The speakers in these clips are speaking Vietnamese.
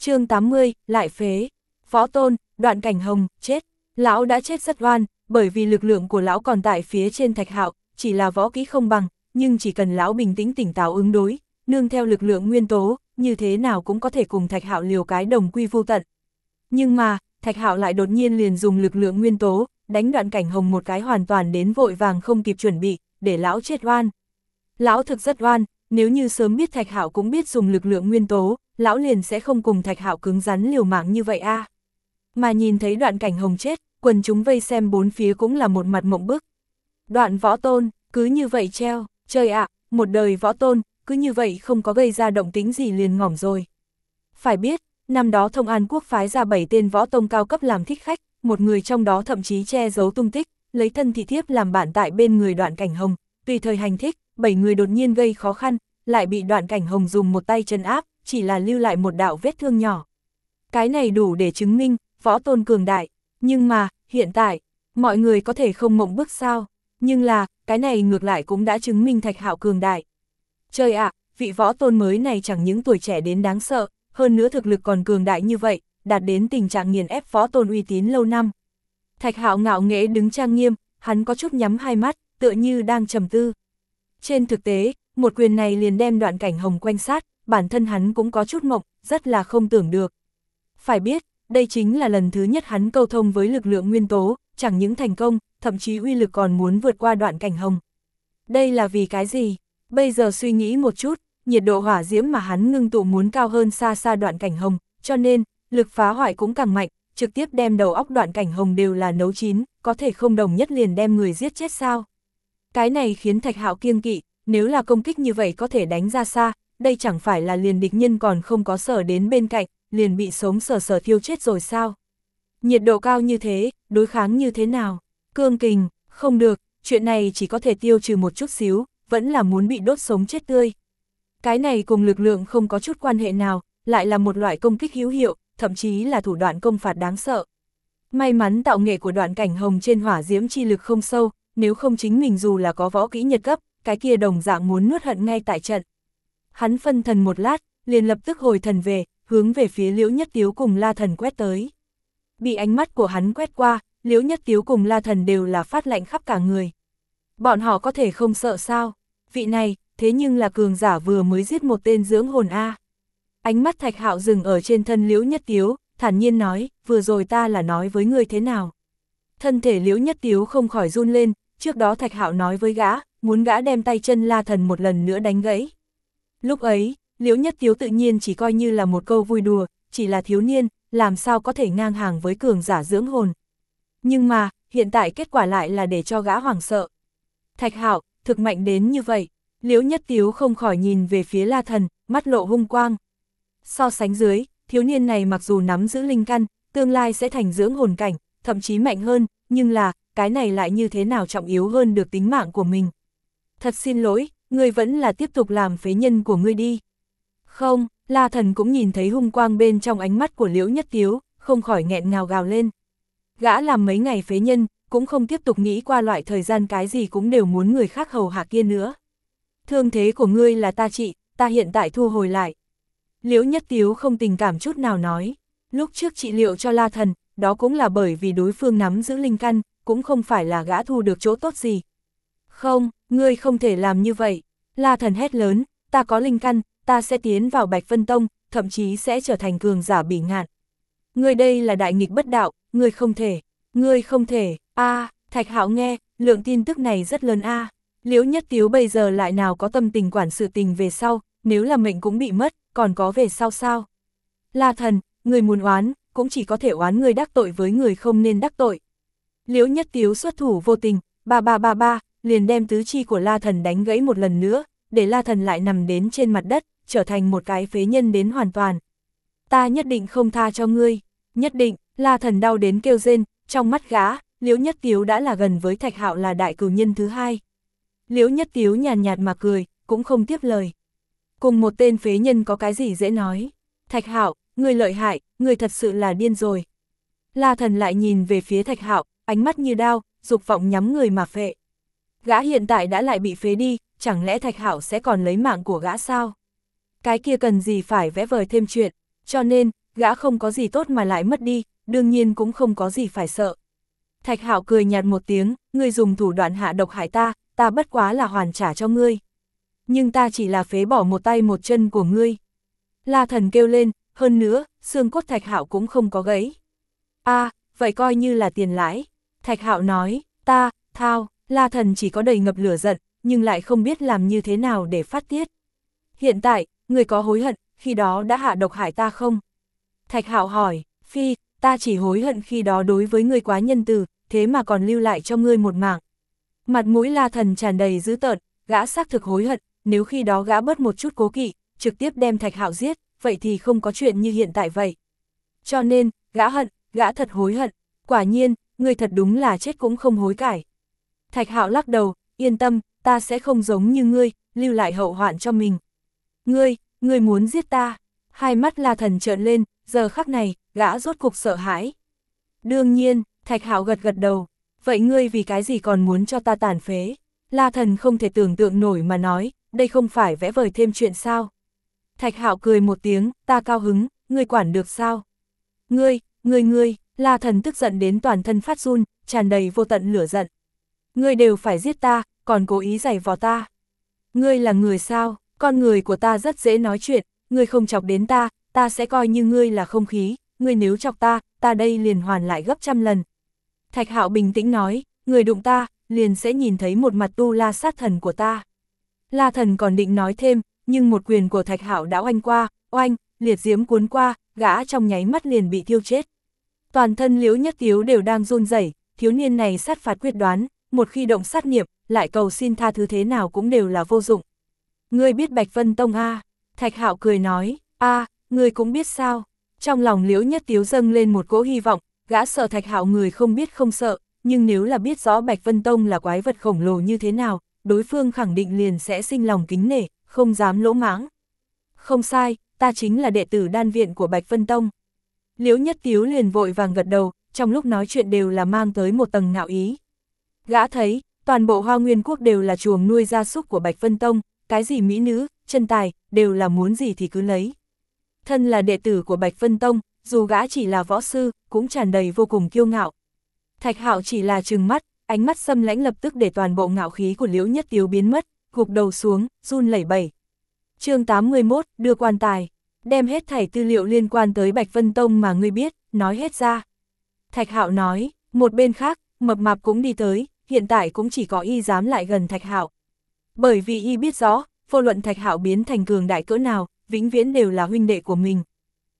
chương 80, lại phế. Võ tôn, đoạn cảnh hồng, chết. Lão đã chết rất oan, bởi vì lực lượng của lão còn tại phía trên thạch hạo, chỉ là võ kỹ không bằng, nhưng chỉ cần lão bình tĩnh tỉnh táo ứng đối, nương theo lực lượng nguyên tố, như thế nào cũng có thể cùng thạch hạo liều cái đồng quy vô tận. Nhưng mà, thạch hạo lại đột nhiên liền dùng lực lượng nguyên tố, đánh đoạn cảnh hồng một cái hoàn toàn đến vội vàng không kịp chuẩn bị, để lão chết oan. Lão thực rất oan, nếu như sớm biết thạch hạo cũng biết dùng lực lượng nguyên tố, lão liền sẽ không cùng thạch hạo cứng rắn liều mạng như vậy a. Mà nhìn thấy đoạn cảnh hồng chết, quần chúng vây xem bốn phía cũng là một mặt mộng bức. Đoạn võ tôn, cứ như vậy treo, trời ạ, một đời võ tôn, cứ như vậy không có gây ra động tính gì liền ngỏm rồi. Phải biết, năm đó thông an quốc phái ra bảy tên võ tông cao cấp làm thích khách, một người trong đó thậm chí che giấu tung tích, lấy thân thị thiếp làm bạn tại bên người đoạn cảnh hồng, tùy thời hành thích, bảy người đột nhiên gây khó khăn, lại bị đoạn cảnh hồng dùng một tay chân áp, chỉ là lưu lại một đạo vết thương nhỏ. Cái này đủ để chứng minh, võ tôn cường đại, nhưng mà, hiện tại, mọi người có thể không mộng bức sao, nhưng là, cái này ngược lại cũng đã chứng minh thạch hạo cường đại. Trời ạ, vị võ tôn mới này chẳng những tuổi trẻ đến đáng sợ, hơn nữa thực lực còn cường đại như vậy, đạt đến tình trạng nghiền ép võ tôn uy tín lâu năm. Thạch hạo ngạo nghễ đứng trang nghiêm, hắn có chút nhắm hai mắt, tựa như đang trầm tư. Trên thực tế, một quyền này liền đem đoạn cảnh hồng quanh sát, bản thân hắn cũng có chút mộng, rất là không tưởng được. Phải biết, đây chính là lần thứ nhất hắn câu thông với lực lượng nguyên tố, chẳng những thành công, thậm chí uy lực còn muốn vượt qua đoạn cảnh hồng. Đây là vì cái gì? Bây giờ suy nghĩ một chút, nhiệt độ hỏa diễm mà hắn ngưng tụ muốn cao hơn xa xa đoạn cảnh hồng, cho nên, lực phá hoại cũng càng mạnh, trực tiếp đem đầu óc đoạn cảnh hồng đều là nấu chín, có thể không đồng nhất liền đem người giết chết sao. Cái này khiến thạch hạo kiêng kỵ, nếu là công kích như vậy có thể đánh ra xa, đây chẳng phải là liền địch nhân còn không có sở đến bên cạnh, liền bị sống sờ sờ thiêu chết rồi sao. Nhiệt độ cao như thế, đối kháng như thế nào? Cương kình, không được, chuyện này chỉ có thể tiêu trừ một chút xíu, vẫn là muốn bị đốt sống chết tươi. Cái này cùng lực lượng không có chút quan hệ nào, lại là một loại công kích hữu hiệu, thậm chí là thủ đoạn công phạt đáng sợ. May mắn tạo nghệ của đoạn cảnh hồng trên hỏa diễm chi lực không sâu, nếu không chính mình dù là có võ kỹ nhật cấp, cái kia đồng dạng muốn nuốt hận ngay tại trận. Hắn phân thần một lát, liền lập tức hồi thần về, hướng về phía liễu nhất tiếu cùng la thần quét tới. Bị ánh mắt của hắn quét qua, liễu nhất tiếu cùng la thần đều là phát lạnh khắp cả người. Bọn họ có thể không sợ sao, vị này, thế nhưng là cường giả vừa mới giết một tên dưỡng hồn A. Ánh mắt thạch hạo dừng ở trên thân liễu nhất tiếu, thản nhiên nói, vừa rồi ta là nói với người thế nào. Thân thể liễu nhất tiếu không khỏi run lên, trước đó thạch hạo nói với gã, muốn gã đem tay chân la thần một lần nữa đánh gãy. Lúc ấy, liễu nhất tiếu tự nhiên chỉ coi như là một câu vui đùa, chỉ là thiếu niên, làm sao có thể ngang hàng với cường giả dưỡng hồn. Nhưng mà, hiện tại kết quả lại là để cho gã hoảng sợ. Thạch hạo, thực mạnh đến như vậy, liễu nhất tiếu không khỏi nhìn về phía la thần, mắt lộ hung quang. So sánh dưới, thiếu niên này mặc dù nắm giữ linh căn, tương lai sẽ thành dưỡng hồn cảnh, thậm chí mạnh hơn, nhưng là, cái này lại như thế nào trọng yếu hơn được tính mạng của mình. Thật xin lỗi, ngươi vẫn là tiếp tục làm phế nhân của ngươi đi. Không, La Thần cũng nhìn thấy hung quang bên trong ánh mắt của Liễu Nhất Tiếu, không khỏi nghẹn ngào gào lên. Gã làm mấy ngày phế nhân, cũng không tiếp tục nghĩ qua loại thời gian cái gì cũng đều muốn người khác hầu hạ kia nữa. Thương thế của ngươi là ta trị, ta hiện tại thu hồi lại. Liễu Nhất Tiếu không tình cảm chút nào nói. Lúc trước trị liệu cho La Thần, đó cũng là bởi vì đối phương nắm giữ linh căn, cũng không phải là gã thu được chỗ tốt gì. Không, ngươi không thể làm như vậy. La Thần hét lớn, ta có linh căn, ta sẽ tiến vào Bạch Vân Tông, thậm chí sẽ trở thành cường giả bỉ ngạn. Ngươi đây là đại nghịch bất đạo, ngươi không thể, ngươi không thể, a Thạch Hạo nghe, lượng tin tức này rất lớn a Liễu Nhất Tiếu bây giờ lại nào có tâm tình quản sự tình về sau, nếu là mệnh cũng bị mất, còn có về sau sao? La thần, người muốn oán, cũng chỉ có thể oán người đắc tội với người không nên đắc tội. Liễu Nhất Tiếu xuất thủ vô tình, ba ba ba ba, liền đem tứ chi của La thần đánh gãy một lần nữa, để La thần lại nằm đến trên mặt đất, trở thành một cái phế nhân đến hoàn toàn. Ta nhất định không tha cho ngươi, nhất định, La thần đau đến kêu rên, trong mắt gã, Liễu Nhất Tiếu đã là gần với Thạch Hạo là đại cửu nhân thứ hai. Liễu Nhất Tiếu nhàn nhạt mà cười, cũng không tiếp lời. Cùng một tên phế nhân có cái gì dễ nói. Thạch Hạo, người lợi hại, người thật sự là điên rồi. La thần lại nhìn về phía Thạch Hạo, ánh mắt như đao, dục vọng nhắm người mà phệ. Gã hiện tại đã lại bị phế đi, chẳng lẽ Thạch Hạo sẽ còn lấy mạng của gã sao? Cái kia cần gì phải vẽ vời thêm chuyện, cho nên, gã không có gì tốt mà lại mất đi, đương nhiên cũng không có gì phải sợ. Thạch Hạo cười nhạt một tiếng, ngươi dùng thủ đoạn hạ độc hại ta, ta bất quá là hoàn trả cho ngươi. Nhưng ta chỉ là phế bỏ một tay một chân của ngươi. La thần kêu lên, hơn nữa, xương cốt Thạch Hạo cũng không có gãy. a à, vậy coi như là tiền lãi. Thạch Hạo nói, ta, thao, La thần chỉ có đầy ngập lửa giận, nhưng lại không biết làm như thế nào để phát tiết. Hiện tại, người có hối hận, khi đó đã hạ độc hại ta không? Thạch Hạo hỏi, Phi, ta chỉ hối hận khi đó đối với ngươi quá nhân từ, thế mà còn lưu lại cho ngươi một mạng. Mặt mũi la thần tràn đầy dữ tợn, gã xác thực hối hận, nếu khi đó gã bớt một chút cố kỵ, trực tiếp đem Thạch Hạo giết, vậy thì không có chuyện như hiện tại vậy. Cho nên, gã hận, gã thật hối hận, quả nhiên, ngươi thật đúng là chết cũng không hối cải. Thạch Hạo lắc đầu, yên tâm, ta sẽ không giống như ngươi, lưu lại hậu hoạn cho mình. Ngươi, ngươi muốn giết ta. Hai mắt la thần trợn lên, giờ khắc này, gã rốt cục sợ hãi. Đương nhiên, Thạch Hạo gật gật đầu, vậy ngươi vì cái gì còn muốn cho ta tàn phế? La thần không thể tưởng tượng nổi mà nói, đây không phải vẽ vời thêm chuyện sao? Thạch Hạo cười một tiếng, ta cao hứng, ngươi quản được sao? Ngươi, ngươi ngươi, La thần tức giận đến toàn thân phát run, tràn đầy vô tận lửa giận. Ngươi đều phải giết ta, còn cố ý giày vò ta. Ngươi là người sao, con người của ta rất dễ nói chuyện, ngươi không chọc đến ta, ta sẽ coi như ngươi là không khí, ngươi nếu chọc ta, ta đây liền hoàn lại gấp trăm lần. Thạch hạo bình tĩnh nói, người đụng ta, liền sẽ nhìn thấy một mặt tu la sát thần của ta. La thần còn định nói thêm, nhưng một quyền của thạch hạo đã oanh qua, oanh, liệt diễm cuốn qua, gã trong nháy mắt liền bị thiêu chết. Toàn thân liễu nhất tiếu đều đang run rẩy thiếu niên này sát phạt quyết đoán, một khi động sát niệm, lại cầu xin tha thứ thế nào cũng đều là vô dụng. Ngươi biết Bạch Vân Tông A, Thạch Hạo cười nói, A, ngươi cũng biết sao. Trong lòng liễu nhất tiếu dâng lên một cỗ hy vọng, gã sợ Thạch Hạo người không biết không sợ, nhưng nếu là biết rõ Bạch Vân Tông là quái vật khổng lồ như thế nào, đối phương khẳng định liền sẽ sinh lòng kính nể, không dám lỗ mãng. Không sai, ta chính là đệ tử đan viện của Bạch Vân Tông. Liễu Nhất Tiếu liền vội vàng gật đầu, trong lúc nói chuyện đều là mang tới một tầng ngạo ý. Gã thấy, toàn bộ hoa nguyên quốc đều là chuồng nuôi gia súc của Bạch Vân Tông, cái gì mỹ nữ, chân tài, đều là muốn gì thì cứ lấy. Thân là đệ tử của Bạch Vân Tông, dù gã chỉ là võ sư, cũng tràn đầy vô cùng kiêu ngạo. Thạch Hạo chỉ là trừng mắt, ánh mắt xâm lãnh lập tức để toàn bộ ngạo khí của Liễu Nhất Tiếu biến mất, gục đầu xuống, run lẩy bẩy. chương 81, đưa quan tài, đem hết thảy tư liệu liên quan tới Bạch Vân Tông mà ngươi biết, nói hết ra. Thạch Hạo nói, một bên khác, mập mạp cũng đi tới, hiện tại cũng chỉ có y dám lại gần Thạch Hạo. Bởi vì y biết rõ, vô luận Thạch Hạo biến thành cường đại cỡ nào, vĩnh viễn đều là huynh đệ của mình.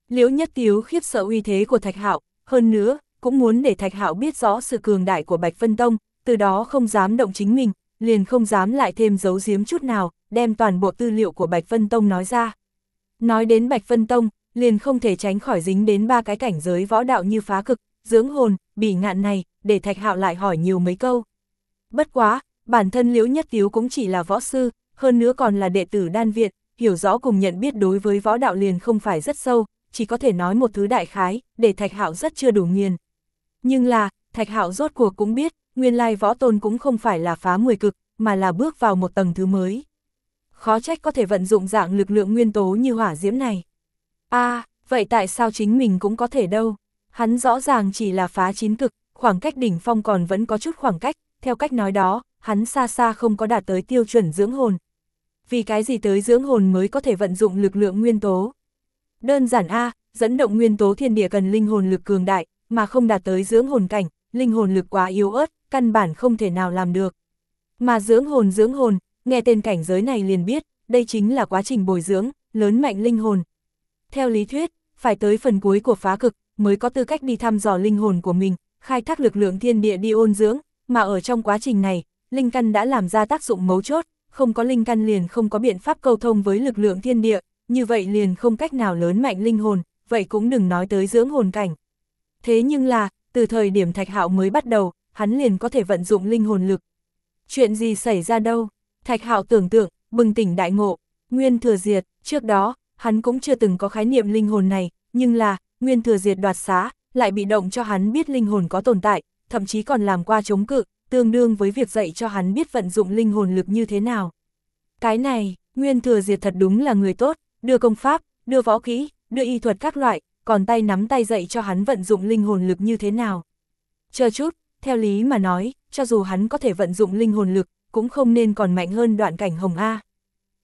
Liễu Nhất Tiếu khiếp sợ uy thế của Thạch Hạo, hơn nữa, cũng muốn để Thạch Hạo biết rõ sự cường đại của Bạch Vân Tông, từ đó không dám động chính mình, liền không dám lại thêm giấu giếm chút nào, đem toàn bộ tư liệu của Bạch Vân Tông nói ra. Nói đến Bạch Vân Tông, liền không thể tránh khỏi dính đến ba cái cảnh giới võ đạo như phá cực, dưỡng hồn, bỉ ngạn này, để Thạch Hạo lại hỏi nhiều mấy câu. Bất quá, bản thân Liễu Nhất Tiếu cũng chỉ là võ sư, hơn nữa còn là đệ tử đan viện, hiểu rõ cùng nhận biết đối với võ đạo liền không phải rất sâu, chỉ có thể nói một thứ đại khái, để Thạch Hạo rất chưa đủ nghiền. Nhưng là, Thạch Hạo rốt cuộc cũng biết, nguyên lai võ tôn cũng không phải là phá mười cực, mà là bước vào một tầng thứ mới. Khó trách có thể vận dụng dạng lực lượng nguyên tố như hỏa diễm này. a à, vậy tại sao chính mình cũng có thể đâu? Hắn rõ ràng chỉ là phá chín cực, khoảng cách đỉnh phong còn vẫn có chút khoảng cách, theo cách nói đó, hắn xa xa không có đạt tới tiêu chuẩn dưỡng hồn. Vì cái gì tới dưỡng hồn mới có thể vận dụng lực lượng nguyên tố? Đơn giản A, dẫn động nguyên tố thiên địa cần linh hồn lực cường đại, mà không đạt tới dưỡng hồn cảnh, linh hồn lực quá yếu ớt, căn bản không thể nào làm được. Mà dưỡng hồn dưỡng hồn, nghe tên cảnh giới này liền biết, đây chính là quá trình bồi dưỡng, lớn mạnh linh hồn. Theo lý thuyết, phải tới phần cuối của phá cực, mới có tư cách đi thăm dò linh hồn của mình, khai thác lực lượng thiên địa đi ôn dưỡng, mà ở trong quá trình này, linh căn đã làm ra tác dụng mấu chốt, không có linh căn liền không có biện pháp câu thông với lực lượng thiên địa, như vậy liền không cách nào lớn mạnh linh hồn, vậy cũng đừng nói tới dưỡng hồn cảnh. Thế nhưng là, từ thời điểm Thạch Hạo mới bắt đầu, hắn liền có thể vận dụng linh hồn lực. Chuyện gì xảy ra đâu? Thạch Hạo tưởng tượng, bừng tỉnh đại ngộ, Nguyên Thừa Diệt, trước đó, hắn cũng chưa từng có khái niệm linh hồn này, nhưng là, Nguyên Thừa Diệt đoạt xá, lại bị động cho hắn biết linh hồn có tồn tại, thậm chí còn làm qua chống cự, tương đương với việc dạy cho hắn biết vận dụng linh hồn lực như thế nào. Cái này, Nguyên Thừa Diệt thật đúng là người tốt, đưa công pháp, đưa võ kỹ, đưa y thuật các loại, còn tay nắm tay dạy cho hắn vận dụng linh hồn lực như thế nào. Chờ chút, theo lý mà nói, cho dù hắn có thể vận dụng linh hồn lực, cũng không nên còn mạnh hơn đoạn cảnh hồng A.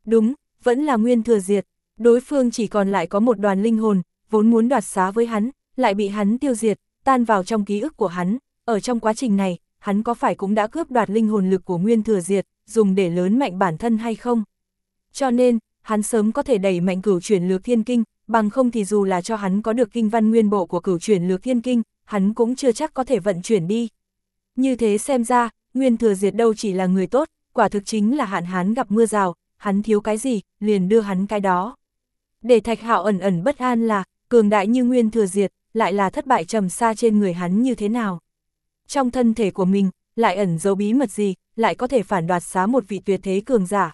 Đúng, vẫn là nguyên thừa diệt, đối phương chỉ còn lại có một đoàn linh hồn, vốn muốn đoạt xá với hắn, lại bị hắn tiêu diệt, tan vào trong ký ức của hắn, ở trong quá trình này, hắn có phải cũng đã cướp đoạt linh hồn lực của nguyên thừa diệt, dùng để lớn mạnh bản thân hay không? Cho nên, hắn sớm có thể đẩy mạnh cửu chuyển lược thiên kinh, bằng không thì dù là cho hắn có được kinh văn nguyên bộ của cửu chuyển lược thiên kinh, hắn cũng chưa chắc có thể vận chuyển đi. Như thế xem ra, nguyên thừa diệt đâu chỉ là người tốt, quả thực chính là hạn hán gặp mưa rào, hắn thiếu cái gì, liền đưa hắn cái đó. Để thạch hạo ẩn ẩn bất an là, cường đại như nguyên thừa diệt, lại là thất bại trầm xa trên người hắn như thế nào. Trong thân thể của mình, lại ẩn dấu bí mật gì, lại có thể phản đoạt xá một vị tuyệt thế cường giả.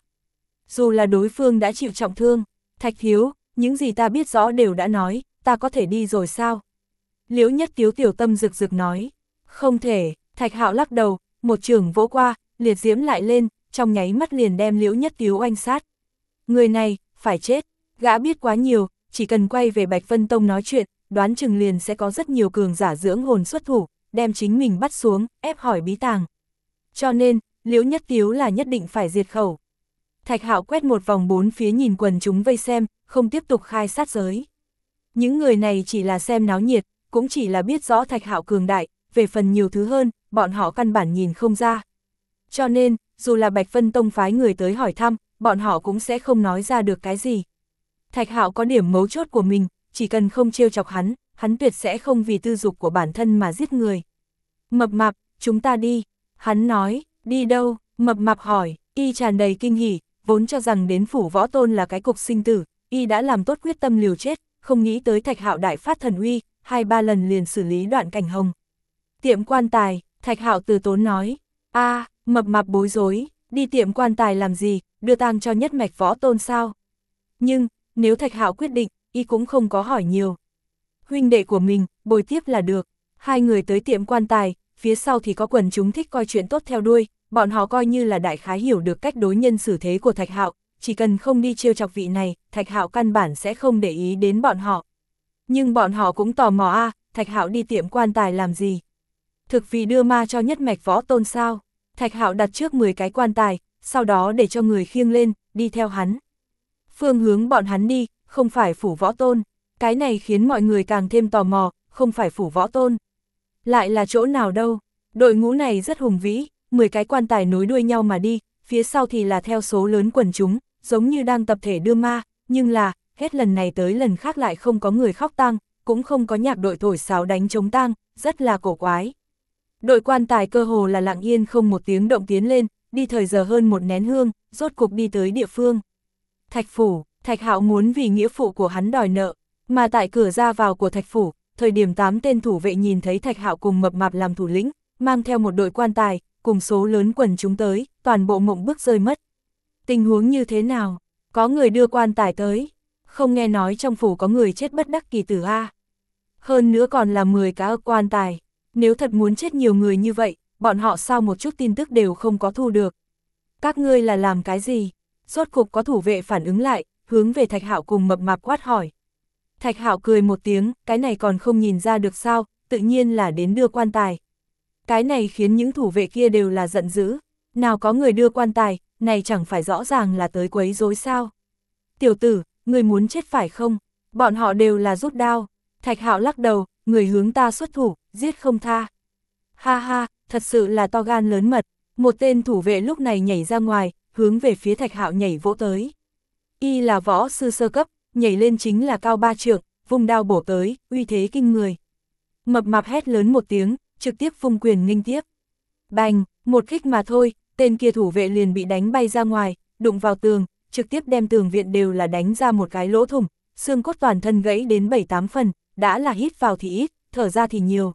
Dù là đối phương đã chịu trọng thương, thạch thiếu, những gì ta biết rõ đều đã nói, ta có thể đi rồi sao? Liễu nhất tiếu tiểu tâm rực rực nói, không thể, thạch hạo lắc đầu, một trường vỗ qua, liệt diễm lại lên, trong nháy mắt liền đem liễu nhất tiếu oanh sát. Người này, phải chết, gã biết quá nhiều, chỉ cần quay về Bạch Vân Tông nói chuyện, đoán chừng liền sẽ có rất nhiều cường giả dưỡng hồn xuất thủ, đem chính mình bắt xuống, ép hỏi bí tàng. Cho nên, liễu nhất tiếu là nhất định phải diệt khẩu. Thạch hạo quét một vòng bốn phía nhìn quần chúng vây xem, không tiếp tục khai sát giới. Những người này chỉ là xem náo nhiệt, cũng chỉ là biết rõ thạch hạo cường đại, về phần nhiều thứ hơn, bọn họ căn bản nhìn không ra. Cho nên, dù là Bạch Vân Tông phái người tới hỏi thăm, bọn họ cũng sẽ không nói ra được cái gì. Thạch Hạo có điểm mấu chốt của mình, chỉ cần không trêu chọc hắn, hắn tuyệt sẽ không vì tư dục của bản thân mà giết người. Mập mạp, chúng ta đi. Hắn nói, đi đâu? Mập mạp hỏi, y tràn đầy kinh hỉ, vốn cho rằng đến phủ võ tôn là cái cục sinh tử, y đã làm tốt quyết tâm liều chết, không nghĩ tới Thạch Hạo đại phát thần uy, hai ba lần liền xử lý đoạn cảnh hồng. Tiệm quan tài, Thạch Hạo từ tốn nói, a mập mạp bối rối, đi tiệm quan tài làm gì, đưa tang cho nhất mạch võ tôn sao. Nhưng, nếu Thạch Hạo quyết định, y cũng không có hỏi nhiều. Huynh đệ của mình, bồi tiếp là được. Hai người tới tiệm quan tài, phía sau thì có quần chúng thích coi chuyện tốt theo đuôi, bọn họ coi như là đại khái hiểu được cách đối nhân xử thế của Thạch Hạo, chỉ cần không đi trêu chọc vị này, Thạch Hạo căn bản sẽ không để ý đến bọn họ. Nhưng bọn họ cũng tò mò a, Thạch Hạo đi tiệm quan tài làm gì? Thực vì đưa ma cho nhất mạch võ tôn sao? Thạch Hạo đặt trước 10 cái quan tài, sau đó để cho người khiêng lên, đi theo hắn. Phương hướng bọn hắn đi, không phải phủ võ tôn, cái này khiến mọi người càng thêm tò mò, không phải phủ võ tôn. Lại là chỗ nào đâu, đội ngũ này rất hùng vĩ, 10 cái quan tài nối đuôi nhau mà đi, phía sau thì là theo số lớn quần chúng, giống như đang tập thể đưa ma, nhưng là, hết lần này tới lần khác lại không có người khóc tang, cũng không có nhạc đội thổi sáo đánh chống tang, rất là cổ quái. Đội quan tài cơ hồ là lặng yên không một tiếng động tiến lên, đi thời giờ hơn một nén hương, rốt cục đi tới địa phương. Thạch phủ, Thạch Hạo muốn vì nghĩa phụ của hắn đòi nợ, mà tại cửa ra vào của Thạch phủ, thời điểm 8 tên thủ vệ nhìn thấy Thạch Hạo cùng mập mạp làm thủ lĩnh, mang theo một đội quan tài, cùng số lớn quần chúng tới, toàn bộ mộng bước rơi mất. Tình huống như thế nào? Có người đưa quan tài tới, không nghe nói trong phủ có người chết bất đắc kỳ tử a. Hơn nữa còn là 10 cá quan tài, nếu thật muốn chết nhiều người như vậy, bọn họ sao một chút tin tức đều không có thu được. Các ngươi là làm cái gì? Rốt cục có thủ vệ phản ứng lại, hướng về Thạch Hạo cùng mập mạp quát hỏi. Thạch Hạo cười một tiếng, cái này còn không nhìn ra được sao, tự nhiên là đến đưa quan tài. Cái này khiến những thủ vệ kia đều là giận dữ, nào có người đưa quan tài, này chẳng phải rõ ràng là tới quấy rối sao. Tiểu tử, người muốn chết phải không? Bọn họ đều là rút đao. Thạch Hạo lắc đầu, người hướng ta xuất thủ, giết không tha. Ha ha, thật sự là to gan lớn mật. Một tên thủ vệ lúc này nhảy ra ngoài, hướng về phía Thạch Hạo nhảy vỗ tới. Y là võ sư sơ cấp, nhảy lên chính là cao ba trượng, vùng đao bổ tới, uy thế kinh người. Mập mạp hét lớn một tiếng, trực tiếp phung quyền nghênh tiếp. Bành, một kích mà thôi, tên kia thủ vệ liền bị đánh bay ra ngoài, đụng vào tường, trực tiếp đem tường viện đều là đánh ra một cái lỗ thủng, xương cốt toàn thân gãy đến 7-8 phần, đã là hít vào thì ít, thở ra thì nhiều.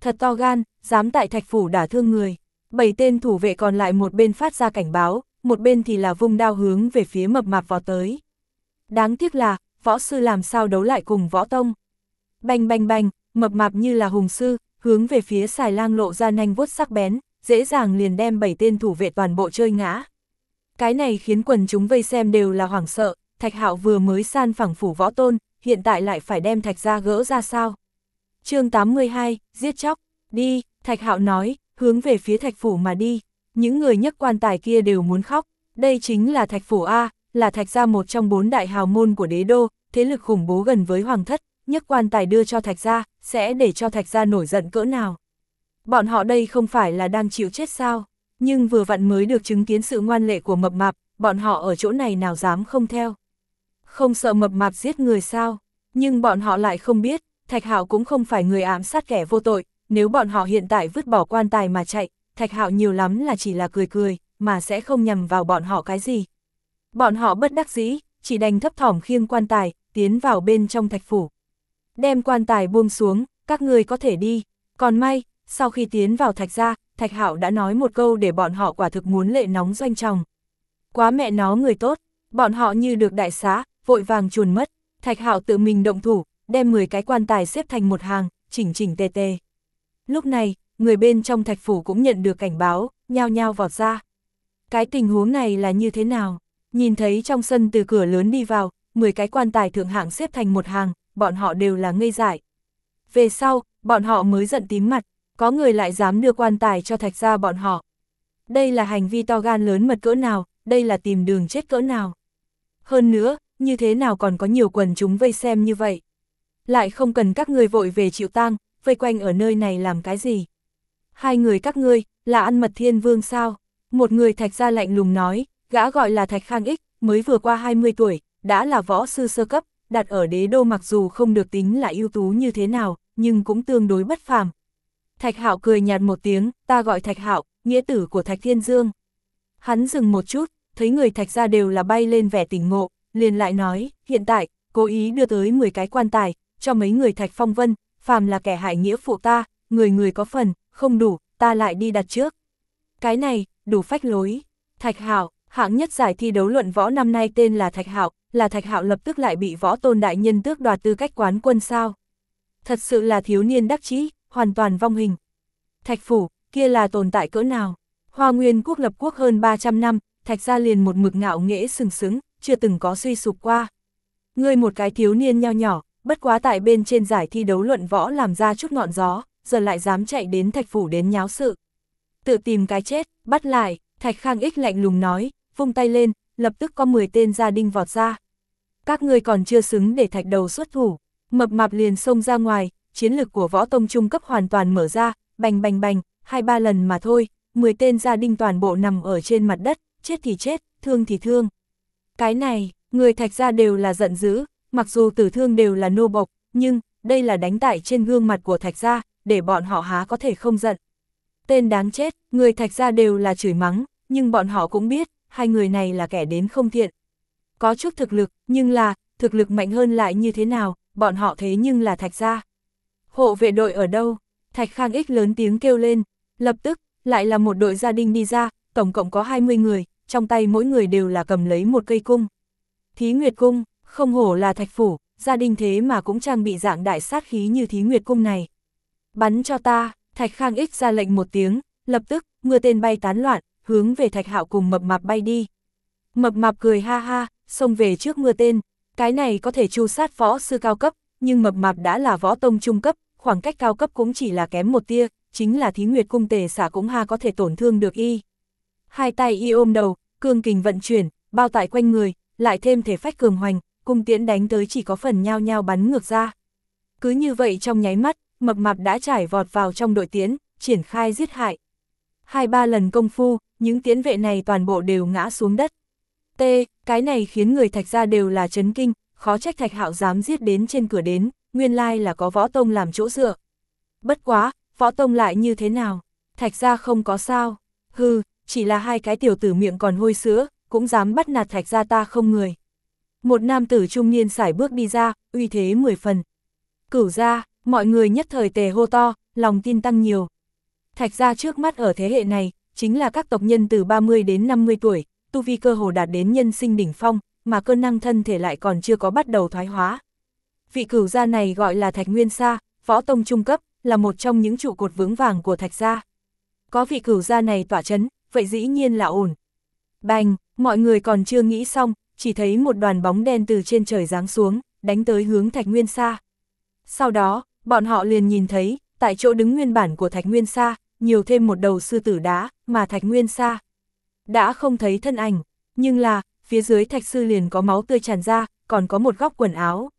Thật to gan, dám tại thạch phủ đả thương người. Bảy tên thủ vệ còn lại một bên phát ra cảnh báo, một bên thì là vung đao hướng về phía mập mạp vào tới. Đáng tiếc là, võ sư làm sao đấu lại cùng võ tông. Bành bành bành, mập mạp như là hùng sư, hướng về phía xài lang lộ ra nanh vuốt sắc bén, dễ dàng liền đem bảy tên thủ vệ toàn bộ chơi ngã. Cái này khiến quần chúng vây xem đều là hoảng sợ, Thạch Hạo vừa mới san phẳng phủ võ tôn, hiện tại lại phải đem thạch ra gỡ ra sao? chương 82, giết chóc, đi, thạch hạo nói, hướng về phía thạch phủ mà đi. Những người nhất quan tài kia đều muốn khóc, đây chính là thạch phủ A, là thạch gia một trong bốn đại hào môn của đế đô, thế lực khủng bố gần với hoàng thất, nhất quan tài đưa cho thạch gia, sẽ để cho thạch gia nổi giận cỡ nào. Bọn họ đây không phải là đang chịu chết sao, nhưng vừa vặn mới được chứng kiến sự ngoan lệ của mập mạp, bọn họ ở chỗ này nào dám không theo. Không sợ mập mạp giết người sao, nhưng bọn họ lại không biết, Thạch Hạo cũng không phải người ám sát kẻ vô tội, nếu bọn họ hiện tại vứt bỏ quan tài mà chạy, Thạch Hạo nhiều lắm là chỉ là cười cười, mà sẽ không nhầm vào bọn họ cái gì. Bọn họ bất đắc dĩ, chỉ đành thấp thỏm khiêng quan tài, tiến vào bên trong thạch phủ. Đem quan tài buông xuống, các người có thể đi. Còn may, sau khi tiến vào thạch gia, thạch hạo đã nói một câu để bọn họ quả thực muốn lệ nóng doanh tròng. Quá mẹ nó người tốt, bọn họ như được đại xá, vội vàng chuồn mất. Thạch hạo tự mình động thủ, đem 10 cái quan tài xếp thành một hàng, chỉnh chỉnh tề tề. Lúc này, người bên trong thạch phủ cũng nhận được cảnh báo, nhao nhao vọt ra. Cái tình huống này là như thế nào? Nhìn thấy trong sân từ cửa lớn đi vào, 10 cái quan tài thượng hạng xếp thành một hàng, bọn họ đều là ngây dại. Về sau, bọn họ mới giận tím mặt, có người lại dám đưa quan tài cho thạch ra bọn họ. Đây là hành vi to gan lớn mật cỡ nào, đây là tìm đường chết cỡ nào. Hơn nữa, như thế nào còn có nhiều quần chúng vây xem như vậy. Lại không cần các người vội về chịu tang, vây quanh ở nơi này làm cái gì. Hai người các ngươi, là ăn mật thiên vương sao? Một người thạch ra lạnh lùng nói, gã gọi là thạch khang ích, mới vừa qua 20 tuổi, đã là võ sư sơ cấp, đặt ở đế đô mặc dù không được tính là ưu tú như thế nào, nhưng cũng tương đối bất phàm. Thạch Hạo cười nhạt một tiếng, ta gọi Thạch Hạo, nghĩa tử của Thạch Thiên Dương. Hắn dừng một chút, thấy người Thạch ra đều là bay lên vẻ tỉnh ngộ, liền lại nói, hiện tại, cố ý đưa tới 10 cái quan tài, cho mấy người Thạch Phong Vân, phàm là kẻ hại nghĩa phụ ta, người người có phần, không đủ, ta lại đi đặt trước. Cái này, đủ phách lối. Thạch Hạo, hạng nhất giải thi đấu luận võ năm nay tên là Thạch Hạo, là Thạch Hạo lập tức lại bị võ tôn đại nhân tước đoạt tư cách quán quân sao. Thật sự là thiếu niên đắc chí, hoàn toàn vong hình. Thạch Phủ, kia là tồn tại cỡ nào? Hoa Nguyên quốc lập quốc hơn 300 năm, Thạch gia liền một mực ngạo nghễ sừng sững, chưa từng có suy sụp qua. Ngươi một cái thiếu niên nho nhỏ, bất quá tại bên trên giải thi đấu luận võ làm ra chút ngọn gió, giờ lại dám chạy đến Thạch Phủ đến nháo sự. Tự tìm cái chết, bắt lại, Thạch Khang ích lạnh lùng nói, vung tay lên, lập tức có 10 tên gia đinh vọt ra. Các ngươi còn chưa xứng để thạch đầu xuất thủ, mập mạp liền xông ra ngoài, chiến lực của võ tông trung cấp hoàn toàn mở ra, bành bành bành, hai ba lần mà thôi, 10 tên gia đinh toàn bộ nằm ở trên mặt đất, chết thì chết, thương thì thương. Cái này, người thạch gia đều là giận dữ, mặc dù tử thương đều là nô bộc, nhưng, đây là đánh tại trên gương mặt của thạch gia, để bọn họ há có thể không giận. Tên đáng chết, người thạch gia đều là chửi mắng, nhưng bọn họ cũng biết, hai người này là kẻ đến không thiện. Có chút thực lực, nhưng là, thực lực mạnh hơn lại như thế nào, bọn họ thế nhưng là thạch gia. Hộ vệ đội ở đâu? Thạch Khang ích lớn tiếng kêu lên, lập tức, lại là một đội gia đình đi ra, tổng cộng có 20 người, trong tay mỗi người đều là cầm lấy một cây cung. Thí Nguyệt Cung, không hổ là thạch phủ, gia đình thế mà cũng trang bị dạng đại sát khí như Thí Nguyệt Cung này. Bắn cho ta, Thạch Khang ích ra lệnh một tiếng, lập tức, mưa tên bay tán loạn, hướng về Thạch Hạo cùng mập mạp bay đi. Mập mạp cười ha ha, xông về trước mưa tên, cái này có thể chu sát võ sư cao cấp, nhưng mập mạp đã là võ tông trung cấp, khoảng cách cao cấp cũng chỉ là kém một tia, chính là thí nguyệt cung tề xả cũng ha có thể tổn thương được y. Hai tay y ôm đầu, cương kình vận chuyển, bao tại quanh người, lại thêm thể phách cường hoành, cung tiễn đánh tới chỉ có phần nhao nhao bắn ngược ra. Cứ như vậy trong nháy mắt, mập mạp đã trải vọt vào trong đội tiến, triển khai giết hại. Hai ba lần công phu, những tiến vệ này toàn bộ đều ngã xuống đất. T, cái này khiến người thạch gia đều là chấn kinh, khó trách thạch hạo dám giết đến trên cửa đến, nguyên lai là có võ tông làm chỗ dựa. Bất quá, võ tông lại như thế nào? Thạch gia không có sao. Hừ, chỉ là hai cái tiểu tử miệng còn hôi sữa, cũng dám bắt nạt thạch gia ta không người. Một nam tử trung niên sải bước đi ra, uy thế mười phần. Cửu ra, mọi người nhất thời tề hô to, lòng tin tăng nhiều. Thạch gia trước mắt ở thế hệ này, chính là các tộc nhân từ 30 đến 50 tuổi, tu vi cơ hồ đạt đến nhân sinh đỉnh phong, mà cơ năng thân thể lại còn chưa có bắt đầu thoái hóa. Vị cửu gia này gọi là Thạch Nguyên Sa, võ tông trung cấp, là một trong những trụ cột vững vàng của Thạch gia. Có vị cửu gia này tỏa chấn, vậy dĩ nhiên là ổn. Bành, mọi người còn chưa nghĩ xong, chỉ thấy một đoàn bóng đen từ trên trời giáng xuống, đánh tới hướng Thạch Nguyên Sa. Sau đó, bọn họ liền nhìn thấy, tại chỗ đứng nguyên bản của Thạch Nguyên Sa, nhiều thêm một đầu sư tử đá, mà Thạch Nguyên Sa đã không thấy thân ảnh, nhưng là, phía dưới Thạch Sư liền có máu tươi tràn ra, còn có một góc quần áo.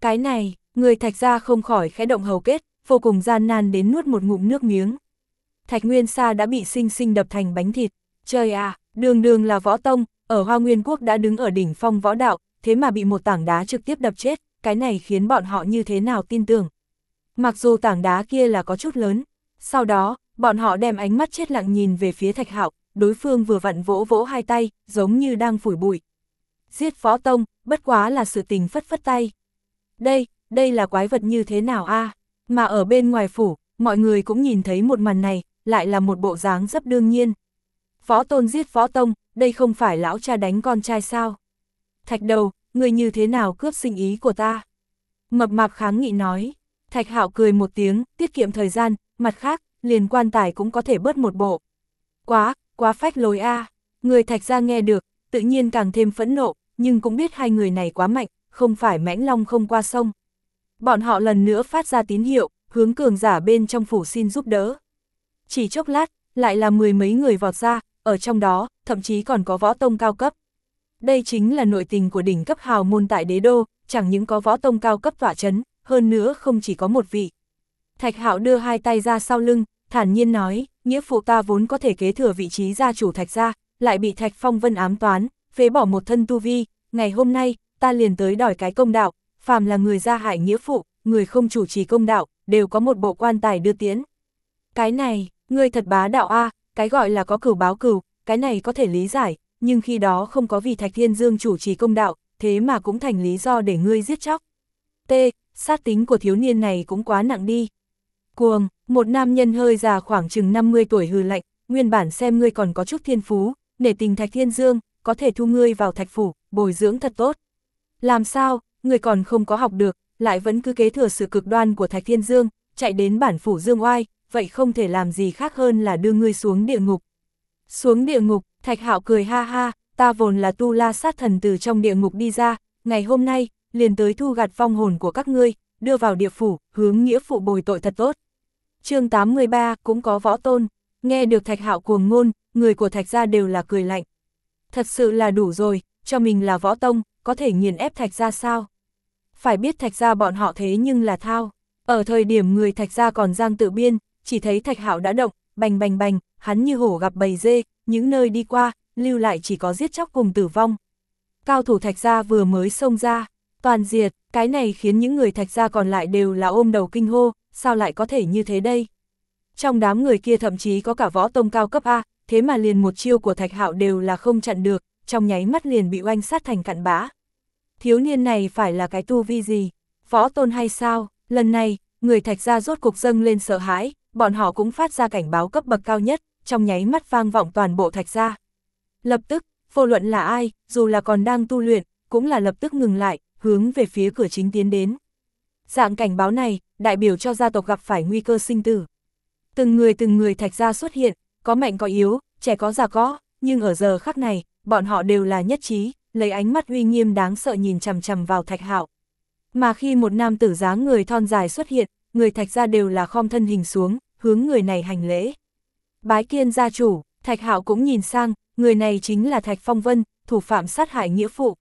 Cái này, người Thạch ra không khỏi khẽ động hầu kết, vô cùng gian nan đến nuốt một ngụm nước miếng. Thạch Nguyên Sa đã bị sinh sinh đập thành bánh thịt. Trời à, đường đường là võ tông, ở Hoa Nguyên Quốc đã đứng ở đỉnh phong võ đạo, thế mà bị một tảng đá trực tiếp đập chết, cái này khiến bọn họ như thế nào tin tưởng. Mặc dù tảng đá kia là có chút lớn, sau đó, bọn họ đem ánh mắt chết lặng nhìn về phía Thạch Hạo, đối phương vừa vặn vỗ vỗ hai tay, giống như đang phủi bụi. Giết võ tông, bất quá là sự tình phất phất tay. Đây, đây là quái vật như thế nào a? Mà ở bên ngoài phủ, mọi người cũng nhìn thấy một màn này, lại là một bộ dáng rất đương nhiên. Võ tôn giết võ tông, đây không phải lão cha đánh con trai sao? Thạch đầu, người như thế nào cướp sinh ý của ta? Mập mạp kháng nghị nói. Thạch hạo cười một tiếng, tiết kiệm thời gian, mặt khác, liền quan tài cũng có thể bớt một bộ. Quá, quá phách lối a Người thạch ra nghe được, tự nhiên càng thêm phẫn nộ, nhưng cũng biết hai người này quá mạnh, không phải mãnh long không qua sông. Bọn họ lần nữa phát ra tín hiệu, hướng cường giả bên trong phủ xin giúp đỡ. Chỉ chốc lát, lại là mười mấy người vọt ra, ở trong đó, thậm chí còn có võ tông cao cấp. Đây chính là nội tình của đỉnh cấp hào môn tại đế đô, chẳng những có võ tông cao cấp tỏa chấn, hơn nữa không chỉ có một vị. Thạch hạo đưa hai tay ra sau lưng, thản nhiên nói, nghĩa phụ ta vốn có thể kế thừa vị trí gia chủ thạch gia, lại bị thạch phong vân ám toán, phế bỏ một thân tu vi, ngày hôm nay, ta liền tới đòi cái công đạo, phàm là người gia hại nghĩa phụ, người không chủ trì công đạo, đều có một bộ quan tài đưa tiến. Cái này, ngươi thật bá đạo a cái gọi là có cửu báo cửu, cái này có thể lý giải, nhưng khi đó không có vì Thạch Thiên Dương chủ trì công đạo, thế mà cũng thành lý do để ngươi giết chóc. T. Sát tính của thiếu niên này cũng quá nặng đi. Cuồng, một nam nhân hơi già khoảng chừng 50 tuổi hừ lạnh, nguyên bản xem ngươi còn có chút thiên phú, nể tình Thạch Thiên Dương, có thể thu ngươi vào thạch phủ, bồi dưỡng thật tốt. Làm sao, ngươi còn không có học được, lại vẫn cứ kế thừa sự cực đoan của Thạch Thiên Dương, chạy đến bản phủ Dương Oai, vậy không thể làm gì khác hơn là đưa ngươi xuống địa ngục. Xuống địa ngục, Thạch Hạo cười ha ha, ta vốn là tu la sát thần từ trong địa ngục đi ra, ngày hôm nay, liền tới thu gặt phong hồn của các ngươi, đưa vào địa phủ, hướng nghĩa phụ bồi tội thật tốt. chương 83 cũng có võ tôn, nghe được Thạch Hạo cuồng ngôn, người của Thạch gia đều là cười lạnh. Thật sự là đủ rồi, cho mình là võ tông, có thể nghiền ép Thạch gia sao? Phải biết Thạch gia bọn họ thế nhưng là thao. Ở thời điểm người Thạch gia còn giang tự biên, chỉ thấy Thạch Hạo đã động, bành bành bành, hắn như hổ gặp bầy dê, những nơi đi qua, lưu lại chỉ có giết chóc cùng tử vong. Cao thủ Thạch gia vừa mới xông ra, toàn diệt, cái này khiến những người Thạch gia còn lại đều là ôm đầu kinh hô, sao lại có thể như thế đây? Trong đám người kia thậm chí có cả võ tông cao cấp A, thế mà liền một chiêu của Thạch Hạo đều là không chặn được, trong nháy mắt liền bị oanh sát thành cặn bã. Thiếu niên này phải là cái tu vi gì? Võ tôn hay sao? Lần này, người Thạch gia rốt cục dâng lên sợ hãi, bọn họ cũng phát ra cảnh báo cấp bậc cao nhất, trong nháy mắt vang vọng toàn bộ thạch gia. Lập tức, vô luận là ai, dù là còn đang tu luyện, cũng là lập tức ngừng lại, hướng về phía cửa chính tiến đến. Dạng cảnh báo này, đại biểu cho gia tộc gặp phải nguy cơ sinh tử. Từng người từng người thạch gia xuất hiện, có mạnh có yếu, trẻ có già có, nhưng ở giờ khắc này, bọn họ đều là nhất trí, lấy ánh mắt uy nghiêm đáng sợ nhìn chằm chằm vào thạch hạo. Mà khi một nam tử dáng người thon dài xuất hiện, người thạch gia đều là khom thân hình xuống, hướng người này hành lễ. Bái kiên gia chủ, thạch hạo cũng nhìn sang, người này chính là thạch phong vân, thủ phạm sát hại nghĩa phụ.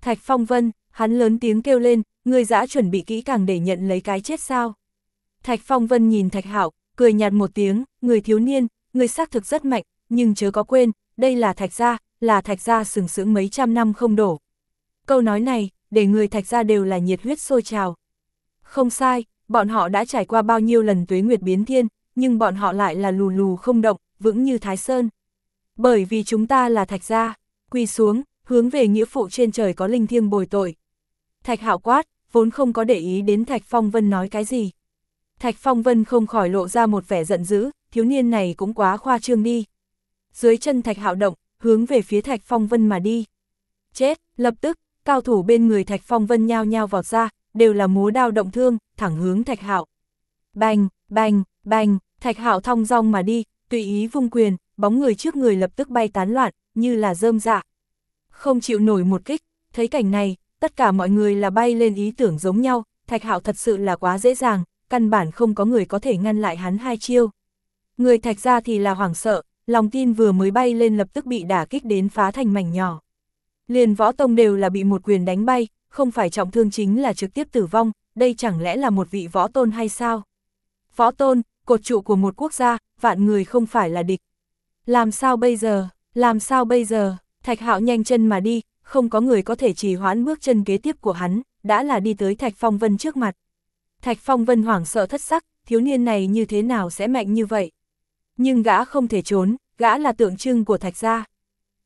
Thạch phong vân, hắn lớn tiếng kêu lên, người dã chuẩn bị kỹ càng để nhận lấy cái chết sao. Thạch phong vân nhìn thạch hạo, cười nhạt một tiếng, người thiếu niên, người xác thực rất mạnh, nhưng chớ có quên, đây là thạch gia, là thạch gia sừng sững mấy trăm năm không đổ. Câu nói này, để người thạch gia đều là nhiệt huyết sôi trào. Không sai, bọn họ đã trải qua bao nhiêu lần tuế nguyệt biến thiên, nhưng bọn họ lại là lù lù không động, vững như Thái Sơn. Bởi vì chúng ta là thạch gia, quỳ xuống, hướng về nghĩa phụ trên trời có linh thiêng bồi tội. Thạch hạo quát, vốn không có để ý đến Thạch Phong Vân nói cái gì. Thạch Phong Vân không khỏi lộ ra một vẻ giận dữ, thiếu niên này cũng quá khoa trương đi. Dưới chân Thạch hạo động, hướng về phía Thạch Phong Vân mà đi. Chết, lập tức, cao thủ bên người Thạch Phong Vân nhao nhao vọt ra, đều là múa đao động thương, thẳng hướng Thạch Hạo. Bành, bành, bành, Thạch Hạo thong dong mà đi, tùy ý vung quyền, bóng người trước người lập tức bay tán loạn, như là rơm dạ. Không chịu nổi một kích, thấy cảnh này, tất cả mọi người là bay lên ý tưởng giống nhau, Thạch Hạo thật sự là quá dễ dàng, căn bản không có người có thể ngăn lại hắn hai chiêu. Người Thạch ra thì là hoảng sợ, lòng tin vừa mới bay lên lập tức bị đả kích đến phá thành mảnh nhỏ. Liền võ tông đều là bị một quyền đánh bay, không phải trọng thương chính là trực tiếp tử vong, đây chẳng lẽ là một vị võ tôn hay sao? Võ tôn, cột trụ của một quốc gia, vạn người không phải là địch. Làm sao bây giờ, làm sao bây giờ, thạch hạo nhanh chân mà đi, không có người có thể trì hoãn bước chân kế tiếp của hắn, đã là đi tới Thạch Phong Vân trước mặt. Thạch Phong Vân hoảng sợ thất sắc, thiếu niên này như thế nào sẽ mạnh như vậy? Nhưng gã không thể trốn, gã là tượng trưng của Thạch gia.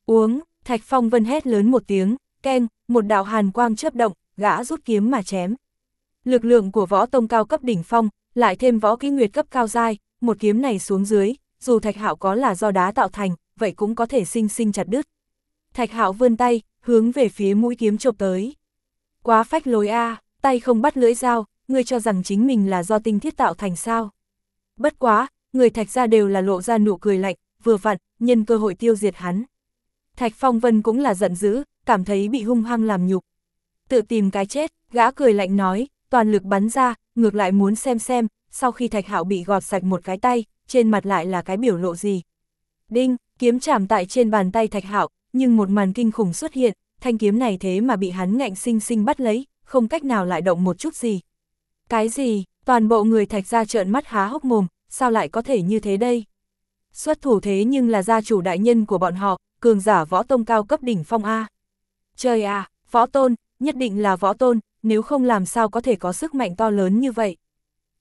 Uống, Thạch Phong Vân hét lớn một tiếng, keng, một đạo hàn quang chớp động, gã rút kiếm mà chém. Lực lượng của võ tông cao cấp đỉnh phong, lại thêm võ kỹ nguyệt cấp cao dai, một kiếm này xuống dưới, dù Thạch Hạo có là do đá tạo thành, vậy cũng có thể sinh sinh chặt đứt. Thạch Hạo vươn tay, hướng về phía mũi kiếm chộp tới. Quá phách lối a, tay không bắt lưỡi dao, ngươi cho rằng chính mình là do tinh thiết tạo thành sao. Bất quá, người Thạch ra đều là lộ ra nụ cười lạnh, vừa vặn, nhân cơ hội tiêu diệt hắn. Thạch Phong Vân cũng là giận dữ, cảm thấy bị hung hăng làm nhục. Tự tìm cái chết, gã cười lạnh nói, toàn lực bắn ra, ngược lại muốn xem xem, sau khi Thạch Hạo bị gọt sạch một cái tay, trên mặt lại là cái biểu lộ gì. Đinh, kiếm chạm tại trên bàn tay Thạch Hạo, nhưng một màn kinh khủng xuất hiện, thanh kiếm này thế mà bị hắn ngạnh sinh sinh bắt lấy, không cách nào lại động một chút gì. Cái gì, toàn bộ người Thạch ra trợn mắt há hốc mồm, sao lại có thể như thế đây? Xuất thủ thế nhưng là gia chủ đại nhân của bọn họ, cường giả võ tông cao cấp đỉnh phong A. Trời à, võ tôn, nhất định là võ tôn, nếu không làm sao có thể có sức mạnh to lớn như vậy.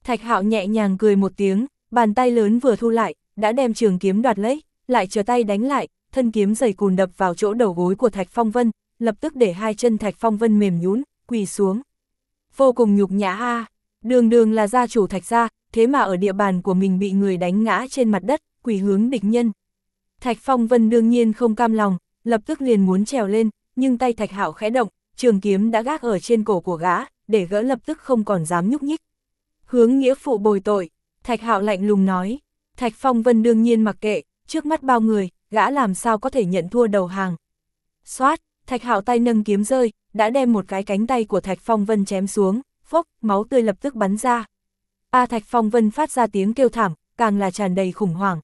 Thạch hạo nhẹ nhàng cười một tiếng, bàn tay lớn vừa thu lại, đã đem trường kiếm đoạt lấy, lại trở tay đánh lại, thân kiếm dày cùn đập vào chỗ đầu gối của Thạch Phong Vân, lập tức để hai chân Thạch Phong Vân mềm nhún, quỳ xuống. Vô cùng nhục nhã a đường đường là gia chủ Thạch gia, thế mà ở địa bàn của mình bị người đánh ngã trên mặt đất, quỳ hướng địch nhân. Thạch Phong Vân đương nhiên không cam lòng, lập tức liền muốn trèo lên, nhưng tay Thạch Hạo khẽ động, trường kiếm đã gác ở trên cổ của gã, để gỡ lập tức không còn dám nhúc nhích. Hướng nghĩa phụ bồi tội, Thạch Hạo lạnh lùng nói, Thạch Phong Vân đương nhiên mặc kệ, trước mắt bao người, gã làm sao có thể nhận thua đầu hàng. Xoát, Thạch Hạo tay nâng kiếm rơi, đã đem một cái cánh tay của Thạch Phong Vân chém xuống, phốc, máu tươi lập tức bắn ra. A Thạch Phong Vân phát ra tiếng kêu thảm, càng là tràn đầy khủng hoảng.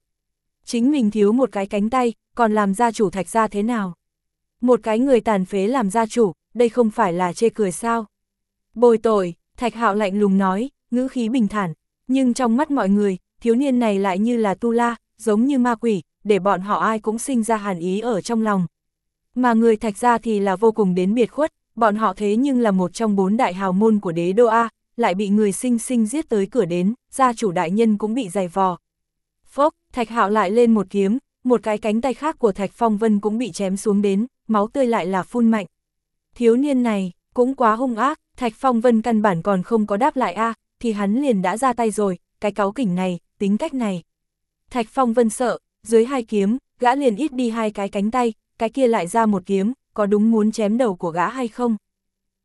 Chính mình thiếu một cái cánh tay, còn làm gia chủ Thạch gia thế nào? Một cái người tàn phế làm gia chủ, đây không phải là chê cười sao? Bồi tội, Thạch Hạo lạnh lùng nói, ngữ khí bình thản, nhưng trong mắt mọi người, thiếu niên này lại như là tu la, giống như ma quỷ, để bọn họ ai cũng sinh ra hàn ý ở trong lòng. Mà người thạch gia thì là vô cùng đến biệt khuất, bọn họ thế nhưng là một trong bốn đại hào môn của đế đô A, lại bị người sinh sinh giết tới cửa đến, gia chủ đại nhân cũng bị dày vò. Phốc, thạch hạo lại lên một kiếm, một cái cánh tay khác của thạch phong vân cũng bị chém xuống đến, máu tươi lại là phun mạnh. Thiếu niên này, cũng quá hung ác, thạch phong vân căn bản còn không có đáp lại A, thì hắn liền đã ra tay rồi, cái cáo kỉnh này, tính cách này. Thạch phong vân sợ, dưới hai kiếm, gã liền ít đi hai cái cánh tay, cái kia lại ra một kiếm, có đúng muốn chém đầu của gã hay không?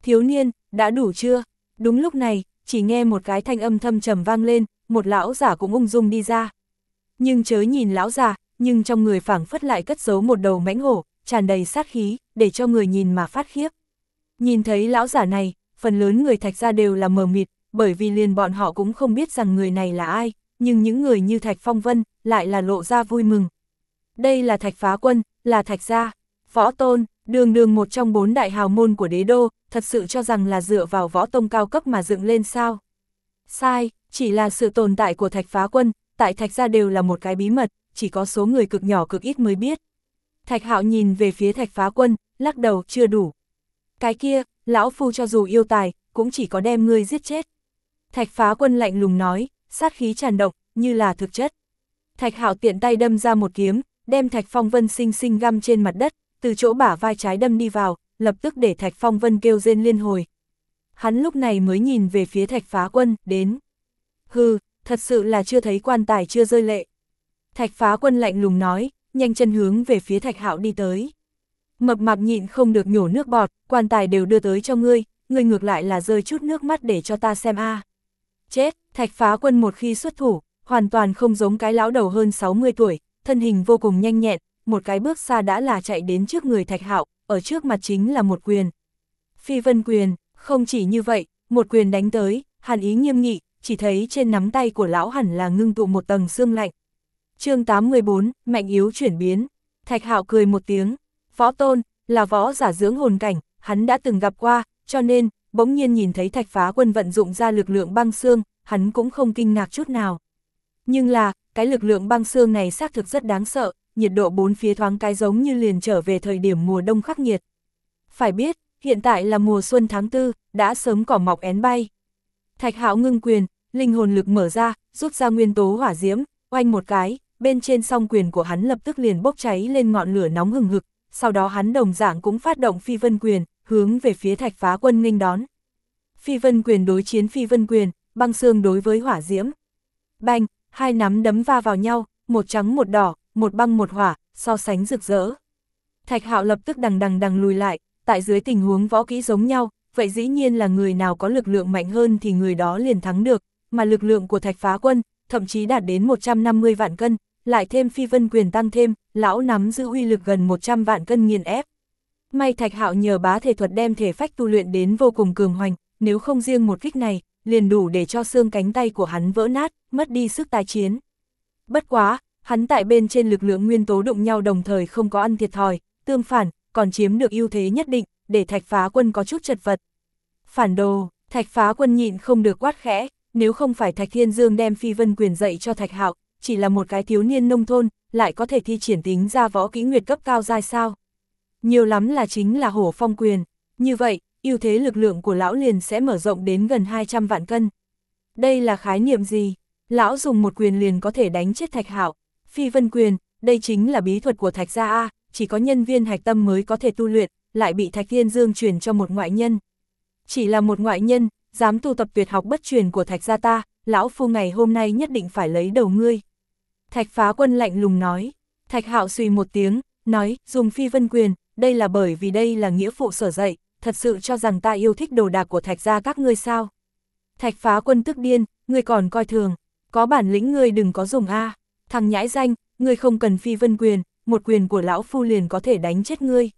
Thiếu niên, đã đủ chưa? Đúng lúc này, chỉ nghe một cái thanh âm thâm trầm vang lên, một lão giả cũng ung dung đi ra. Nhưng chớ nhìn lão già, nhưng trong người phảng phất lại cất giấu một đầu mãnh hổ, tràn đầy sát khí, để cho người nhìn mà phát khiếp. Nhìn thấy lão giả này, phần lớn người thạch ra đều là mờ mịt, bởi vì liền bọn họ cũng không biết rằng người này là ai, nhưng những người như Thạch Phong Vân lại là lộ ra vui mừng. Đây là Thạch Phá Quân, là Thạch Gia, Võ Tôn, đường đường một trong bốn đại hào môn của đế đô, thật sự cho rằng là dựa vào võ tông cao cấp mà dựng lên sao. Sai, chỉ là sự tồn tại của Thạch Phá Quân, tại Thạch Gia đều là một cái bí mật, chỉ có số người cực nhỏ cực ít mới biết. Thạch Hạo nhìn về phía Thạch Phá Quân, lắc đầu chưa đủ. Cái kia, lão phu cho dù yêu tài, cũng chỉ có đem ngươi giết chết. Thạch Phá Quân lạnh lùng nói, sát khí tràn động, như là thực chất. Thạch Hạo tiện tay đâm ra một kiếm, đem Thạch Phong Vân sinh sinh găm trên mặt đất, từ chỗ bả vai trái đâm đi vào, lập tức để Thạch Phong Vân kêu rên liên hồi. Hắn lúc này mới nhìn về phía Thạch Phá Quân, đến. Hừ, thật sự là chưa thấy quan tài chưa rơi lệ. Thạch Phá Quân lạnh lùng nói, nhanh chân hướng về phía Thạch Hạo đi tới. Mập mạp nhịn không được nhổ nước bọt, quan tài đều đưa tới cho ngươi, ngươi ngược lại là rơi chút nước mắt để cho ta xem a. Chết, Thạch Phá Quân một khi xuất thủ, hoàn toàn không giống cái lão đầu hơn 60 tuổi, thân hình vô cùng nhanh nhẹn, một cái bước xa đã là chạy đến trước người Thạch Hạo, ở trước mặt chính là một quyền. Phi vân quyền, không chỉ như vậy, một quyền đánh tới, hàn ý nghiêm nghị, chỉ thấy trên nắm tay của lão hẳn là ngưng tụ một tầng xương lạnh chương 814, mạnh yếu chuyển biến, thạch hạo cười một tiếng, võ tôn, là võ giả dưỡng hồn cảnh, hắn đã từng gặp qua, cho nên, bỗng nhiên nhìn thấy thạch phá quân vận dụng ra lực lượng băng xương, hắn cũng không kinh ngạc chút nào. Nhưng là, cái lực lượng băng xương này xác thực rất đáng sợ, nhiệt độ bốn phía thoáng cái giống như liền trở về thời điểm mùa đông khắc nghiệt. Phải biết, hiện tại là mùa xuân tháng tư, đã sớm cỏ mọc én bay. Thạch hạo ngưng quyền, linh hồn lực mở ra, rút ra nguyên tố hỏa diễm, oanh một cái, bên trên song quyền của hắn lập tức liền bốc cháy lên ngọn lửa nóng hừng hực, sau đó hắn đồng dạng cũng phát động phi vân quyền, hướng về phía thạch phá quân nghênh đón. Phi vân quyền đối chiến phi vân quyền, băng xương đối với hỏa diễm. Banh, hai nắm đấm va vào nhau, một trắng một đỏ, một băng một hỏa, so sánh rực rỡ. Thạch hạo lập tức đằng đằng đằng lùi lại, tại dưới tình huống võ kỹ giống nhau, vậy dĩ nhiên là người nào có lực lượng mạnh hơn thì người đó liền thắng được, mà lực lượng của thạch phá quân, thậm chí đạt đến 150 vạn cân, lại thêm phi vân quyền tăng thêm, lão nắm giữ uy lực gần 100 vạn cân nghiền ép. May thạch hạo nhờ bá thể thuật đem thể phách tu luyện đến vô cùng cường hoành, nếu không riêng một kích này, liền đủ để cho xương cánh tay của hắn vỡ nát, mất đi sức tái chiến. Bất quá, hắn tại bên trên lực lượng nguyên tố đụng nhau đồng thời không có ăn thiệt thòi, tương phản, còn chiếm được ưu thế nhất định, để thạch phá quân có chút chật vật. Phản đồ, thạch phá quân nhịn không được quát khẽ, nếu không phải thạch thiên dương đem phi vân quyền dạy cho thạch hạo, chỉ là một cái thiếu niên nông thôn, lại có thể thi triển tính ra võ kỹ nguyệt cấp cao dai sao. Nhiều lắm là chính là hổ phong quyền, như vậy, ưu thế lực lượng của lão liền sẽ mở rộng đến gần 200 vạn cân. Đây là khái niệm gì? Lão dùng một quyền liền có thể đánh chết thạch hạo, phi vân quyền, đây chính là bí thuật của thạch gia A, chỉ có nhân viên hạch tâm mới có thể tu luyện, lại bị thạch thiên dương truyền cho một ngoại nhân. Chỉ là một ngoại nhân, dám tu tập tuyệt học bất truyền của thạch gia ta, lão phu ngày hôm nay nhất định phải lấy đầu ngươi. Thạch phá quân lạnh lùng nói, thạch hạo suy một tiếng, nói, dùng phi vân quyền, đây là bởi vì đây là nghĩa phụ sở dạy, thật sự cho rằng ta yêu thích đồ đạc của thạch gia các ngươi sao. Thạch phá quân tức điên, ngươi còn coi thường, có bản lĩnh ngươi đừng có dùng A, thằng nhãi danh, ngươi không cần phi vân quyền, một quyền của lão phu liền có thể đánh chết ngươi.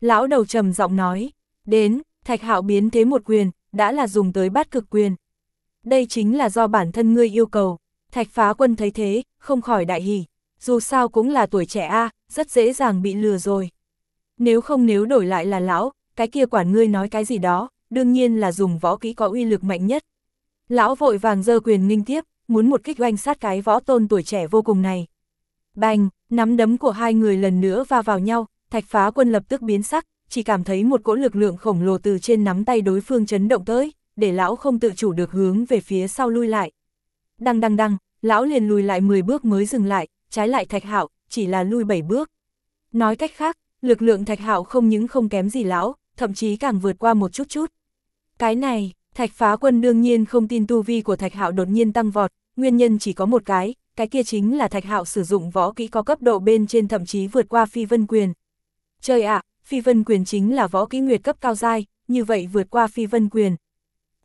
Lão đầu trầm giọng nói, đến, thạch hạo biến thế một quyền, đã là dùng tới bát cực quyền. Đây chính là do bản thân ngươi yêu cầu, thạch phá quân thấy thế, không khỏi đại hỉ, dù sao cũng là tuổi trẻ A, rất dễ dàng bị lừa rồi. Nếu không nếu đổi lại là lão, cái kia quản ngươi nói cái gì đó, đương nhiên là dùng võ kỹ có uy lực mạnh nhất. Lão vội vàng dơ quyền nghinh tiếp, muốn một kích oanh sát cái võ tôn tuổi trẻ vô cùng này. Bành, nắm đấm của hai người lần nữa va vào nhau, thạch phá quân lập tức biến sắc, chỉ cảm thấy một cỗ lực lượng khổng lồ từ trên nắm tay đối phương chấn động tới, để lão không tự chủ được hướng về phía sau lui lại. Đăng đăng đăng, lão liền lùi lại 10 bước mới dừng lại, trái lại thạch hạo chỉ là lui 7 bước. Nói cách khác, lực lượng thạch hạo không những không kém gì lão, thậm chí càng vượt qua một chút chút. Cái này, thạch phá quân đương nhiên không tin tu vi của thạch hạo đột nhiên tăng vọt, nguyên nhân chỉ có một cái, cái kia chính là thạch hạo sử dụng võ kỹ có cấp độ bên trên thậm chí vượt qua phi vân quyền. Trời ạ, phi vân quyền chính là võ kỹ nguyệt cấp cao dai, như vậy vượt qua phi vân quyền.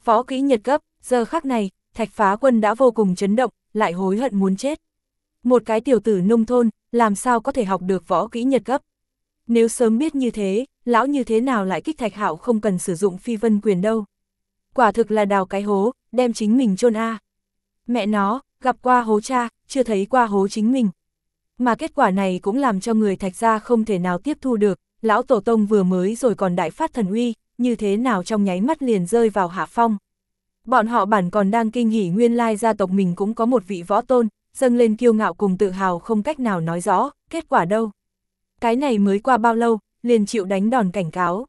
Võ kỹ nhật cấp, giờ khắc này, thạch phá quân đã vô cùng chấn động, lại hối hận muốn chết. Một cái tiểu tử nông thôn, làm sao có thể học được võ kỹ nhật cấp? Nếu sớm biết như thế, lão như thế nào lại kích thạch hạo không cần sử dụng phi vân quyền đâu. Quả thực là đào cái hố, đem chính mình chôn A. Mẹ nó, gặp qua hố cha, chưa thấy qua hố chính mình. Mà kết quả này cũng làm cho người thạch gia không thể nào tiếp thu được, lão tổ tông vừa mới rồi còn đại phát thần uy, như thế nào trong nháy mắt liền rơi vào hạ phong. Bọn họ bản còn đang kinh hỉ nguyên lai gia tộc mình cũng có một vị võ tôn, dâng lên kiêu ngạo cùng tự hào không cách nào nói rõ, kết quả đâu. Cái này mới qua bao lâu, liền chịu đánh đòn cảnh cáo.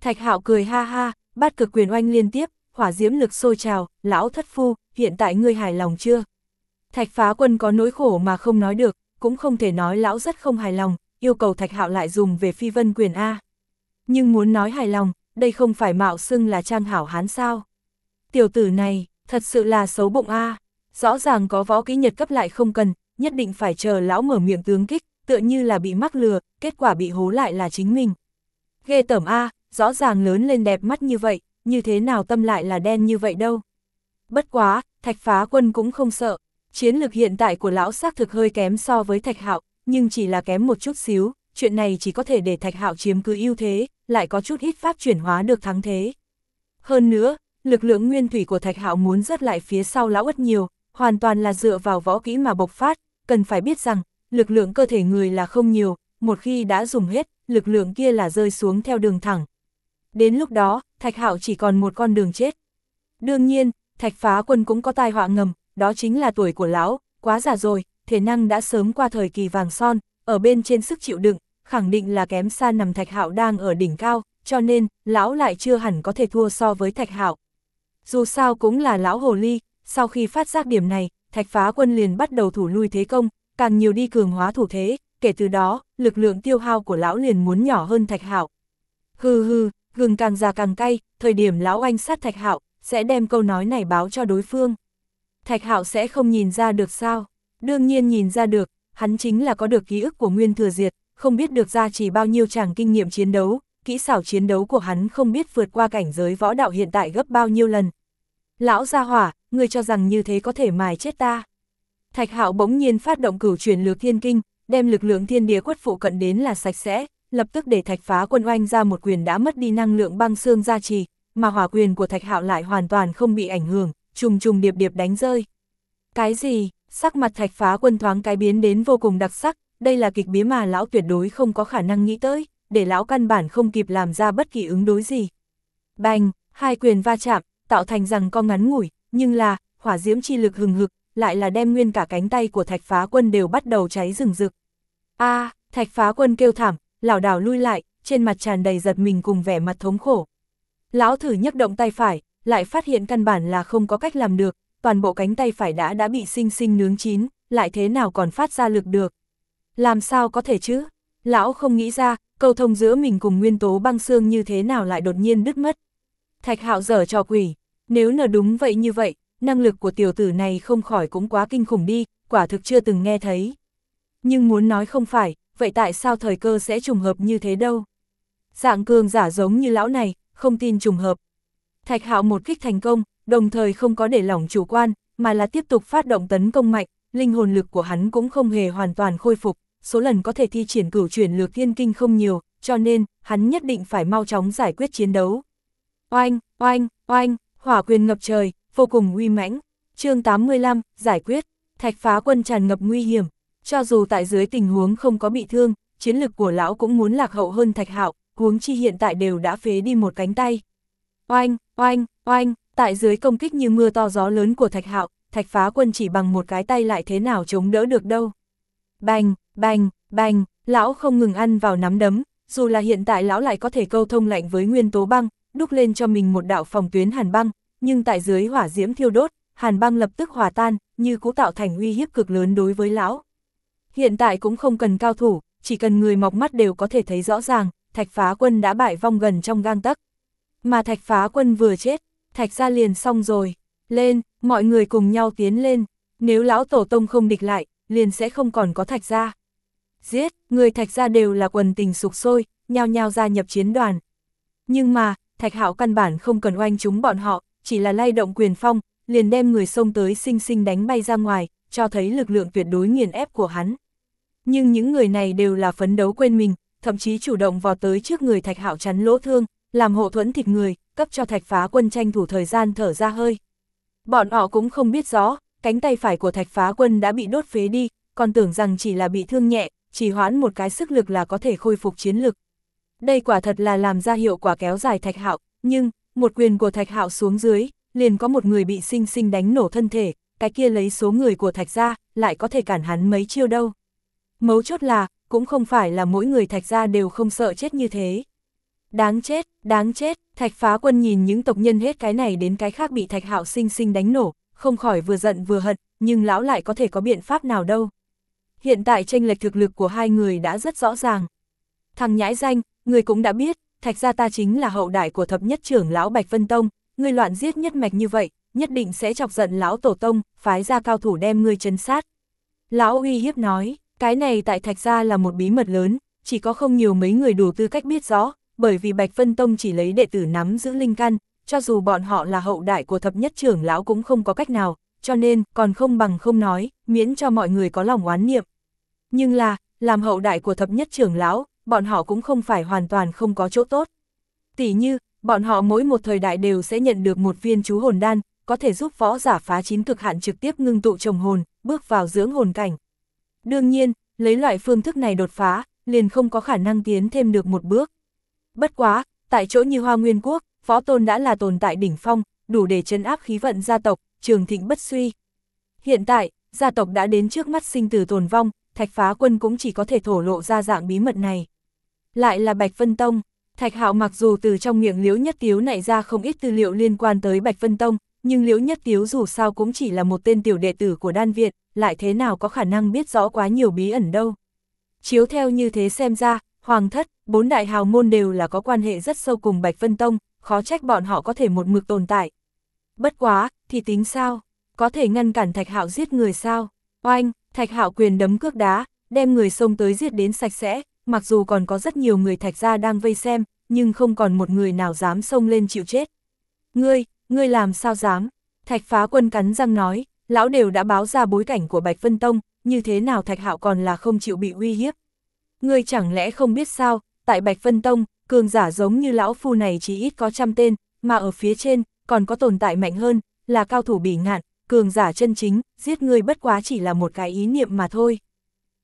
Thạch hạo cười ha ha, bát cực quyền oanh liên tiếp, hỏa diễm lực sôi trào, lão thất phu, hiện tại ngươi hài lòng chưa? Thạch phá quân có nỗi khổ mà không nói được, cũng không thể nói lão rất không hài lòng, yêu cầu thạch hạo lại dùng về phi vân quyền A. Nhưng muốn nói hài lòng, đây không phải mạo xưng là trang hảo hán sao. Tiểu tử này, thật sự là xấu bụng A, rõ ràng có võ kỹ nhật cấp lại không cần, nhất định phải chờ lão mở miệng tướng kích, tựa như là bị mắc lừa, kết quả bị hố lại là chính mình. Ghê tởm A, rõ ràng lớn lên đẹp mắt như vậy, như thế nào tâm lại là đen như vậy đâu. Bất quá, thạch phá quân cũng không sợ, chiến lược hiện tại của lão xác thực hơi kém so với thạch hạo, nhưng chỉ là kém một chút xíu, chuyện này chỉ có thể để thạch hạo chiếm cứ ưu thế, lại có chút ít pháp chuyển hóa được thắng thế. Hơn nữa, lực lượng nguyên thủy của Thạch Hạo muốn rớt lại phía sau lão ất nhiều, hoàn toàn là dựa vào võ kỹ mà bộc phát, cần phải biết rằng, lực lượng cơ thể người là không nhiều, một khi đã dùng hết, lực lượng kia là rơi xuống theo đường thẳng. Đến lúc đó, Thạch Hạo chỉ còn một con đường chết. Đương nhiên, Thạch Phá Quân cũng có tai họa ngầm, đó chính là tuổi của lão, quá già rồi, thể năng đã sớm qua thời kỳ vàng son, ở bên trên sức chịu đựng, khẳng định là kém xa nằm Thạch Hạo đang ở đỉnh cao, cho nên, lão lại chưa hẳn có thể thua so với Thạch Hạo. Dù sao cũng là lão hồ ly, sau khi phát giác điểm này, Thạch Phá Quân liền bắt đầu thủ lui thế công, càng nhiều đi cường hóa thủ thế, kể từ đó, lực lượng tiêu hao của lão liền muốn nhỏ hơn Thạch Hạo. Hừ hừ, gừng càng già càng cay, thời điểm lão anh sát Thạch Hạo, sẽ đem câu nói này báo cho đối phương. Thạch Hạo sẽ không nhìn ra được sao? Đương nhiên nhìn ra được, hắn chính là có được ký ức của Nguyên Thừa Diệt, không biết được ra chỉ bao nhiêu chàng kinh nghiệm chiến đấu, kỹ xảo chiến đấu của hắn không biết vượt qua cảnh giới võ đạo hiện tại gấp bao nhiêu lần. Lão gia hỏa, ngươi cho rằng như thế có thể mài chết ta. Thạch Hạo bỗng nhiên phát động cửu chuyển lược thiên kinh, đem lực lượng thiên địa quất phụ cận đến là sạch sẽ, lập tức để Thạch Phá Quân oanh ra một quyền đã mất đi năng lượng băng xương gia trì, mà hỏa quyền của Thạch Hạo lại hoàn toàn không bị ảnh hưởng, trùng trùng điệp điệp đánh rơi. Cái gì? Sắc mặt Thạch Phá Quân thoáng cái biến đến vô cùng đặc sắc, đây là kịch bí mà lão tuyệt đối không có khả năng nghĩ tới, để lão căn bản không kịp làm ra bất kỳ ứng đối gì. Bành, hai quyền va chạm, tạo thành rằng con ngắn ngủi, nhưng là, hỏa diễm chi lực hừng hực, lại là đem nguyên cả cánh tay của thạch phá quân đều bắt đầu cháy rừng rực. a thạch phá quân kêu thảm, lảo đảo lui lại, trên mặt tràn đầy giật mình cùng vẻ mặt thống khổ. Lão thử nhấc động tay phải, lại phát hiện căn bản là không có cách làm được, toàn bộ cánh tay phải đã đã bị sinh sinh nướng chín, lại thế nào còn phát ra lực được. Làm sao có thể chứ? Lão không nghĩ ra, câu thông giữa mình cùng nguyên tố băng xương như thế nào lại đột nhiên đứt mất. Thạch hạo dở trò quỷ, nếu nở đúng vậy như vậy, năng lực của tiểu tử này không khỏi cũng quá kinh khủng đi, quả thực chưa từng nghe thấy. Nhưng muốn nói không phải, vậy tại sao thời cơ sẽ trùng hợp như thế đâu? Dạng cường giả giống như lão này, không tin trùng hợp. Thạch hạo một kích thành công, đồng thời không có để lỏng chủ quan, mà là tiếp tục phát động tấn công mạnh, linh hồn lực của hắn cũng không hề hoàn toàn khôi phục, số lần có thể thi triển cửu chuyển lược thiên kinh không nhiều, cho nên, hắn nhất định phải mau chóng giải quyết chiến đấu. Oanh, oanh, oanh, hỏa quyền ngập trời, vô cùng uy mãnh. chương 85, giải quyết, thạch phá quân tràn ngập nguy hiểm, cho dù tại dưới tình huống không có bị thương, chiến lực của lão cũng muốn lạc hậu hơn thạch hạo, huống chi hiện tại đều đã phế đi một cánh tay. Oanh, oanh, oanh, tại dưới công kích như mưa to gió lớn của thạch hạo, thạch phá quân chỉ bằng một cái tay lại thế nào chống đỡ được đâu. Bành, bành, bành, lão không ngừng ăn vào nắm đấm, dù là hiện tại lão lại có thể câu thông lạnh với nguyên tố băng, đúc lên cho mình một đạo phòng tuyến hàn băng, nhưng tại dưới hỏa diễm thiêu đốt, hàn băng lập tức hòa tan, như cũ tạo thành uy hiếp cực lớn đối với lão. Hiện tại cũng không cần cao thủ, chỉ cần người mọc mắt đều có thể thấy rõ ràng, thạch phá quân đã bại vong gần trong gang tấc. Mà thạch phá quân vừa chết, thạch ra liền xong rồi. Lên, mọi người cùng nhau tiến lên, nếu lão tổ tông không địch lại, liền sẽ không còn có thạch ra. Giết, người thạch ra đều là quần tình sục sôi, nhao nhao gia nhập chiến đoàn. Nhưng mà, thạch hạo căn bản không cần oanh chúng bọn họ, chỉ là lay động quyền phong, liền đem người xông tới sinh sinh đánh bay ra ngoài, cho thấy lực lượng tuyệt đối nghiền ép của hắn. Nhưng những người này đều là phấn đấu quên mình, thậm chí chủ động vào tới trước người thạch hạo chắn lỗ thương, làm hộ thuẫn thịt người, cấp cho thạch phá quân tranh thủ thời gian thở ra hơi. Bọn họ cũng không biết rõ, cánh tay phải của thạch phá quân đã bị đốt phế đi, còn tưởng rằng chỉ là bị thương nhẹ, chỉ hoãn một cái sức lực là có thể khôi phục chiến lực. Đây quả thật là làm ra hiệu quả kéo dài thạch hạo, nhưng, một quyền của thạch hạo xuống dưới, liền có một người bị sinh sinh đánh nổ thân thể, cái kia lấy số người của thạch ra, lại có thể cản hắn mấy chiêu đâu. Mấu chốt là, cũng không phải là mỗi người thạch ra đều không sợ chết như thế. Đáng chết, đáng chết, thạch phá quân nhìn những tộc nhân hết cái này đến cái khác bị thạch hạo sinh sinh đánh nổ, không khỏi vừa giận vừa hận, nhưng lão lại có thể có biện pháp nào đâu. Hiện tại tranh lệch thực lực của hai người đã rất rõ ràng. Thằng nhãi danh, người cũng đã biết, thạch gia ta chính là hậu đại của thập nhất trưởng lão Bạch Vân Tông, người loạn giết nhất mạch như vậy, nhất định sẽ chọc giận lão tổ tông, phái ra cao thủ đem ngươi chấn sát. Lão uy hiếp nói, cái này tại thạch gia là một bí mật lớn, chỉ có không nhiều mấy người đủ tư cách biết rõ, bởi vì Bạch Vân Tông chỉ lấy đệ tử nắm giữ linh căn, cho dù bọn họ là hậu đại của thập nhất trưởng lão cũng không có cách nào, cho nên còn không bằng không nói, miễn cho mọi người có lòng oán niệm. Nhưng là, làm hậu đại của thập nhất trưởng lão, bọn họ cũng không phải hoàn toàn không có chỗ tốt. Tỷ như, bọn họ mỗi một thời đại đều sẽ nhận được một viên chú hồn đan, có thể giúp võ giả phá chín cực hạn trực tiếp ngưng tụ trồng hồn, bước vào dưỡng hồn cảnh. Đương nhiên, lấy loại phương thức này đột phá, liền không có khả năng tiến thêm được một bước. Bất quá, tại chỗ như Hoa Nguyên Quốc, võ tôn đã là tồn tại đỉnh phong, đủ để chấn áp khí vận gia tộc, trường thịnh bất suy. Hiện tại, gia tộc đã đến trước mắt sinh tử tồn vong, thạch phá quân cũng chỉ có thể thổ lộ ra dạng bí mật này. Lại là Bạch Vân Tông, Thạch Hạo mặc dù từ trong miệng Liễu Nhất Tiếu nảy ra không ít tư liệu liên quan tới Bạch Vân Tông, nhưng Liễu Nhất Tiếu dù sao cũng chỉ là một tên tiểu đệ tử của Đan Việt, lại thế nào có khả năng biết rõ quá nhiều bí ẩn đâu. Chiếu theo như thế xem ra, Hoàng thất, bốn đại hào môn đều là có quan hệ rất sâu cùng Bạch Vân Tông, khó trách bọn họ có thể một mực tồn tại. Bất quá, thì tính sao? Có thể ngăn cản Thạch Hạo giết người sao? Oanh, Thạch Hạo quyền đấm cước đá, đem người xông tới giết đến sạch sẽ, mặc dù còn có rất nhiều người Thạch gia đang vây xem, nhưng không còn một người nào dám xông lên chịu chết. Ngươi, ngươi làm sao dám? Thạch phá quân cắn răng nói, lão đều đã báo ra bối cảnh của Bạch Vân Tông, như thế nào Thạch Hạo còn là không chịu bị uy hiếp. Ngươi chẳng lẽ không biết sao, tại Bạch Vân Tông, cường giả giống như lão phu này chỉ ít có trăm tên, mà ở phía trên, còn có tồn tại mạnh hơn, là cao thủ bỉ ngạn, cường giả chân chính, giết ngươi bất quá chỉ là một cái ý niệm mà thôi.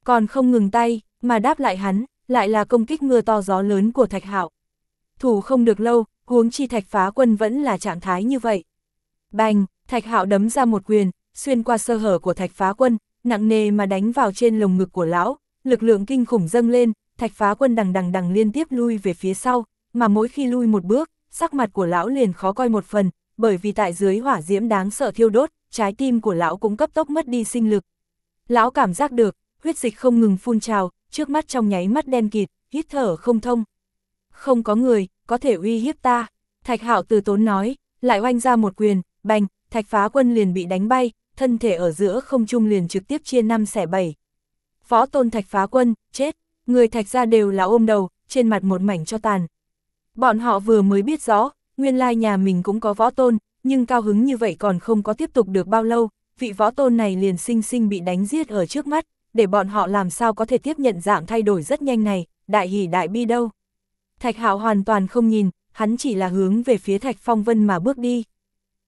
Còn không ngừng tay, mà đáp lại hắn, lại là công kích mưa to gió lớn của Thạch Hạo. Thủ không được lâu, huống chi Thạch phá quân vẫn là trạng thái như vậy. Bành, Thạch Hạo đấm ra một quyền, xuyên qua sơ hở của Thạch phá quân, nặng nề mà đánh vào trên lồng ngực của lão, lực lượng kinh khủng dâng lên, Thạch phá quân đằng đằng đằng liên tiếp lui về phía sau, mà mỗi khi lui một bước, sắc mặt của lão liền khó coi một phần, bởi vì tại dưới hỏa diễm đáng sợ thiêu đốt, trái tim của lão cũng cấp tốc mất đi sinh lực. Lão cảm giác được, huyết dịch không ngừng phun trào, trước mắt trong nháy mắt đen kịt, hít thở không thông. Không có người, có thể uy hiếp ta. Thạch hạo từ tốn nói, lại oanh ra một quyền, bành, thạch phá quân liền bị đánh bay, thân thể ở giữa không trung liền trực tiếp chia năm xẻ bảy. Phó tôn thạch phá quân, chết, người thạch ra đều là ôm đầu, trên mặt một mảnh cho tàn. Bọn họ vừa mới biết rõ, nguyên lai nhà mình cũng có võ tôn, nhưng cao hứng như vậy còn không có tiếp tục được bao lâu, vị võ tôn này liền sinh sinh bị đánh giết ở trước mắt, để bọn họ làm sao có thể tiếp nhận dạng thay đổi rất nhanh này, đại hỉ đại bi đâu. Thạch Hạo hoàn toàn không nhìn, hắn chỉ là hướng về phía Thạch Phong Vân mà bước đi.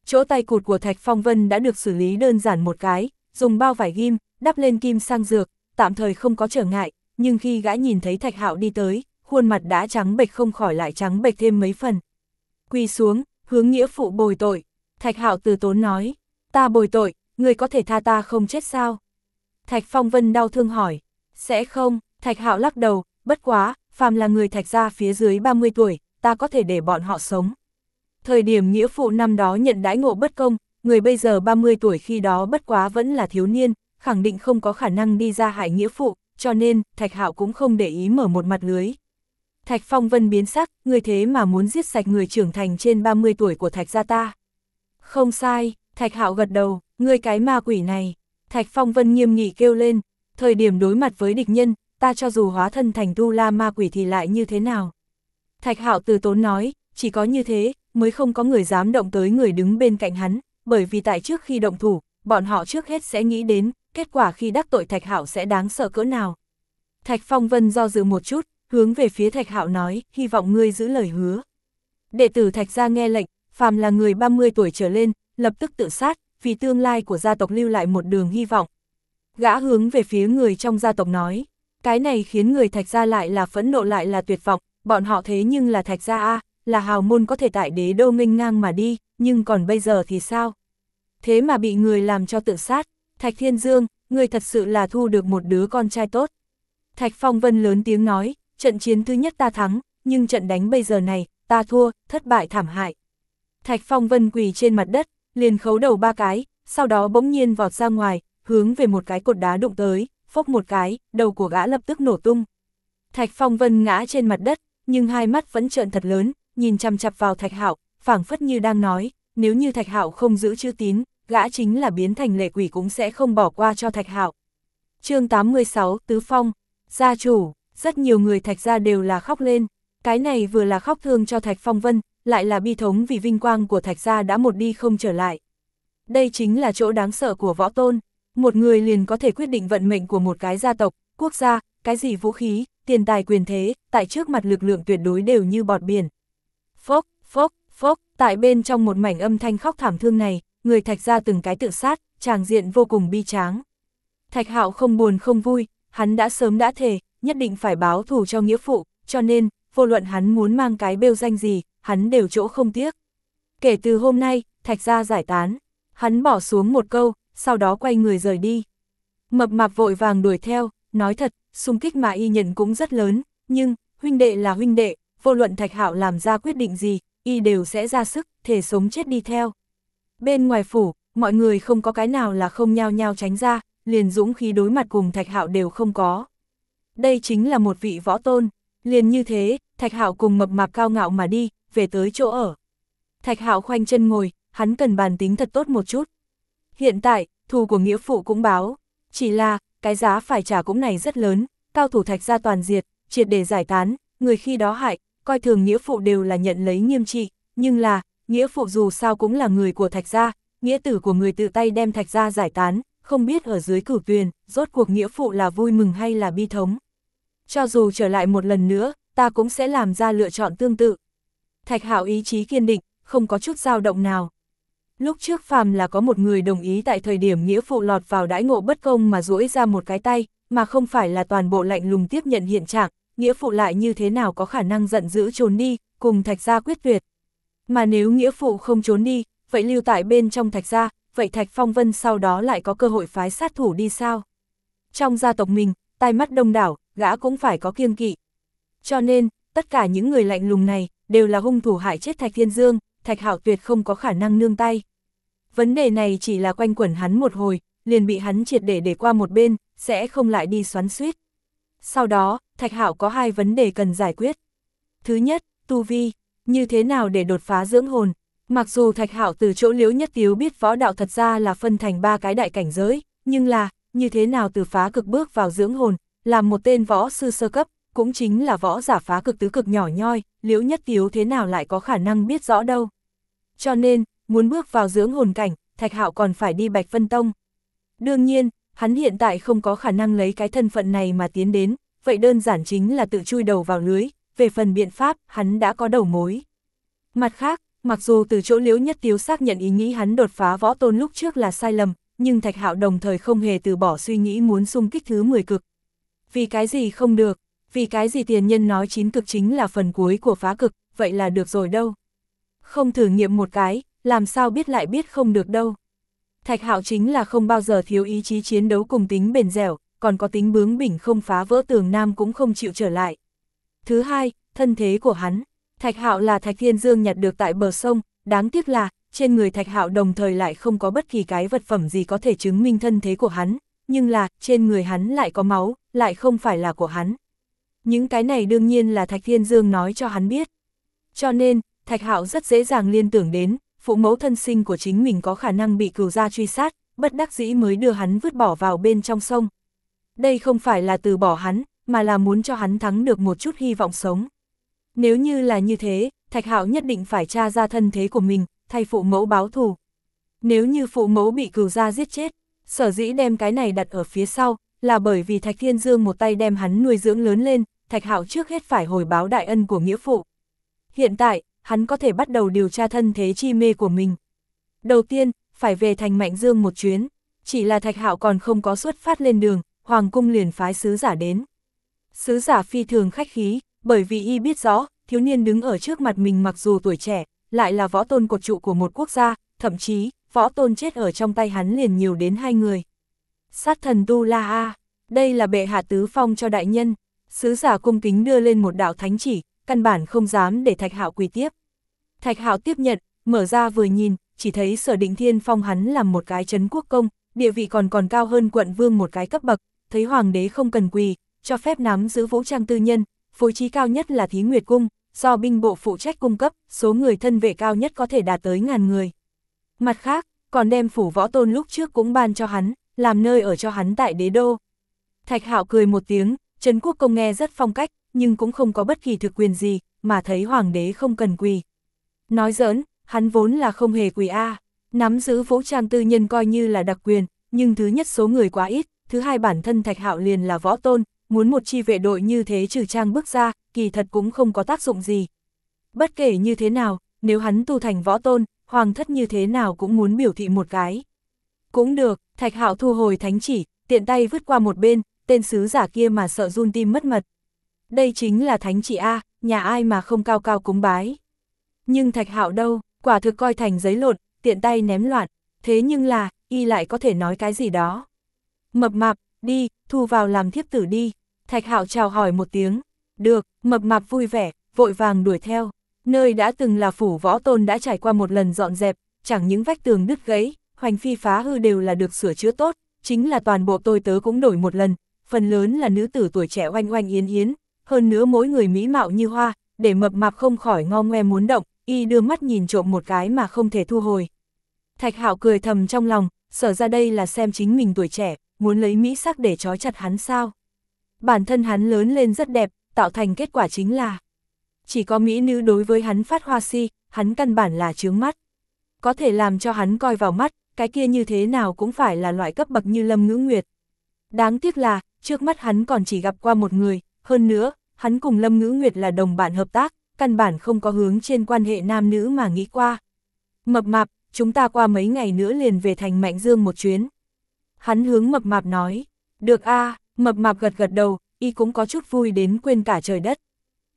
Chỗ tay cụt của Thạch Phong Vân đã được xử lý đơn giản một cái, dùng bao vải ghim, đắp lên kim sang dược, tạm thời không có trở ngại, nhưng khi gã nhìn thấy Thạch Hạo đi tới, khuôn mặt đã trắng bệch không khỏi lại trắng bệch thêm mấy phần. Quỳ xuống, hướng nghĩa phụ bồi tội. Thạch Hạo từ tốn nói, ta bồi tội, người có thể tha ta không chết sao? Thạch Phong Vân đau thương hỏi, sẽ không, Thạch Hạo lắc đầu, bất quá, phàm là người Thạch gia phía dưới 30 tuổi, ta có thể để bọn họ sống. Thời điểm nghĩa phụ năm đó nhận đãi ngộ bất công, người bây giờ 30 tuổi khi đó bất quá vẫn là thiếu niên, khẳng định không có khả năng đi ra hại nghĩa phụ, cho nên, Thạch Hạo cũng không để ý mở một mặt lưới. Thạch Phong Vân biến sắc, người thế mà muốn giết sạch người trưởng thành trên 30 tuổi của Thạch gia ta. Không sai, Thạch Hạo gật đầu, ngươi cái ma quỷ này. Thạch Phong Vân nghiêm nghị kêu lên, thời điểm đối mặt với địch nhân, ta cho dù hóa thân thành tu la ma quỷ thì lại như thế nào. Thạch Hạo từ tốn nói, chỉ có như thế, mới không có người dám động tới người đứng bên cạnh hắn, bởi vì tại trước khi động thủ, bọn họ trước hết sẽ nghĩ đến, kết quả khi đắc tội Thạch Hạo sẽ đáng sợ cỡ nào. Thạch Phong Vân do dự một chút, hướng về phía Thạch Hạo nói, hy vọng ngươi giữ lời hứa. Đệ tử Thạch gia nghe lệnh, phàm là người 30 tuổi trở lên, lập tức tự sát, vì tương lai của gia tộc lưu lại một đường hy vọng. Gã hướng về phía người trong gia tộc nói, cái này khiến người Thạch gia lại là phẫn nộ lại là tuyệt vọng, bọn họ thế nhưng là Thạch gia A, là hào môn có thể tại đế đô minh ngang mà đi, nhưng còn bây giờ thì sao? Thế mà bị người làm cho tự sát, Thạch Thiên Dương, người thật sự là thu được một đứa con trai tốt. Thạch Phong Vân lớn tiếng nói, trận chiến thứ nhất ta thắng, nhưng trận đánh bây giờ này, ta thua, thất bại thảm hại. Thạch Phong Vân quỳ trên mặt đất, liền khấu đầu ba cái, sau đó bỗng nhiên vọt ra ngoài, hướng về một cái cột đá đụng tới, phốc một cái, đầu của gã lập tức nổ tung. Thạch Phong Vân ngã trên mặt đất, nhưng hai mắt vẫn trợn thật lớn, nhìn chăm chặp vào Thạch Hạo, phảng phất như đang nói, nếu như Thạch Hạo không giữ chữ tín, gã chính là biến thành lệ quỷ cũng sẽ không bỏ qua cho Thạch Hạo. Chương 86, Tứ Phong, gia chủ, rất nhiều người Thạch gia đều là khóc lên, cái này vừa là khóc thương cho Thạch Phong Vân, lại là bi thống vì vinh quang của Thạch gia đã một đi không trở lại. Đây chính là chỗ đáng sợ của võ tôn, một người liền có thể quyết định vận mệnh của một cái gia tộc, quốc gia, cái gì vũ khí, tiền tài quyền thế, tại trước mặt lực lượng tuyệt đối đều như bọt biển. phốc, phốc, phốc, tại bên trong một mảnh âm thanh khóc thảm thương này, người thạch ra từng cái tự sát, tràng diện vô cùng bi tráng. Thạch hạo không buồn không vui, hắn đã sớm đã thề, nhất định phải báo thù cho nghĩa phụ, cho nên, vô luận hắn muốn mang cái bêu danh gì, hắn đều chỗ không tiếc. Kể từ hôm nay, thạch ra giải tán, hắn bỏ xuống một câu, sau đó quay người rời đi. Mập mạp vội vàng đuổi theo, nói thật, xung kích mà y nhận cũng rất lớn, nhưng, huynh đệ là huynh đệ, vô luận thạch hạo làm ra quyết định gì, y đều sẽ ra sức, thể sống chết đi theo. Bên ngoài phủ, mọi người không có cái nào là không nhao nhao tránh ra, liền dũng khí đối mặt cùng thạch hạo đều không có. Đây chính là một vị võ tôn, liền như thế, thạch hạo cùng mập mạp cao ngạo mà đi, về tới chỗ ở. Thạch hạo khoanh chân ngồi, hắn cần bàn tính thật tốt một chút. Hiện tại, thù của nghĩa phụ cũng báo, chỉ là, cái giá phải trả cũng này rất lớn, cao thủ thạch ra toàn diệt, triệt để giải tán, người khi đó hại, coi thường nghĩa phụ đều là nhận lấy nghiêm trị, nhưng là, nghĩa phụ dù sao cũng là người của thạch gia, nghĩa tử của người tự tay đem thạch gia giải tán, không biết ở dưới cửu tuyền, rốt cuộc nghĩa phụ là vui mừng hay là bi thống. Cho dù trở lại một lần nữa, ta cũng sẽ làm ra lựa chọn tương tự. Thạch hạo ý chí kiên định, không có chút dao động nào. Lúc trước phàm là có một người đồng ý tại thời điểm nghĩa phụ lọt vào đãi ngộ bất công mà duỗi ra một cái tay, mà không phải là toàn bộ lạnh lùng tiếp nhận hiện trạng, nghĩa phụ lại như thế nào có khả năng giận dữ trốn đi, cùng thạch gia quyết tuyệt. Mà nếu nghĩa phụ không trốn đi, vậy lưu tại bên trong thạch gia, vậy thạch phong vân sau đó lại có cơ hội phái sát thủ đi sao? Trong gia tộc mình, tai mắt đông đảo, gã cũng phải có kiêng kỵ. Cho nên, tất cả những người lạnh lùng này, đều là hung thủ hại chết Thạch Thiên Dương, Thạch Hạo tuyệt không có khả năng nương tay. Vấn đề này chỉ là quanh quẩn hắn một hồi, liền bị hắn triệt để để qua một bên, sẽ không lại đi xoắn suýt. Sau đó, Thạch Hạo có hai vấn đề cần giải quyết. Thứ nhất, tu vi, như thế nào để đột phá dưỡng hồn. Mặc dù Thạch Hạo từ chỗ liễu nhất tiếu biết võ đạo thật ra là phân thành ba cái đại cảnh giới, nhưng là, như thế nào từ phá cực bước vào dưỡng hồn, làm một tên võ sư sơ cấp, cũng chính là võ giả phá cực tứ cực nhỏ nhoi, liễu nhất tiếu thế nào lại có khả năng biết rõ đâu. Cho nên, muốn bước vào dưỡng hồn cảnh, Thạch Hạo còn phải đi Bạch Vân Tông. Đương nhiên, hắn hiện tại không có khả năng lấy cái thân phận này mà tiến đến, vậy đơn giản chính là tự chui đầu vào lưới, về phần biện pháp, hắn đã có đầu mối. Mặt khác, mặc dù từ chỗ liễu nhất tiếu xác nhận ý nghĩ hắn đột phá võ tôn lúc trước là sai lầm, nhưng Thạch Hạo đồng thời không hề từ bỏ suy nghĩ muốn xung kích thứ 10 cực. Vì cái gì không được, vì cái gì tiền nhân nói chín cực chính là phần cuối của phá cực, vậy là được rồi đâu. Không thử nghiệm một cái, làm sao biết lại biết không được đâu. Thạch hạo chính là không bao giờ thiếu ý chí chiến đấu cùng tính bền dẻo, còn có tính bướng bỉnh không phá vỡ tường nam cũng không chịu trở lại. Thứ hai, thân thế của hắn. Thạch hạo là thạch thiên dương nhặt được tại bờ sông, đáng tiếc là, trên người thạch hạo đồng thời lại không có bất kỳ cái vật phẩm gì có thể chứng minh thân thế của hắn, nhưng là, trên người hắn lại có máu, lại không phải là của hắn. Những cái này đương nhiên là Thạch Thiên Dương nói cho hắn biết. Cho nên, Thạch Hạo rất dễ dàng liên tưởng đến, phụ mẫu thân sinh của chính mình có khả năng bị cừu gia truy sát, bất đắc dĩ mới đưa hắn vứt bỏ vào bên trong sông. Đây không phải là từ bỏ hắn, mà là muốn cho hắn thắng được một chút hy vọng sống. Nếu như là như thế, Thạch Hạo nhất định phải tra ra thân thế của mình, thay phụ mẫu báo thù. Nếu như phụ mẫu bị cừu gia giết chết, sở dĩ đem cái này đặt ở phía sau, là bởi vì Thạch Thiên Dương một tay đem hắn nuôi dưỡng lớn lên, Thạch Hạo trước hết phải hồi báo đại ân của nghĩa phụ. Hiện tại, hắn có thể bắt đầu điều tra thân thế chi mê của mình. Đầu tiên, phải về thành Mạnh Dương một chuyến, chỉ là Thạch Hạo còn không có xuất phát lên đường, Hoàng cung liền phái sứ giả đến. Sứ giả phi thường khách khí, bởi vì y biết rõ, thiếu niên đứng ở trước mặt mình mặc dù tuổi trẻ, lại là võ tôn cột trụ của một quốc gia, thậm chí, võ tôn chết ở trong tay hắn liền nhiều đến hai người. Sát thần Tu La A, đây là bệ hạ tứ phong cho đại nhân, sứ giả cung kính đưa lên một đạo thánh chỉ, căn bản không dám để Thạch Hạo quỳ tiếp. Thạch Hạo tiếp nhận, mở ra vừa nhìn, chỉ thấy sở định thiên phong hắn làm một cái chấn quốc công, địa vị còn còn cao hơn quận vương một cái cấp bậc, thấy hoàng đế không cần quỳ, cho phép nắm giữ vũ trang tư nhân, phối trí cao nhất là thí nguyệt cung, do binh bộ phụ trách cung cấp, số người thân vệ cao nhất có thể đạt tới ngàn người. Mặt khác, còn đem phủ võ tôn lúc trước cũng ban cho hắn, làm nơi ở cho hắn tại đế đô. Thạch Hạo cười một tiếng, Trấn Quốc Công nghe rất phong cách, nhưng cũng không có bất kỳ thực quyền gì, mà thấy hoàng đế không cần quỳ. Nói giỡn, hắn vốn là không hề quỳ A, nắm giữ vũ trang tư nhân coi như là đặc quyền, nhưng thứ nhất số người quá ít, thứ hai bản thân Thạch Hạo liền là võ tôn, muốn một chi vệ đội như thế trừ trang bước ra, kỳ thật cũng không có tác dụng gì. Bất kể như thế nào, nếu hắn tu thành võ tôn, hoàng thất như thế nào cũng muốn biểu thị một cái. Cũng được, Thạch Hạo thu hồi thánh chỉ, tiện tay vứt qua một bên, tên sứ giả kia mà sợ run tim mất mật. Đây chính là thánh chỉ A, nhà ai mà không cao cao cúng bái. Nhưng Thạch Hạo đâu, quả thực coi thành giấy lộn, tiện tay ném loạn, thế nhưng là, y lại có thể nói cái gì đó. Mập mạp, đi, thu vào làm thiếp tử đi. Thạch Hạo chào hỏi một tiếng. Được, mập mạp vui vẻ, vội vàng đuổi theo. Nơi đã từng là phủ võ tôn đã trải qua một lần dọn dẹp, chẳng những vách tường đứt gãy, hoành phi phá hư đều là được sửa chữa tốt, chính là toàn bộ tôi tớ cũng đổi một lần, phần lớn là nữ tử tuổi trẻ oanh oanh yến yến, hơn nữa mỗi người mỹ mạo như hoa, để mập mạp không khỏi ngo ngoe muốn động, y đưa mắt nhìn trộm một cái mà không thể thu hồi. Thạch Hạo cười thầm trong lòng, sở ra đây là xem chính mình tuổi trẻ, muốn lấy mỹ sắc để trói chặt hắn sao. Bản thân hắn lớn lên rất đẹp, tạo thành kết quả chính là chỉ có mỹ nữ đối với hắn phát hoa si, hắn căn bản là chướng mắt. Có thể làm cho hắn coi vào mắt, cái kia như thế nào cũng phải là loại cấp bậc như Lâm Ngữ Nguyệt. Đáng tiếc là, trước mắt hắn còn chỉ gặp qua một người, hơn nữa, hắn cùng Lâm Ngữ Nguyệt là đồng bạn hợp tác, căn bản không có hướng trên quan hệ nam nữ mà nghĩ qua. Mập mạp, chúng ta qua mấy ngày nữa liền về thành Mạnh Dương một chuyến. Hắn hướng mập mạp nói, được a mập mạp gật gật đầu, y cũng có chút vui đến quên cả trời đất.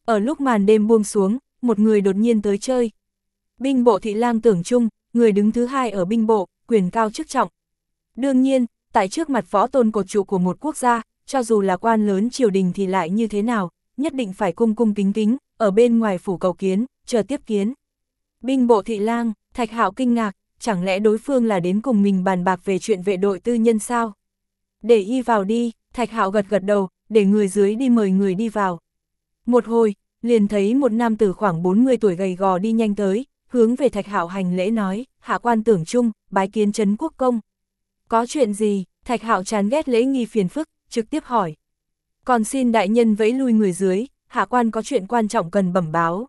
Ở lúc màn đêm buông xuống, một người đột nhiên tới chơi. Binh bộ thị lang tưởng chung, người đứng thứ hai ở binh bộ, quyền cao chức trọng. Đương nhiên, tại trước mặt võ tôn cột trụ của một quốc gia, cho dù là quan lớn triều đình thì lại như thế nào, nhất định phải cung cung kính kính, ở bên ngoài phủ cầu kiến, chờ tiếp kiến. Binh bộ thị lang, thạch hạo kinh ngạc, chẳng lẽ đối phương là đến cùng mình bàn bạc về chuyện vệ đội tư nhân sao? Để y vào đi, thạch hạo gật gật đầu, để người dưới đi mời người đi vào. Một hồi, liền thấy một nam tử khoảng 40 tuổi gầy gò đi nhanh tới, hướng về thạch hạo hành lễ nói, hạ quan tưởng chung, bái kiến chấn quốc công. Có chuyện gì, thạch hạo chán ghét lễ nghi phiền phức, trực tiếp hỏi. Còn xin đại nhân vẫy lui người dưới, hạ quan có chuyện quan trọng cần bẩm báo.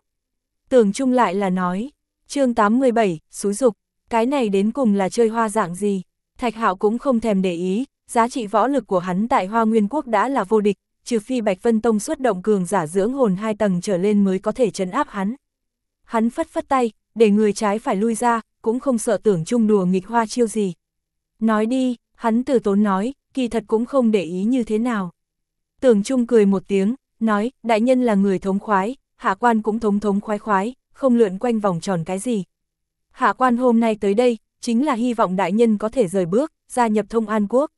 Tưởng chung lại là nói, chương 87, xúi dục, cái này đến cùng là chơi hoa dạng gì, thạch hạo cũng không thèm để ý, giá trị võ lực của hắn tại hoa nguyên quốc đã là vô địch, trừ phi Bạch Vân Tông xuất động cường giả dưỡng hồn hai tầng trở lên mới có thể chấn áp hắn. Hắn phất phất tay, để người trái phải lui ra, cũng không sợ tưởng chung đùa nghịch hoa chiêu gì. Nói đi, hắn từ tốn nói, kỳ thật cũng không để ý như thế nào. Tưởng chung cười một tiếng, nói, đại nhân là người thống khoái, hạ quan cũng thống thống khoái khoái, không lượn quanh vòng tròn cái gì. Hạ quan hôm nay tới đây, chính là hy vọng đại nhân có thể rời bước, gia nhập thông an quốc.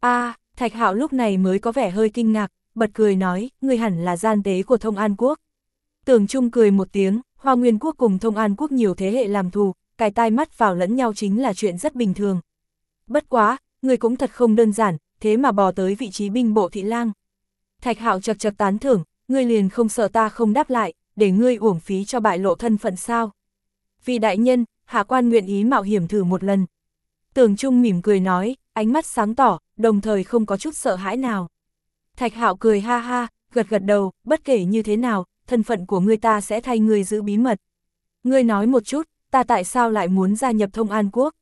a Thạch Hạo lúc này mới có vẻ hơi kinh ngạc, bật cười nói, người hẳn là gian tế của thông an quốc. Tưởng Trung cười một tiếng, Hoa Nguyên quốc cùng thông an quốc nhiều thế hệ làm thù, cài tai mắt vào lẫn nhau chính là chuyện rất bình thường. Bất quá, người cũng thật không đơn giản, thế mà bò tới vị trí binh bộ thị lang. Thạch Hạo chật chật tán thưởng, ngươi liền không sợ ta không đáp lại, để ngươi uổng phí cho bại lộ thân phận sao. Vì đại nhân, hạ quan nguyện ý mạo hiểm thử một lần. Tưởng Trung mỉm cười nói, ánh mắt sáng tỏ, đồng thời không có chút sợ hãi nào. Thạch Hạo cười ha ha, gật gật đầu, bất kể như thế nào, thân phận của ngươi ta sẽ thay ngươi giữ bí mật. Ngươi nói một chút, ta tại sao lại muốn gia nhập thông an quốc?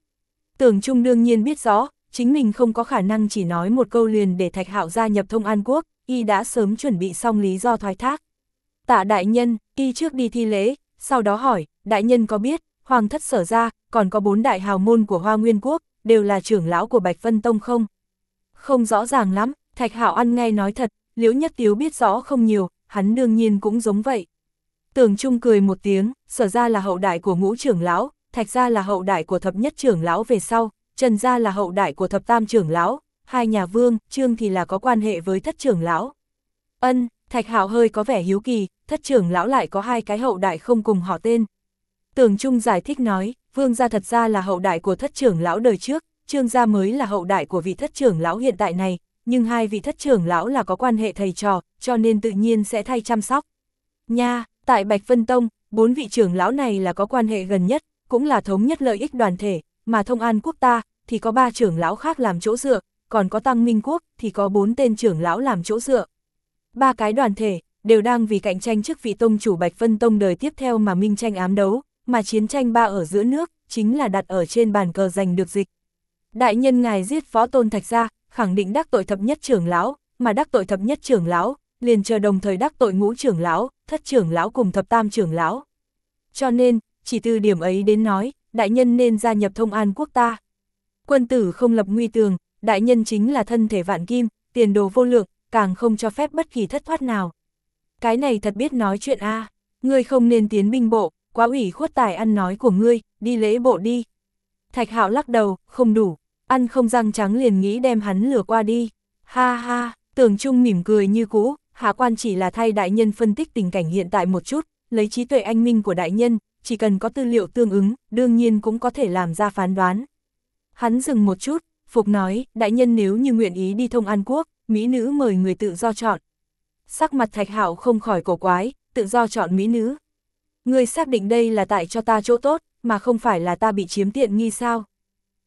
Tưởng Trung đương nhiên biết rõ, chính mình không có khả năng chỉ nói một câu liền để Thạch Hạo gia nhập thông an quốc, y đã sớm chuẩn bị xong lý do thoái thác. Tạ đại nhân, y trước đi thi lễ, sau đó hỏi, đại nhân có biết, hoàng thất sở ra, còn có bốn đại hào môn của Hoa Nguyên Quốc, đều là trưởng lão của Bạch Vân Tông không? Không rõ ràng lắm, Thạch Hạo ăn ngay nói thật, Liễu Nhất Tiếu biết rõ không nhiều, hắn đương nhiên cũng giống vậy. Tưởng Trung cười một tiếng, sở ra là hậu đại của ngũ trưởng lão, Thạch ra là hậu đại của thập nhất trưởng lão về sau, Trần ra là hậu đại của thập tam trưởng lão, hai nhà vương, Trương thì là có quan hệ với thất trưởng lão. Ân, Thạch Hạo hơi có vẻ hiếu kỳ, thất trưởng lão lại có hai cái hậu đại không cùng họ tên. Tường Trung giải thích nói, vương gia thật ra là hậu đại của thất trưởng lão đời trước, trương gia mới là hậu đại của vị thất trưởng lão hiện tại này, nhưng hai vị thất trưởng lão là có quan hệ thầy trò, cho nên tự nhiên sẽ thay chăm sóc. Nha, tại Bạch Vân Tông, bốn vị trưởng lão này là có quan hệ gần nhất, cũng là thống nhất lợi ích đoàn thể, mà thông an quốc ta, thì có ba trưởng lão khác làm chỗ dựa, còn có tăng minh quốc, thì có bốn tên trưởng lão làm chỗ dựa. Ba cái đoàn thể, đều đang vì cạnh tranh chức vị tông chủ Bạch Vân Tông đời tiếp theo mà minh tranh ám đấu, mà chiến tranh ba ở giữa nước, chính là đặt ở trên bàn cờ giành được dịch. Đại nhân ngài giết phó tôn thạch ra, khẳng định đắc tội thập nhất trưởng lão, mà đắc tội thập nhất trưởng lão, liền chờ đồng thời đắc tội ngũ trưởng lão, thất trưởng lão cùng thập tam trưởng lão. Cho nên, chỉ từ điểm ấy đến nói, đại nhân nên gia nhập thông an quốc ta. Quân tử không lập nguy tường, đại nhân chính là thân thể vạn kim, tiền đồ vô lượng, càng không cho phép bất kỳ thất thoát nào. Cái này thật biết nói chuyện a ngươi không nên tiến binh bộ, quá ủy khuất tài ăn nói của ngươi, đi lễ bộ đi. Thạch hạo lắc đầu, không đủ, ăn không răng trắng liền nghĩ đem hắn lừa qua đi. Ha ha, tưởng trung mỉm cười như cũ, hạ quan chỉ là thay đại nhân phân tích tình cảnh hiện tại một chút, lấy trí tuệ anh minh của đại nhân, chỉ cần có tư liệu tương ứng, đương nhiên cũng có thể làm ra phán đoán. Hắn dừng một chút, Phục nói, đại nhân nếu như nguyện ý đi thông An Quốc, Mỹ nữ mời người tự do chọn. Sắc mặt thạch hạo không khỏi cổ quái, tự do chọn Mỹ nữ. Người xác định đây là tại cho ta chỗ tốt, mà không phải là ta bị chiếm tiện nghi sao.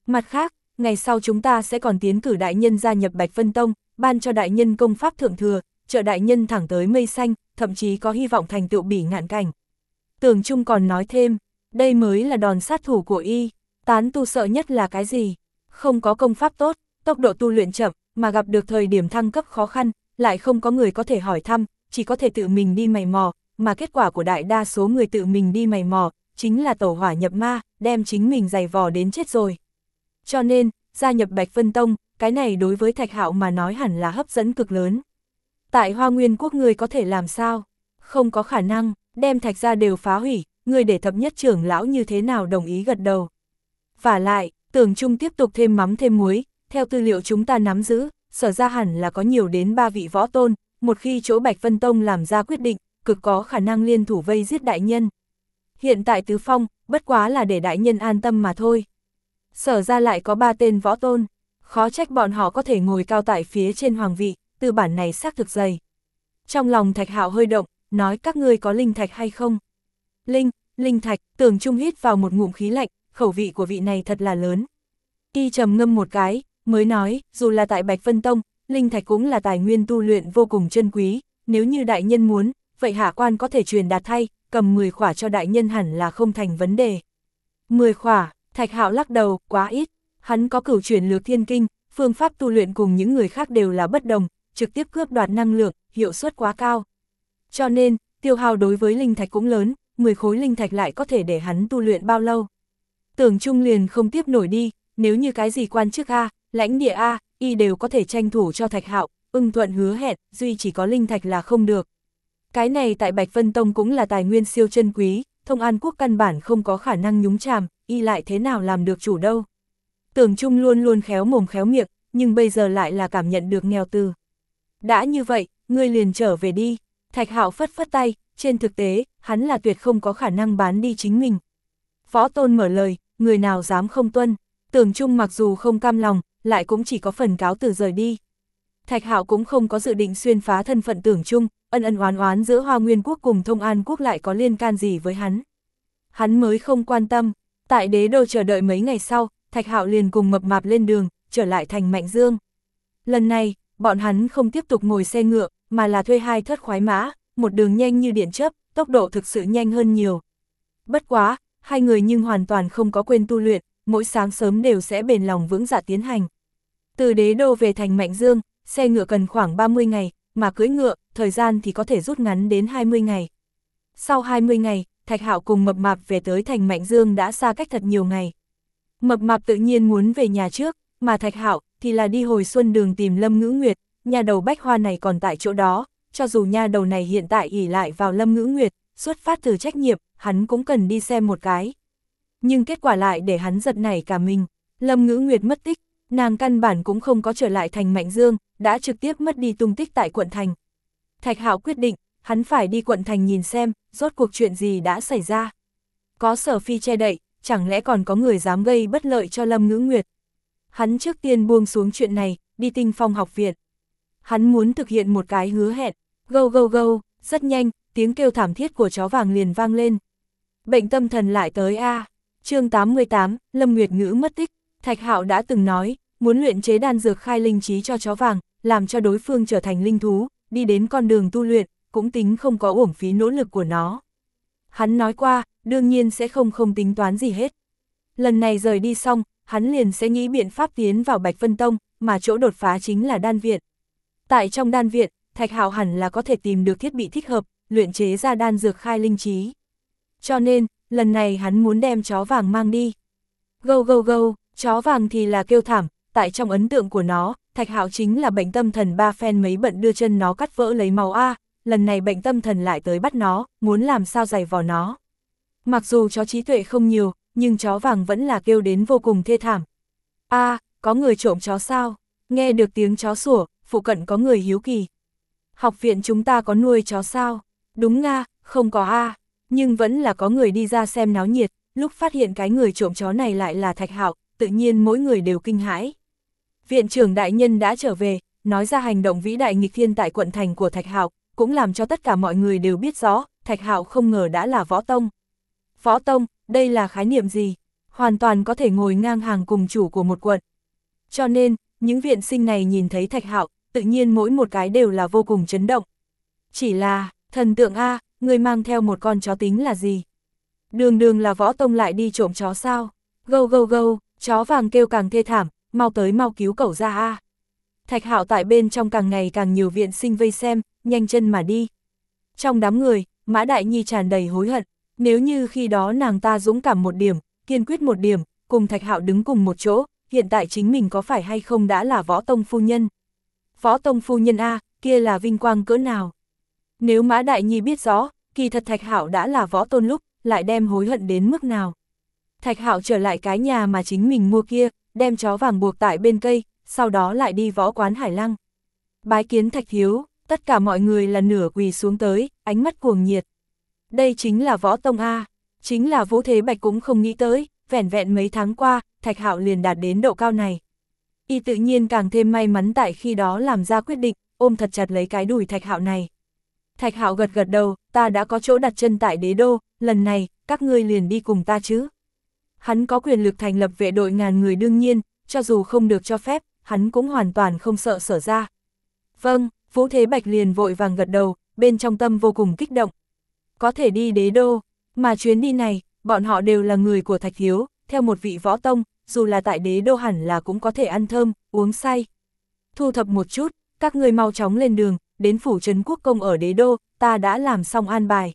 Mặt khác, ngày sau chúng ta sẽ còn tiến cử đại nhân gia nhập Bạch Vân Tông, ban cho đại nhân công pháp thượng thừa, trợ đại nhân thẳng tới mây xanh, thậm chí có hy vọng thành tựu bỉ ngạn cảnh. Tưởng Trung còn nói thêm, đây mới là đòn sát thủ của y, tán tu sợ nhất là cái gì? Không có công pháp tốt, tốc độ tu luyện chậm, mà gặp được thời điểm thăng cấp khó khăn, lại không có người có thể hỏi thăm, chỉ có thể tự mình đi mày mò, mà kết quả của đại đa số người tự mình đi mày mò, chính là tẩu hỏa nhập ma, đem chính mình giày vò đến chết rồi. Cho nên, gia nhập Bạch Vân Tông, cái này đối với Thạch Hạo mà nói hẳn là hấp dẫn cực lớn. Tại Hoa Nguyên Quốc người có thể làm sao? Không có khả năng, đem Thạch ra đều phá hủy, người để thập nhất trưởng lão như thế nào đồng ý gật đầu. Và lại, tưởng chung tiếp tục thêm mắm thêm muối, theo tư liệu chúng ta nắm giữ, sở ra hẳn là có nhiều đến ba vị võ tôn, một khi chỗ Bạch Vân Tông làm ra quyết định, cực có khả năng liên thủ vây giết đại nhân. Hiện tại Tứ Phong, bất quá là để đại nhân an tâm mà thôi. Sở ra lại có ba tên võ tôn, khó trách bọn họ có thể ngồi cao tại phía trên hoàng vị, tư bản này xác thực dày. Trong lòng thạch hạo hơi động, nói các ngươi có linh thạch hay không? Linh, linh thạch, tưởng trung hít vào một ngụm khí lạnh, khẩu vị của vị này thật là lớn. Y trầm ngâm một cái, mới nói, dù là tại Bạch Vân Tông, linh thạch cũng là tài nguyên tu luyện vô cùng chân quý, nếu như đại nhân muốn, vậy hạ quan có thể truyền đạt thay, cầm 10 khỏa cho đại nhân hẳn là không thành vấn đề. 10 khỏa, thạch hạo lắc đầu, quá ít, hắn có cửu truyền lược thiên kinh, phương pháp tu luyện cùng những người khác đều là bất đồng, trực tiếp cướp đoạt năng lượng, hiệu suất quá cao. Cho nên, tiêu hao đối với linh thạch cũng lớn, 10 khối linh thạch lại có thể để hắn tu luyện bao lâu. Tưởng Trung liền không tiếp nổi đi, nếu như cái gì quan chức A, lãnh địa A, y đều có thể tranh thủ cho thạch hạo, ưng thuận hứa hẹn, duy chỉ có linh thạch là không được. Cái này tại Bạch Vân Tông cũng là tài nguyên siêu chân quý, thông an quốc căn bản không có khả năng nhúng chàm, y lại thế nào làm được chủ đâu. Tưởng Trung luôn luôn khéo mồm khéo miệng, nhưng bây giờ lại là cảm nhận được nghèo từ. Đã như vậy, ngươi liền trở về đi. Thạch Hạo phất phất tay, trên thực tế, hắn là tuyệt không có khả năng bán đi chính mình. Võ Tôn mở lời, người nào dám không tuân. Tưởng Trung mặc dù không cam lòng, lại cũng chỉ có phần cáo từ rời đi. Thạch Hạo cũng không có dự định xuyên phá thân phận Tưởng chung, ân ân oán oán giữa Hoa Nguyên Quốc cùng Thông An Quốc lại có liên can gì với hắn. Hắn mới không quan tâm, tại đế đô chờ đợi mấy ngày sau, Thạch Hạo liền cùng mập mạp lên đường, trở lại thành Mạnh Dương. Lần này, bọn hắn không tiếp tục ngồi xe ngựa, mà là thuê hai thất khoái mã, một đường nhanh như điện chớp, tốc độ thực sự nhanh hơn nhiều. Bất quá, hai người nhưng hoàn toàn không có quên tu luyện, mỗi sáng sớm đều sẽ bền lòng vững dạ tiến hành. Từ đế đô về thành Mạnh Dương, xe ngựa cần khoảng 30 ngày, mà cưỡi ngựa, thời gian thì có thể rút ngắn đến 20 ngày. Sau 20 ngày, Thạch Hạo cùng Mập Mạp về tới thành Mạnh Dương đã xa cách thật nhiều ngày. Mập Mạp tự nhiên muốn về nhà trước, mà Thạch Hạo thì là đi hồi xuân đường tìm Lâm Ngữ Nguyệt, nhà đầu bách hoa này còn tại chỗ đó, cho dù nhà đầu này hiện tại ỉ lại vào Lâm Ngữ Nguyệt, xuất phát từ trách nhiệm, hắn cũng cần đi xem một cái. Nhưng kết quả lại để hắn giật nảy cả mình, Lâm Ngữ Nguyệt mất tích, nàng căn bản cũng không có trở lại thành Mạnh Dương, đã trực tiếp mất đi tung tích tại quận thành. Thạch Hạo quyết định, hắn phải đi quận thành nhìn xem, rốt cuộc chuyện gì đã xảy ra. Có sở phi che đậy, chẳng lẽ còn có người dám gây bất lợi cho Lâm Ngữ Nguyệt. Hắn trước tiên buông xuống chuyện này, đi tinh phong học viện. Hắn muốn thực hiện một cái hứa hẹn, gâu gâu gâu, rất nhanh, tiếng kêu thảm thiết của chó vàng liền vang lên. Bệnh tâm thần lại tới A. chương 88, Lâm Nguyệt Ngữ mất tích, Thạch Hạo đã từng nói, muốn luyện chế đan dược khai linh trí cho chó vàng, làm cho đối phương trở thành linh thú, đi đến con đường tu luyện, cũng tính không có uổng phí nỗ lực của nó. Hắn nói qua, đương nhiên sẽ không không tính toán gì hết. Lần này rời đi xong, hắn liền sẽ nghĩ biện pháp tiến vào Bạch Vân Tông, mà chỗ đột phá chính là đan viện. Tại trong đan viện, Thạch Hạo hẳn là có thể tìm được thiết bị thích hợp, luyện chế ra đan dược khai linh trí. Cho nên, lần này hắn muốn đem chó vàng mang đi. Gâu gâu gâu, chó vàng thì là kêu thảm, tại trong ấn tượng của nó, Thạch Hạo chính là bệnh tâm thần ba phen mấy bận đưa chân nó cắt vỡ lấy máu A, lần này bệnh tâm thần lại tới bắt nó, muốn làm sao giày vò nó. Mặc dù chó trí tuệ không nhiều, nhưng chó vàng vẫn là kêu đến vô cùng thê thảm. A, có người trộm chó sao? Nghe được tiếng chó sủa, phụ cận có người hiếu kỳ. Học viện chúng ta có nuôi chó sao? Đúng nga, không có A, nhưng vẫn là có người đi ra xem náo nhiệt, lúc phát hiện cái người trộm chó này lại là Thạch Hạo, tự nhiên mỗi người đều kinh hãi. Viện trưởng đại nhân đã trở về, nói ra hành động vĩ đại nghịch thiên tại quận thành của Thạch Hạo, cũng làm cho tất cả mọi người đều biết rõ, Thạch Hạo không ngờ đã là võ tông. Võ tông, đây là khái niệm gì? Hoàn toàn có thể ngồi ngang hàng cùng chủ của một quận. Cho nên, những viện sinh này nhìn thấy Thạch Hạo, tự nhiên mỗi một cái đều là vô cùng chấn động. Chỉ là, thần tượng A, người mang theo một con chó tính là gì? Đường đường là võ tông lại đi trộm chó sao? Gâu gâu gâu, chó vàng kêu càng thê thảm, mau tới mau cứu cậu ra A. Thạch hạo tại bên trong càng ngày càng nhiều viện sinh vây xem, nhanh chân mà đi. Trong đám người, Mã Đại Nhi tràn đầy hối hận, nếu như khi đó nàng ta dũng cảm một điểm, kiên quyết một điểm, cùng Thạch hạo đứng cùng một chỗ, hiện tại chính mình có phải hay không đã là võ tông phu nhân. Võ tông phu nhân A, kia là vinh quang cỡ nào? Nếu Mã Đại Nhi biết rõ, kỳ thật Thạch hạo đã là võ tôn lúc, lại đem hối hận đến mức nào? Thạch hạo trở lại cái nhà mà chính mình mua kia, đem chó vàng buộc tại bên cây, sau đó lại đi võ quán hải lăng. Bái kiến thạch Hiếu, tất cả mọi người là nửa quỳ xuống tới, ánh mắt cuồng nhiệt. Đây chính là võ tông A, chính là vũ thế bạch cũng không nghĩ tới, vẻn vẹn mấy tháng qua, thạch hạo liền đạt đến độ cao này. Y tự nhiên càng thêm may mắn tại khi đó làm ra quyết định, ôm thật chặt lấy cái đùi thạch hạo này. Thạch hạo gật gật đầu, ta đã có chỗ đặt chân tại đế đô, lần này, các ngươi liền đi cùng ta chứ. Hắn có quyền lực thành lập vệ đội ngàn người đương nhiên, cho dù không được cho phép, hắn cũng hoàn toàn không sợ sở ra. Vâng, Vũ Thế Bạch liền vội vàng gật đầu, bên trong tâm vô cùng kích động. Có thể đi đế đô, mà chuyến đi này, bọn họ đều là người của Thạch hiếu theo một vị võ tông, dù là tại đế đô hẳn là cũng có thể ăn thơm, uống say. Thu thập một chút, các người mau chóng lên đường, đến phủ trấn quốc công ở đế đô, ta đã làm xong an bài.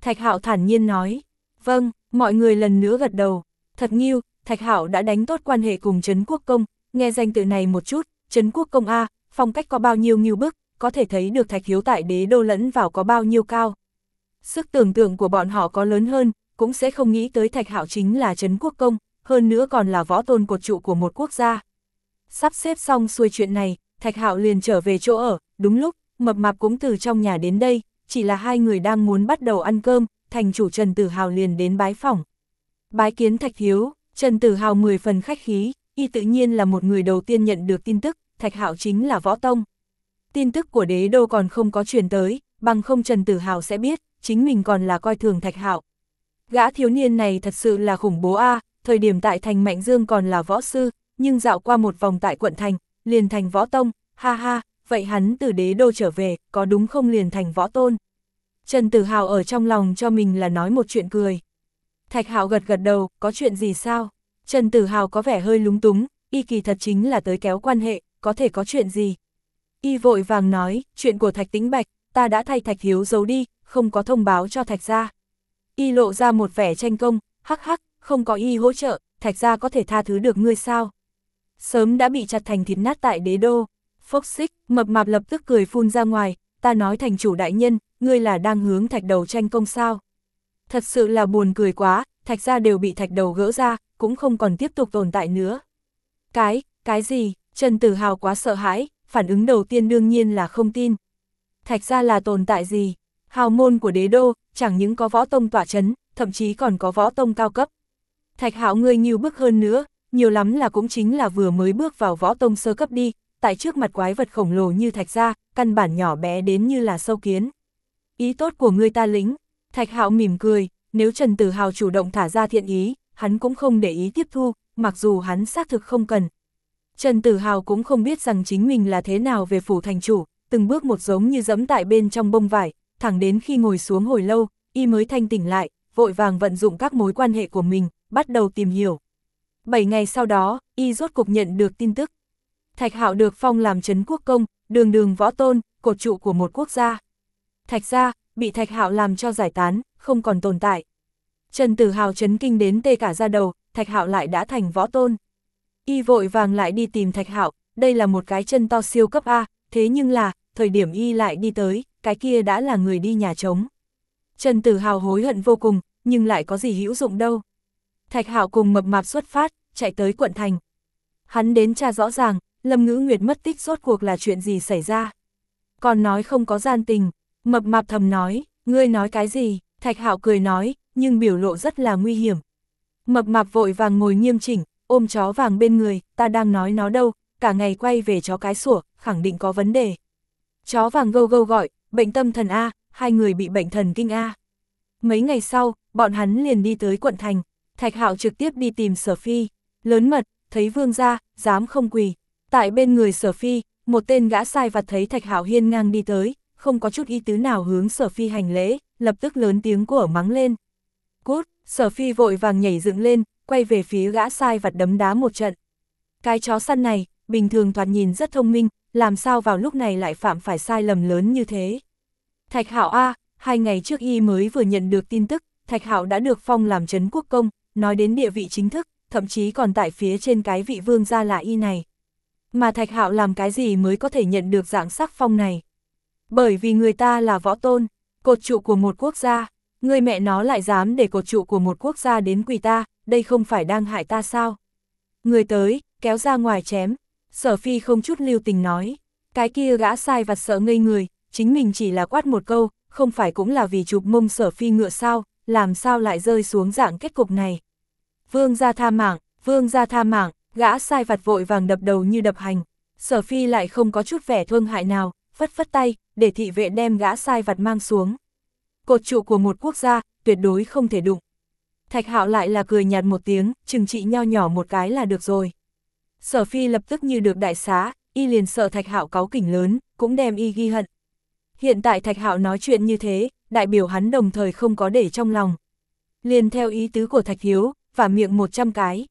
Thạch Hạo thản nhiên nói, vâng, mọi người lần nữa gật đầu, thật nghiêu, Thạch hảo đã đánh tốt quan hệ cùng Trấn Quốc Công, nghe danh tự này một chút, Trấn Quốc Công A, phong cách có bao nhiêu nghiêu bức, có thể thấy được Thạch Hiếu tại đế đô lẫn vào có bao nhiêu cao. Sức tưởng tượng của bọn họ có lớn hơn, cũng sẽ không nghĩ tới Thạch hảo chính là Trấn Quốc Công, hơn nữa còn là võ tôn cột trụ của một quốc gia. Sắp xếp xong xuôi chuyện này, Thạch Hạo liền trở về chỗ ở, đúng lúc, mập mạp cũng từ trong nhà đến đây, chỉ là hai người đang muốn bắt đầu ăn cơm, thành chủ Trần Tử Hào liền đến bái phòng. Bái kiến Thạch Hiếu, Trần Tử Hào 10 phần khách khí, y tự nhiên là một người đầu tiên nhận được tin tức, Thạch Hạo chính là võ tông. Tin tức của đế đô còn không có truyền tới, bằng không Trần Tử Hào sẽ biết, chính mình còn là coi thường Thạch Hạo. Gã thiếu niên này thật sự là khủng bố a, thời điểm tại thành Mạnh Dương còn là võ sư, nhưng dạo qua một vòng tại quận thành, liền thành võ tông, ha ha, vậy hắn từ đế đô trở về, có đúng không liền thành võ tôn? Trần Tử Hào ở trong lòng cho mình là nói một chuyện cười. Thạch Hạo gật gật đầu, có chuyện gì sao? Trần Tử Hào có vẻ hơi lúng túng, y kỳ thật chính là tới kéo quan hệ, có thể có chuyện gì? Y vội vàng nói, chuyện của Thạch Tĩnh Bạch, ta đã thay Thạch Hiếu giấu đi, không có thông báo cho Thạch gia. Y lộ ra một vẻ tranh công, hắc hắc, không có y hỗ trợ, Thạch gia có thể tha thứ được ngươi sao? Sớm đã bị chặt thành thịt nát tại đế đô. Phốc xích, mập mạp lập tức cười phun ra ngoài, ta nói thành chủ đại nhân, ngươi là đang hướng thạch đầu tranh công sao? Thật sự là buồn cười quá, thạch ra đều bị thạch đầu gỡ ra, cũng không còn tiếp tục tồn tại nữa. Cái, cái gì, Trần Tử Hào quá sợ hãi, phản ứng đầu tiên đương nhiên là không tin. Thạch ra là tồn tại gì? Hào môn của đế đô, chẳng những có võ tông tỏa chấn, thậm chí còn có võ tông cao cấp. Thạch hạo ngươi nhiều bước hơn nữa, nhiều lắm là cũng chính là vừa mới bước vào võ tông sơ cấp đi, tại trước mặt quái vật khổng lồ như thạch ra, căn bản nhỏ bé đến như là sâu kiến. Ý tốt của ngươi ta lính, Thạch Hạo mỉm cười, nếu Trần Tử Hào chủ động thả ra thiện ý, hắn cũng không để ý tiếp thu, mặc dù hắn xác thực không cần. Trần Tử Hào cũng không biết rằng chính mình là thế nào về phủ thành chủ, từng bước một giống như dẫm tại bên trong bông vải, thẳng đến khi ngồi xuống hồi lâu, y mới thanh tỉnh lại, vội vàng vận dụng các mối quan hệ của mình, bắt đầu tìm hiểu. Bảy ngày sau đó, y rốt cục nhận được tin tức. Thạch Hạo được phong làm trấn quốc công, đường đường võ tôn, cột trụ của một quốc gia. Thạch gia, bị Thạch Hạo làm cho giải tán, không còn tồn tại. Trần Tử Hào chấn kinh đến tê cả ra đầu, Thạch Hạo lại đã thành võ tôn. Y vội vàng lại đi tìm Thạch Hạo, đây là một cái chân to siêu cấp A, thế nhưng là, thời điểm Y lại đi tới, cái kia đã là người đi nhà trống. Trần Tử Hào hối hận vô cùng, nhưng lại có gì hữu dụng đâu. Thạch Hạo cùng mập mạp xuất phát, chạy tới quận thành. Hắn đến tra rõ ràng, Lâm Ngữ Nguyệt mất tích rốt cuộc là chuyện gì xảy ra. Còn nói không có gian tình, mập mạp thầm nói, ngươi nói cái gì, Thạch Hạo cười nói, nhưng biểu lộ rất là nguy hiểm. Mập mạp vội vàng ngồi nghiêm chỉnh, ôm chó vàng bên người, ta đang nói nó đâu, cả ngày quay về chó cái sủa, khẳng định có vấn đề. Chó vàng gâu gâu gọi, bệnh tâm thần A, hai người bị bệnh thần kinh A. Mấy ngày sau, bọn hắn liền đi tới quận thành, Thạch Hạo trực tiếp đi tìm Sở Phi, lớn mật, thấy vương gia, dám không quỳ. Tại bên người Sở Phi, một tên gã sai vặt thấy Thạch Hạo hiên ngang đi tới, không có chút ý tứ nào hướng Sở Phi hành lễ, lập tức lớn tiếng của mắng lên. Cút, Sở Phi vội vàng nhảy dựng lên, quay về phía gã sai vặt đấm đá một trận. Cái chó săn này, bình thường thoạt nhìn rất thông minh, làm sao vào lúc này lại phạm phải sai lầm lớn như thế. Thạch Hạo A, hai ngày trước y mới vừa nhận được tin tức, Thạch Hạo đã được phong làm trấn quốc công, nói đến địa vị chính thức, thậm chí còn tại phía trên cái vị vương gia là y này. Mà Thạch Hạo làm cái gì mới có thể nhận được dạng sắc phong này? Bởi vì người ta là võ tôn, cột trụ của một quốc gia, người mẹ nó lại dám để cột trụ của một quốc gia đến quỳ ta, đây không phải đang hại ta sao? Người tới, kéo ra ngoài chém, sở phi không chút lưu tình nói, cái kia gã sai vặt sợ ngây người, chính mình chỉ là quát một câu, không phải cũng là vì chụp mông sở phi ngựa sao, làm sao lại rơi xuống dạng kết cục này. Vương gia tha mạng, vương gia tha mạng, gã sai vặt vội vàng đập đầu như đập hành, sở phi lại không có chút vẻ thương hại nào, phất phất tay, để thị vệ đem gã sai vặt mang xuống. Cột trụ của một quốc gia, tuyệt đối không thể đụng. Thạch hạo lại là cười nhạt một tiếng, chừng trị nho nhỏ một cái là được rồi. Sở phi lập tức như được đại xá, y liền sợ thạch hạo cáu kỉnh lớn, cũng đem y ghi hận. Hiện tại thạch hạo nói chuyện như thế, đại biểu hắn đồng thời không có để trong lòng. Liền theo ý tứ của thạch hiếu và miệng 100 cái.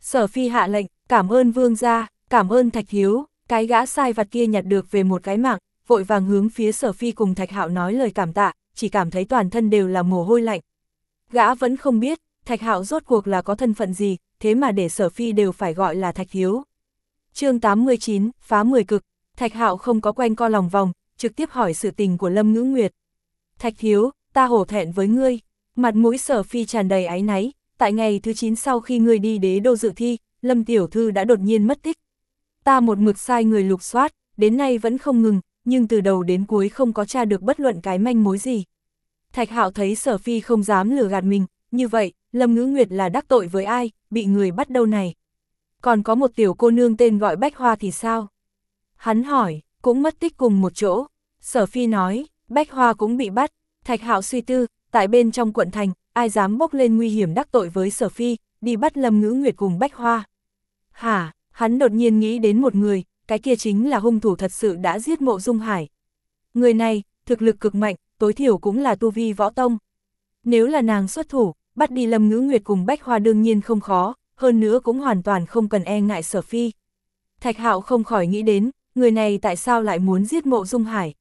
Sở phi hạ lệnh, cảm ơn vương gia, cảm ơn thạch hiếu, cái gã sai vặt kia nhặt được về một cái mạng, vội vàng hướng phía sở phi cùng thạch hạo nói lời cảm tạ, chỉ cảm thấy toàn thân đều là mồ hôi lạnh. Gã vẫn không biết, thạch hạo rốt cuộc là có thân phận gì, thế mà để sở phi đều phải gọi là thạch thiếu. chương 89, phá 10 cực, thạch hạo không có quanh co lòng vòng, trực tiếp hỏi sự tình của Lâm Ngữ Nguyệt. Thạch thiếu, ta hổ thẹn với ngươi, mặt mũi sở phi tràn đầy áy náy, tại ngày thứ 9 sau khi ngươi đi đế đô dự thi, Lâm Tiểu Thư đã đột nhiên mất tích. Ta một mực sai người lục soát, đến nay vẫn không ngừng, nhưng từ đầu đến cuối không có tra được bất luận cái manh mối gì. Thạch Hạo thấy Sở Phi không dám lừa gạt mình, như vậy, Lâm Ngữ Nguyệt là đắc tội với ai, bị người bắt đâu này. Còn có một tiểu cô nương tên gọi Bách Hoa thì sao? Hắn hỏi, cũng mất tích cùng một chỗ. Sở Phi nói, Bách Hoa cũng bị bắt. Thạch Hạo suy tư, tại bên trong quận thành, ai dám bốc lên nguy hiểm đắc tội với Sở Phi, đi bắt Lâm Ngữ Nguyệt cùng Bách Hoa. Hả, hắn đột nhiên nghĩ đến một người, cái kia chính là hung thủ thật sự đã giết mộ Dung Hải. Người này, thực lực cực mạnh, tối thiểu cũng là tu vi võ tông. Nếu là nàng xuất thủ, bắt đi Lâm Ngữ Nguyệt cùng Bách Hoa đương nhiên không khó, hơn nữa cũng hoàn toàn không cần e ngại sở phi. Thạch Hạo không khỏi nghĩ đến, người này tại sao lại muốn giết mộ Dung Hải.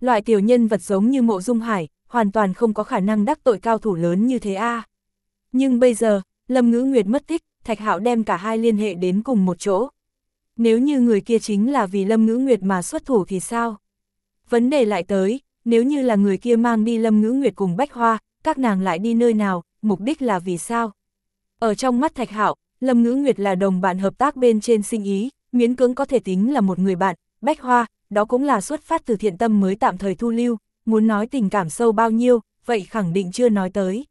Loại tiểu nhân vật giống như mộ Dung Hải, hoàn toàn không có khả năng đắc tội cao thủ lớn như thế a. Nhưng bây giờ, Lâm Ngữ Nguyệt mất tích, Thạch Hạo đem cả hai liên hệ đến cùng một chỗ. Nếu như người kia chính là vì Lâm Ngữ Nguyệt mà xuất thủ thì sao? Vấn đề lại tới, nếu như là người kia mang đi Lâm Ngữ Nguyệt cùng Bách Hoa, các nàng lại đi nơi nào, mục đích là vì sao? Ở trong mắt Thạch Hạo, Lâm Ngữ Nguyệt là đồng bạn hợp tác bên trên sinh ý, miễn cưỡng có thể tính là một người bạn, Bách Hoa, đó cũng là xuất phát từ thiện tâm mới tạm thời thu lưu, muốn nói tình cảm sâu bao nhiêu, vậy khẳng định chưa nói tới.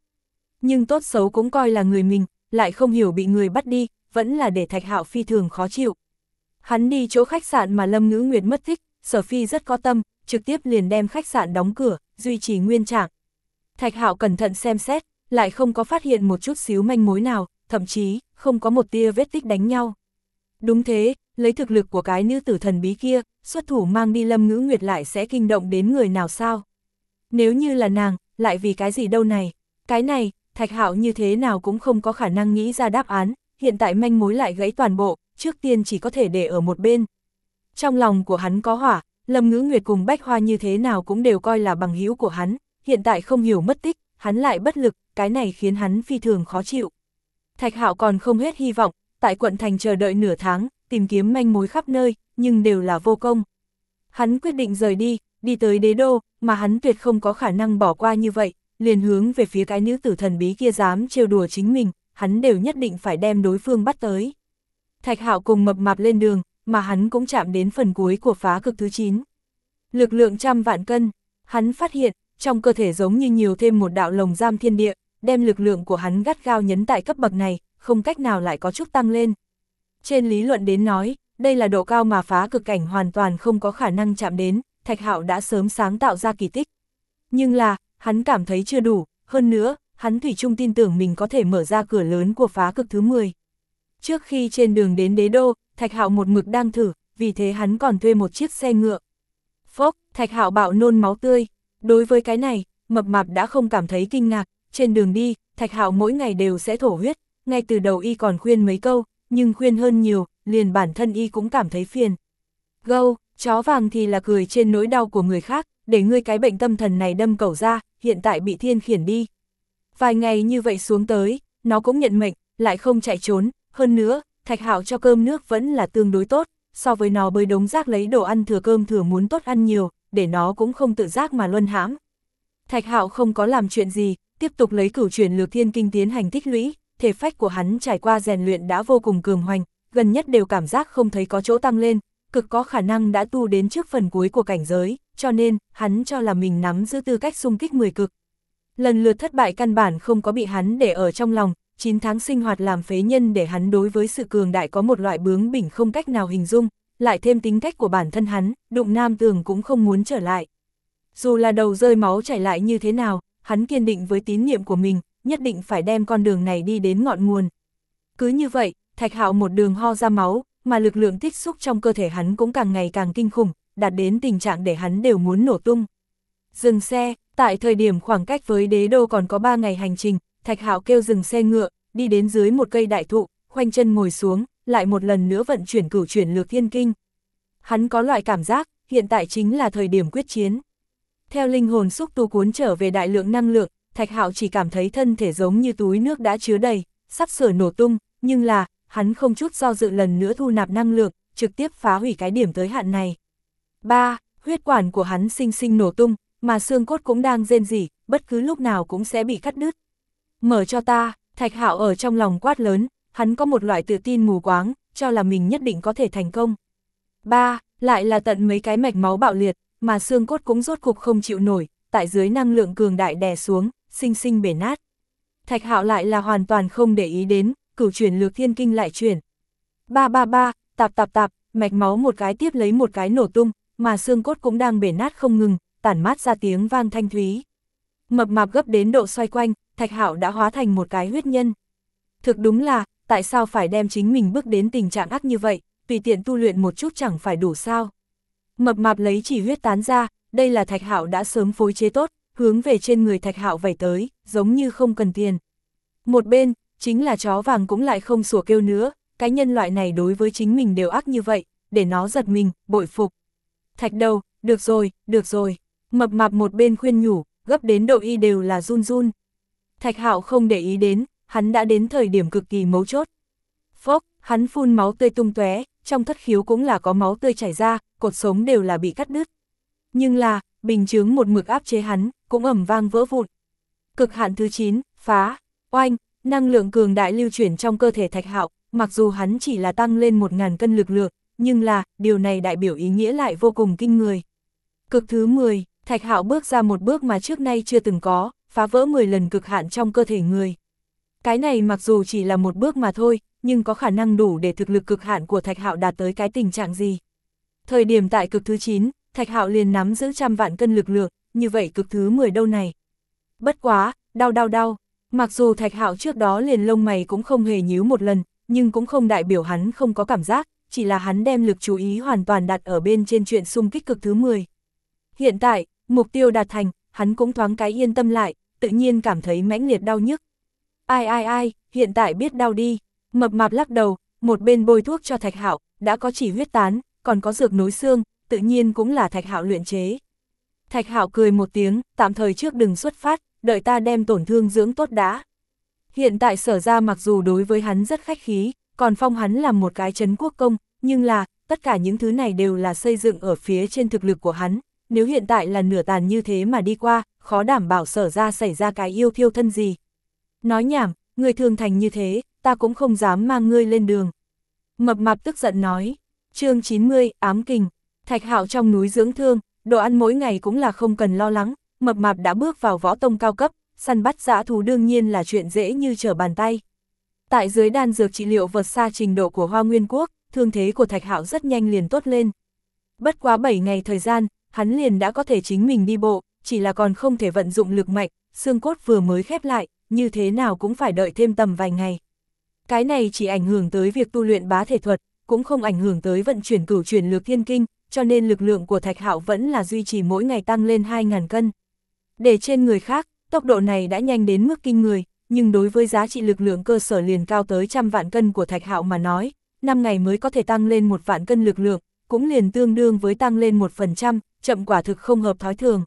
Nhưng tốt xấu cũng coi là người mình, lại không hiểu bị người bắt đi, vẫn là để Thạch Hạo phi thường khó chịu. Hắn đi chỗ khách sạn mà Lâm Ngữ Nguyệt mất thích Sở Phi rất có tâm, trực tiếp liền đem khách sạn đóng cửa, duy trì nguyên trạng. Thạch Hạo cẩn thận xem xét, lại không có phát hiện một chút xíu manh mối nào, thậm chí, không có một tia vết tích đánh nhau. Đúng thế, lấy thực lực của cái nữ tử thần bí kia, xuất thủ mang đi Lâm Ngữ Nguyệt lại sẽ kinh động đến người nào sao? Nếu như là nàng, lại vì cái gì đâu này? Cái này, Thạch Hạo như thế nào cũng không có khả năng nghĩ ra đáp án, hiện tại manh mối lại gãy toàn bộ, trước tiên chỉ có thể để ở một bên. Trong lòng của hắn có hỏa, Lâm Ngữ Nguyệt cùng Bách Hoa như thế nào cũng đều coi là bằng hữu của hắn, hiện tại không hiểu mất tích, hắn lại bất lực, cái này khiến hắn phi thường khó chịu. Thạch Hạo còn không hết hy vọng, tại quận thành chờ đợi nửa tháng, tìm kiếm manh mối khắp nơi, nhưng đều là vô công. Hắn quyết định rời đi, đi tới đế đô, mà hắn tuyệt không có khả năng bỏ qua như vậy, liền hướng về phía cái nữ tử thần bí kia dám trêu đùa chính mình, hắn đều nhất định phải đem đối phương bắt tới. Thạch Hạo cùng mập mạp lên đường, mà hắn cũng chạm đến phần cuối của phá cực thứ 9. Lực lượng trăm vạn cân, hắn phát hiện, trong cơ thể giống như nhiều thêm một đạo lồng giam thiên địa, đem lực lượng của hắn gắt gao nhấn tại cấp bậc này, không cách nào lại có chút tăng lên. Trên lý luận đến nói, đây là độ cao mà phá cực cảnh hoàn toàn không có khả năng chạm đến, Thạch Hạo đã sớm sáng tạo ra kỳ tích. Nhưng là, hắn cảm thấy chưa đủ, hơn nữa, hắn thủy chung tin tưởng mình có thể mở ra cửa lớn của phá cực thứ 10. Trước khi trên đường đến đế đô, Thạch Hạo một mực đang thử, vì thế hắn còn thuê một chiếc xe ngựa. Phốc, Thạch Hạo bạo nôn máu tươi. Đối với cái này, mập mạp đã không cảm thấy kinh ngạc, trên đường đi, Thạch Hạo mỗi ngày đều sẽ thổ huyết, ngay từ đầu y còn khuyên mấy câu, nhưng khuyên hơn nhiều, liền bản thân y cũng cảm thấy phiền. Gâu, chó vàng thì là cười trên nỗi đau của người khác, để ngươi cái bệnh tâm thần này đâm cẩu ra, hiện tại bị thiên khiển đi. Vài ngày như vậy xuống tới, nó cũng nhận mệnh, lại không chạy trốn, hơn nữa, Thạch Hạo cho cơm nước vẫn là tương đối tốt, so với nó bơi đống rác lấy đồ ăn thừa cơm thừa muốn tốt ăn nhiều, để nó cũng không tự giác mà luân hãm. Thạch Hạo không có làm chuyện gì, tiếp tục lấy cửu chuyển lược thiên kinh tiến hành tích lũy, thể phách của hắn trải qua rèn luyện đã vô cùng cường hoành, gần nhất đều cảm giác không thấy có chỗ tăng lên, cực có khả năng đã tu đến trước phần cuối của cảnh giới, cho nên, hắn cho là mình nắm giữ tư cách xung kích 10 cực. Lần lượt thất bại căn bản không có bị hắn để ở trong lòng, 9 tháng sinh hoạt làm phế nhân để hắn đối với sự cường đại có một loại bướng bỉnh không cách nào hình dung, lại thêm tính cách của bản thân hắn, đụng nam tường cũng không muốn trở lại. Dù là đầu rơi máu chảy lại như thế nào, hắn kiên định với tín niệm của mình, nhất định phải đem con đường này đi đến ngọn nguồn. Cứ như vậy, thạch hạo một đường ho ra máu, mà lực lượng tích xúc trong cơ thể hắn cũng càng ngày càng kinh khủng, đạt đến tình trạng để hắn đều muốn nổ tung. Dừng xe, tại thời điểm khoảng cách với đế đô còn có 3 ngày hành trình, thạch hạo kêu dừng xe ngựa, đi đến dưới một cây đại thụ, khoanh chân ngồi xuống, lại một lần nữa vận chuyển cửu chuyển lược thiên kinh. Hắn có loại cảm giác, hiện tại chính là thời điểm quyết chiến. Theo linh hồn xúc tu cuốn trở về đại lượng năng lượng, Thạch Hạo chỉ cảm thấy thân thể giống như túi nước đã chứa đầy, sắp sửa nổ tung, nhưng là, hắn không chút do dự lần nữa thu nạp năng lượng, trực tiếp phá hủy cái điểm tới hạn này. 3. Huyết quản của hắn sinh sinh nổ tung, mà xương cốt cũng đang rên rỉ, bất cứ lúc nào cũng sẽ bị cắt đứt. Mở cho ta, Thạch Hạo ở trong lòng quát lớn, hắn có một loại tự tin mù quáng, cho là mình nhất định có thể thành công. ba, Lại là tận mấy cái mạch máu bạo liệt, mà xương cốt cũng rốt cục không chịu nổi, tại dưới năng lượng cường đại đè xuống, sinh sinh bể nát. Thạch Hạo lại là hoàn toàn không để ý đến, cửu chuyển lược thiên kinh lại chuyển. Ba ba ba, tạp tạp tạp, mạch máu một cái tiếp lấy một cái nổ tung, mà xương cốt cũng đang bể nát không ngừng, tản mát ra tiếng vang thanh thúy. Mập mạp gấp đến độ xoay quanh, Thạch Hạo đã hóa thành một cái huyết nhân. Thực đúng là, tại sao phải đem chính mình bước đến tình trạng ác như vậy, tùy tiện tu luyện một chút chẳng phải đủ sao. Mập mạp lấy chỉ huyết tán ra, đây là Thạch Hạo đã sớm phối chế tốt, hướng về trên người Thạch Hạo vẩy tới, giống như không cần tiền. Một bên, chính là chó vàng cũng lại không sủa kêu nữa, cái nhân loại này đối với chính mình đều ác như vậy, để nó giật mình, bội phục. Thạch đầu, được rồi, được rồi, mập mạp một bên khuyên nhủ, gấp đến độ y đều là run run. Thạch Hạo không để ý đến, hắn đã đến thời điểm cực kỳ mấu chốt. Phốc, hắn phun máu tươi tung tóe, trong thất khiếu cũng là có máu tươi chảy ra, cột sống đều là bị cắt đứt. Nhưng là, bình chướng một mực áp chế hắn, cũng ẩm vang vỡ vụn. Cực hạn thứ 9, phá, oanh, năng lượng cường đại lưu chuyển trong cơ thể thạch hạo, mặc dù hắn chỉ là tăng lên 1000 cân lực lượng, nhưng là, điều này đại biểu ý nghĩa lại vô cùng kinh người. Cực thứ 10, thạch hạo bước ra một bước mà trước nay chưa từng có, phá vỡ 10 lần cực hạn trong cơ thể người. Cái này mặc dù chỉ là một bước mà thôi, nhưng có khả năng đủ để thực lực cực hạn của Thạch Hạo đạt tới cái tình trạng gì. Thời điểm tại cực thứ 9, Thạch Hạo liền nắm giữ trăm vạn cân lực lượng, như vậy cực thứ 10 đâu này. Bất quá, đau đau đau, mặc dù Thạch Hạo trước đó liền lông mày cũng không hề nhíu một lần, nhưng cũng không đại biểu hắn không có cảm giác, chỉ là hắn đem lực chú ý hoàn toàn đặt ở bên trên chuyện xung kích cực thứ 10. Hiện tại, mục tiêu đạt thành, hắn cũng thoáng cái yên tâm lại, tự nhiên cảm thấy mãnh liệt đau nhức. Ai ai ai, hiện tại biết đau đi, mập mạp lắc đầu, một bên bôi thuốc cho Thạch Hạo, đã có chỉ huyết tán, còn có dược nối xương, tự nhiên cũng là Thạch Hạo luyện chế. Thạch Hạo cười một tiếng, tạm thời trước đừng xuất phát, đợi ta đem tổn thương dưỡng tốt đã. Hiện tại sở ra mặc dù đối với hắn rất khách khí, còn phong hắn làm một cái chấn quốc công, nhưng là, tất cả những thứ này đều là xây dựng ở phía trên thực lực của hắn, nếu hiện tại là nửa tàn như thế mà đi qua, khó đảm bảo sở ra xảy ra cái yêu thiêu thân gì. Nói nhảm, người thường thành như thế, ta cũng không dám mang ngươi lên đường. Mập mạp tức giận nói, chương 90, ám kình, thạch hạo trong núi dưỡng thương, đồ ăn mỗi ngày cũng là không cần lo lắng, mập mạp đã bước vào võ tông cao cấp, săn bắt dã thú đương nhiên là chuyện dễ như trở bàn tay. Tại dưới đan dược trị liệu vượt xa trình độ của Hoa Nguyên Quốc, thương thế của Thạch Hạo rất nhanh liền tốt lên. Bất quá 7 ngày thời gian, hắn liền đã có thể chính mình đi bộ, chỉ là còn không thể vận dụng lực mạnh, xương cốt vừa mới khép lại, như thế nào cũng phải đợi thêm tầm vài ngày. Cái này chỉ ảnh hưởng tới việc tu luyện bá thể thuật, cũng không ảnh hưởng tới vận chuyển cửu chuyển lược thiên kinh, cho nên lực lượng của Thạch Hạo vẫn là duy trì mỗi ngày tăng lên 2.000 cân. Để trên người khác, tốc độ này đã nhanh đến mức kinh người, nhưng đối với giá trị lực lượng cơ sở liền cao tới trăm vạn cân của Thạch Hạo mà nói, 5 ngày mới có thể tăng lên một vạn cân lực lượng, cũng liền tương đương với tăng lên 1%, chậm quả thực không hợp thói thường.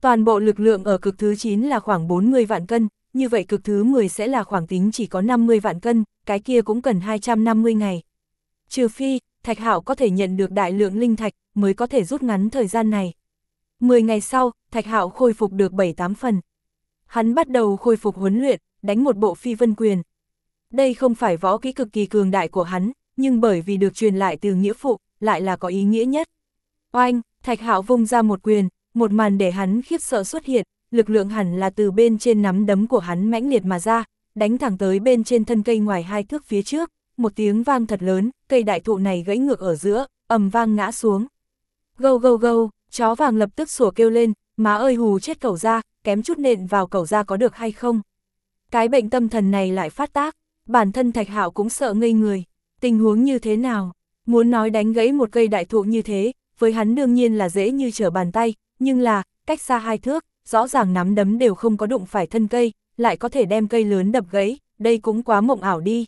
Toàn bộ lực lượng ở cực thứ 9 là khoảng 40 vạn cân, như vậy cực thứ 10 sẽ là khoảng tính chỉ có 50 vạn cân, cái kia cũng cần 250 ngày. Trừ phi, Thạch Hạo có thể nhận được đại lượng linh thạch, mới có thể rút ngắn thời gian này. 10 ngày sau, Thạch Hạo khôi phục được 7-8 phần. Hắn bắt đầu khôi phục huấn luyện, đánh một bộ phi vân quyền. Đây không phải võ kỹ cực kỳ cường đại của hắn, nhưng bởi vì được truyền lại từ nghĩa phụ, lại là có ý nghĩa nhất. Oanh, Thạch Hạo vung ra một quyền, một màn để hắn khiếp sợ xuất hiện, lực lượng hẳn là từ bên trên nắm đấm của hắn mãnh liệt mà ra, đánh thẳng tới bên trên thân cây ngoài hai thước phía trước, một tiếng vang thật lớn, cây đại thụ này gãy ngược ở giữa, ầm vang ngã xuống. Gâu gâu gâu, chó vàng lập tức sủa kêu lên, má ơi hù chết cẩu ra, kém chút nện vào cẩu ra có được hay không. Cái bệnh tâm thần này lại phát tác, bản thân Thạch Hạo cũng sợ ngây người, tình huống như thế nào, muốn nói đánh gãy một cây đại thụ như thế, với hắn đương nhiên là dễ như trở bàn tay, nhưng là, cách xa hai thước, rõ ràng nắm đấm đều không có đụng phải thân cây, lại có thể đem cây lớn đập gãy, đây cũng quá mộng ảo đi.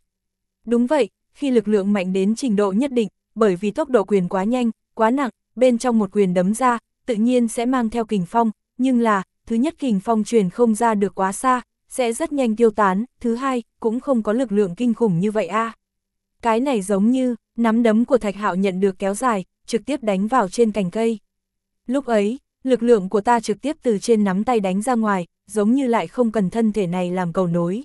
Đúng vậy, khi lực lượng mạnh đến trình độ nhất định, bởi vì tốc độ quyền quá nhanh, quá nặng, bên trong một quyền đấm ra, tự nhiên sẽ mang theo kình phong, nhưng là, thứ nhất kình phong truyền không ra được quá xa, sẽ rất nhanh tiêu tán, thứ hai, cũng không có lực lượng kinh khủng như vậy a. Cái này giống như, nắm đấm của Thạch Hạo nhận được kéo dài, trực tiếp đánh vào trên cành cây. Lúc ấy, lực lượng của ta trực tiếp từ trên nắm tay đánh ra ngoài, giống như lại không cần thân thể này làm cầu nối.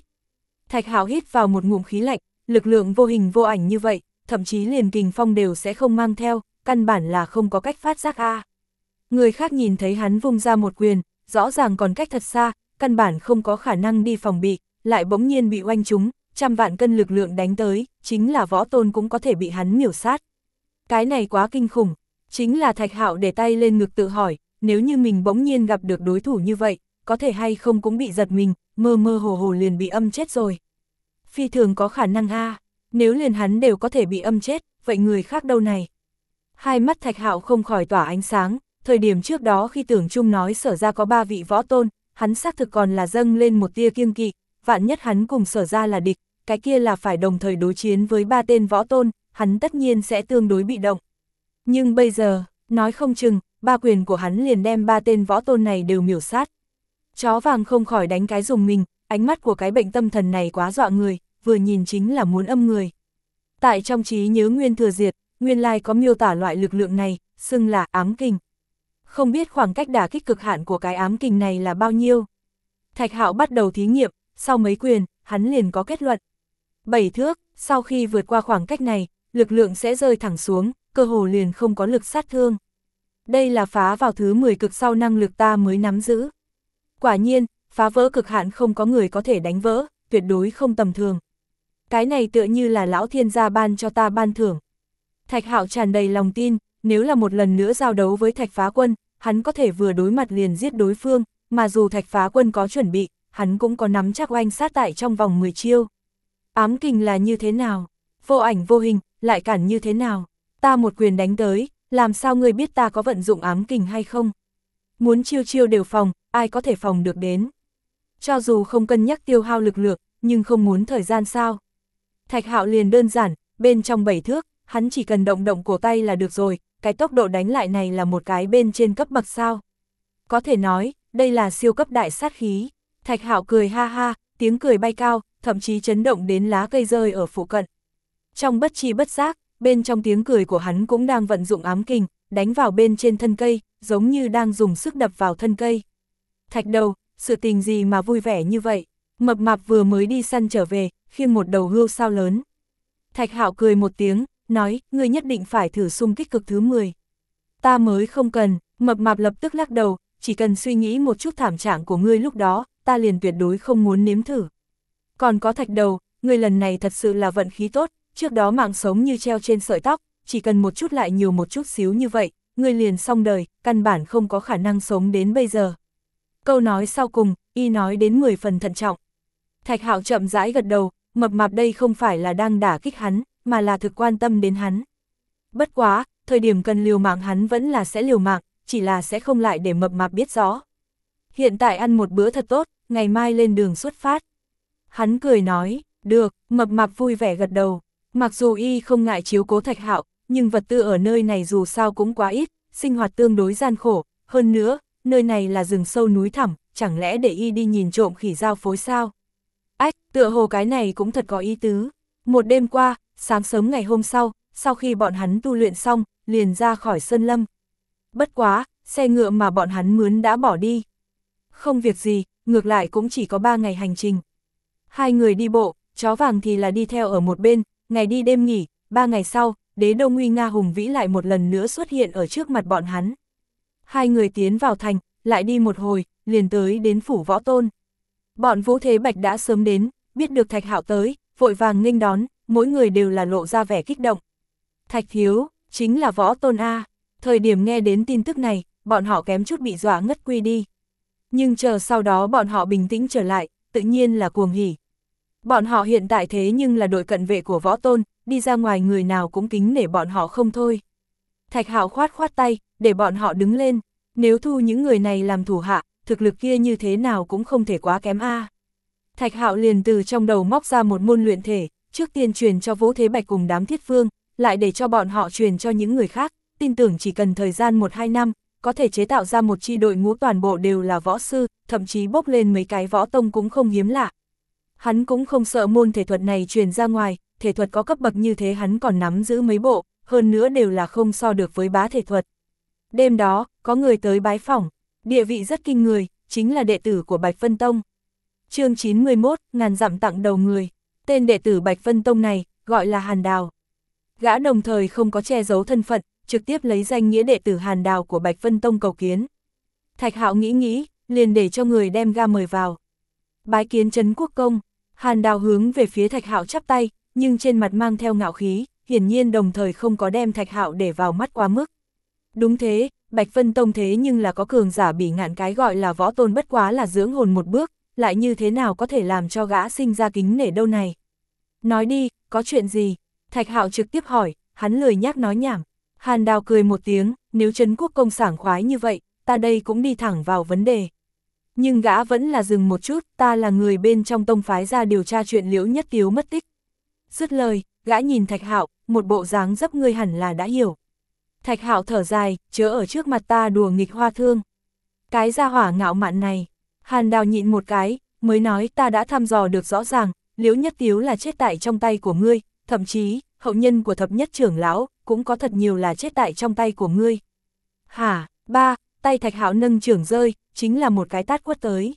Thạch Hạo hít vào một ngụm khí lạnh, lực lượng vô hình vô ảnh như vậy, thậm chí liền kình phong đều sẽ không mang theo, căn bản là không có cách phát giác a. Người khác nhìn thấy hắn vung ra một quyền, rõ ràng còn cách thật xa, căn bản không có khả năng đi phòng bị, lại bỗng nhiên bị oanh trúng, trăm vạn cân lực lượng đánh tới, chính là võ tôn cũng có thể bị hắn miểu sát. Cái này quá kinh khủng, chính là thạch hạo để tay lên ngực tự hỏi, nếu như mình bỗng nhiên gặp được đối thủ như vậy, có thể hay không cũng bị giật mình, mơ mơ hồ hồ liền bị âm chết rồi. Phi thường có khả năng a nếu liền hắn đều có thể bị âm chết, vậy người khác đâu này? Hai mắt thạch hạo không khỏi tỏa ánh sáng, thời điểm trước đó khi tưởng chung nói sở ra có ba vị võ tôn, hắn xác thực còn là dâng lên một tia kiêng kỵ, vạn nhất hắn cùng sở ra là địch, cái kia là phải đồng thời đối chiến với ba tên võ tôn, hắn tất nhiên sẽ tương đối bị động. Nhưng bây giờ, nói không chừng, ba quyền của hắn liền đem ba tên võ tôn này đều miểu sát. Chó vàng không khỏi đánh cái dùng mình, ánh mắt của cái bệnh tâm thần này quá dọa người, vừa nhìn chính là muốn âm người. Tại trong trí nhớ nguyên thừa diệt, nguyên lai có miêu tả loại lực lượng này, xưng là ám kinh. Không biết khoảng cách đả kích cực hạn của cái ám kinh này là bao nhiêu. Thạch hạo bắt đầu thí nghiệm, sau mấy quyền, hắn liền có kết luận. Bảy thước, sau khi vượt qua khoảng cách này, lực lượng sẽ rơi thẳng xuống, cơ hồ liền không có lực sát thương. Đây là phá vào thứ 10 cực sau năng lực ta mới nắm giữ. Quả nhiên, phá vỡ cực hạn không có người có thể đánh vỡ, tuyệt đối không tầm thường. Cái này tựa như là lão thiên gia ban cho ta ban thưởng. Thạch hạo tràn đầy lòng tin, nếu là một lần nữa giao đấu với thạch phá quân, hắn có thể vừa đối mặt liền giết đối phương, mà dù thạch phá quân có chuẩn bị, hắn cũng có nắm chắc oanh sát tại trong vòng 10 chiêu. Ám kình là như thế nào? Vô ảnh vô hình, lại cản như thế nào? Ta một quyền đánh tới, làm sao ngươi biết ta có vận dụng ám kình hay không? Muốn chiêu chiêu đều phòng, ai có thể phòng được đến? Cho dù không cân nhắc tiêu hao lực lượng, nhưng không muốn thời gian sao? Thạch hạo liền đơn giản, bên trong bảy thước, hắn chỉ cần động động cổ tay là được rồi, cái tốc độ đánh lại này là một cái bên trên cấp bậc sao. Có thể nói, đây là siêu cấp đại sát khí, Thạch Hạo cười ha ha, tiếng cười bay cao, thậm chí chấn động đến lá cây rơi ở phụ cận. Trong bất chi bất giác, bên trong tiếng cười của hắn cũng đang vận dụng ám kình, đánh vào bên trên thân cây, giống như đang dùng sức đập vào thân cây. Thạch đầu, sự tình gì mà vui vẻ như vậy? Mập mạp vừa mới đi săn trở về, khiêng một đầu hươu sao lớn. Thạch hạo cười một tiếng, nói, ngươi nhất định phải thử xung kích cực thứ 10. Ta mới không cần, mập mạp lập tức lắc đầu, chỉ cần suy nghĩ một chút thảm trạng của ngươi lúc đó, ta liền tuyệt đối không muốn nếm thử. Còn có thạch đầu, ngươi lần này thật sự là vận khí tốt, trước đó mạng sống như treo trên sợi tóc, chỉ cần một chút lại nhiều một chút xíu như vậy, người liền xong đời, căn bản không có khả năng sống đến bây giờ. Câu nói sau cùng, y nói đến 10 phần thận trọng. Thạch hạo chậm rãi gật đầu, mập mạp đây không phải là đang đả kích hắn, mà là thực quan tâm đến hắn. Bất quá, thời điểm cần liều mạng hắn vẫn là sẽ liều mạng, chỉ là sẽ không lại để mập mạp biết rõ. Hiện tại ăn một bữa thật tốt, ngày mai lên đường xuất phát. Hắn cười nói, được, mập mạp vui vẻ gật đầu. Mặc dù y không ngại chiếu cố thạch hạo, nhưng vật tư ở nơi này dù sao cũng quá ít, sinh hoạt tương đối gian khổ, hơn nữa, nơi này là rừng sâu núi thẳm, chẳng lẽ để y đi nhìn trộm khỉ giao phối sao? Ách, tựa hồ cái này cũng thật có ý tứ. Một đêm qua, sáng sớm ngày hôm sau, sau khi bọn hắn tu luyện xong, liền ra khỏi sơn lâm. Bất quá, xe ngựa mà bọn hắn mướn đã bỏ đi. Không việc gì, ngược lại cũng chỉ có ba ngày hành trình. Hai người đi bộ, chó vàng thì là đi theo ở một bên, ngày đi đêm nghỉ, ba ngày sau, đế đô nguy nga hùng vĩ lại một lần nữa xuất hiện ở trước mặt bọn hắn. Hai người tiến vào thành, lại đi một hồi, liền tới đến phủ võ tôn. Bọn vũ thế bạch đã sớm đến, biết được thạch hạo tới, vội vàng nghênh đón, mỗi người đều là lộ ra vẻ kích động. Thạch thiếu, chính là võ tôn A, thời điểm nghe đến tin tức này, bọn họ kém chút bị dọa ngất quy đi. Nhưng chờ sau đó bọn họ bình tĩnh trở lại, tự nhiên là cuồng hỉ. Bọn họ hiện tại thế nhưng là đội cận vệ của võ tôn, đi ra ngoài người nào cũng kính nể bọn họ không thôi. Thạch hạo khoát khoát tay, để bọn họ đứng lên, nếu thu những người này làm thủ hạ, thực lực kia như thế nào cũng không thể quá kém a. Thạch hạo liền từ trong đầu móc ra một môn luyện thể, trước tiên truyền cho Vũ Thế Bạch cùng đám thiết phương, lại để cho bọn họ truyền cho những người khác, tin tưởng chỉ cần thời gian 1-2 năm, có thể chế tạo ra một chi đội ngũ toàn bộ đều là võ sư, thậm chí bốc lên mấy cái võ tông cũng không hiếm lạ. Hắn cũng không sợ môn thể thuật này truyền ra ngoài, thể thuật có cấp bậc như thế hắn còn nắm giữ mấy bộ, hơn nữa đều là không so được với bá thể thuật. Đêm đó, có người tới bái phỏng, địa vị rất kinh người, chính là đệ tử của Bạch Vân Tông. chương 91, ngàn dặm tặng đầu người, tên đệ tử Bạch Vân Tông này, gọi là Hàn Đào. Gã đồng thời không có che giấu thân phận, trực tiếp lấy danh nghĩa đệ tử Hàn Đào của Bạch Vân Tông cầu kiến. Thạch Hạo nghĩ nghĩ, liền để cho người đem ga mời vào. Bái kiến Trấn Quốc Công, Hàn Đào hướng về phía Thạch Hạo chắp tay, nhưng trên mặt mang theo ngạo khí, hiển nhiên đồng thời không có đem Thạch Hạo để vào mắt quá mức. Đúng thế, Bạch Vân Tông thế nhưng là có cường giả bị ngạn cái gọi là võ tôn bất quá là dưỡng hồn một bước, lại như thế nào có thể làm cho gã sinh ra kính nể đâu này. Nói đi, có chuyện gì? Thạch Hạo trực tiếp hỏi, hắn lười nhác nói nhảm. Hàn Đào cười một tiếng, nếu Trấn Quốc công sảng khoái như vậy, ta đây cũng đi thẳng vào vấn đề. Nhưng gã vẫn là dừng một chút, ta là người bên trong tông phái ra điều tra chuyện liễu nhất tiếu mất tích. Dứt lời, gã nhìn Thạch Hạo, một bộ dáng dấp ngươi hẳn là đã hiểu. Thạch Hạo thở dài, chớ ở trước mặt ta đùa nghịch hoa thương. Cái gia hỏa ngạo mạn này, Hàn Đào nhịn một cái, mới nói ta đã thăm dò được rõ ràng, liễu nhất tiếu là chết tại trong tay của ngươi, thậm chí, hậu nhân của thập nhất trưởng lão, cũng có thật nhiều là chết tại trong tay của ngươi. Hả, ba, tay Thạch Hạo nâng trưởng rơi, chính là một cái tát quất tới.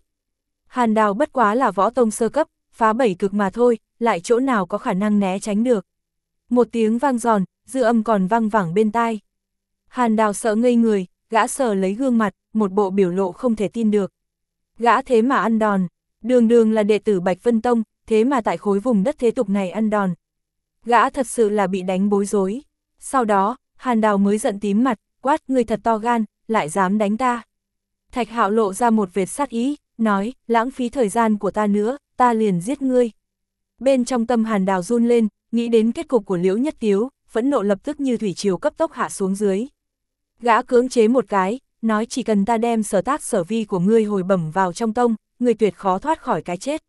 Hàn Đào bất quá là võ tông sơ cấp, phá bảy cực mà thôi, lại chỗ nào có khả năng né tránh được. Một tiếng vang giòn, dư âm còn vang vẳng bên tai. Hàn đào sợ ngây người, gã sờ lấy gương mặt, một bộ biểu lộ không thể tin được. Gã thế mà ăn đòn, đường đường là đệ tử Bạch Vân Tông, thế mà tại khối vùng đất thế tục này ăn đòn. Gã thật sự là bị đánh bối rối. Sau đó, Hàn đào mới giận tím mặt, quát người thật to gan, lại dám đánh ta. Thạch hạo lộ ra một vệt sát ý, nói, lãng phí thời gian của ta nữa, ta liền giết ngươi. Bên trong tâm hàn đào run lên, nghĩ đến kết cục của liễu nhất tiếu, phẫn nộ lập tức như thủy triều cấp tốc hạ xuống dưới. Gã cưỡng chế một cái, nói chỉ cần ta đem sở tác sở vi của ngươi hồi bẩm vào trong tông, ngươi tuyệt khó thoát khỏi cái chết.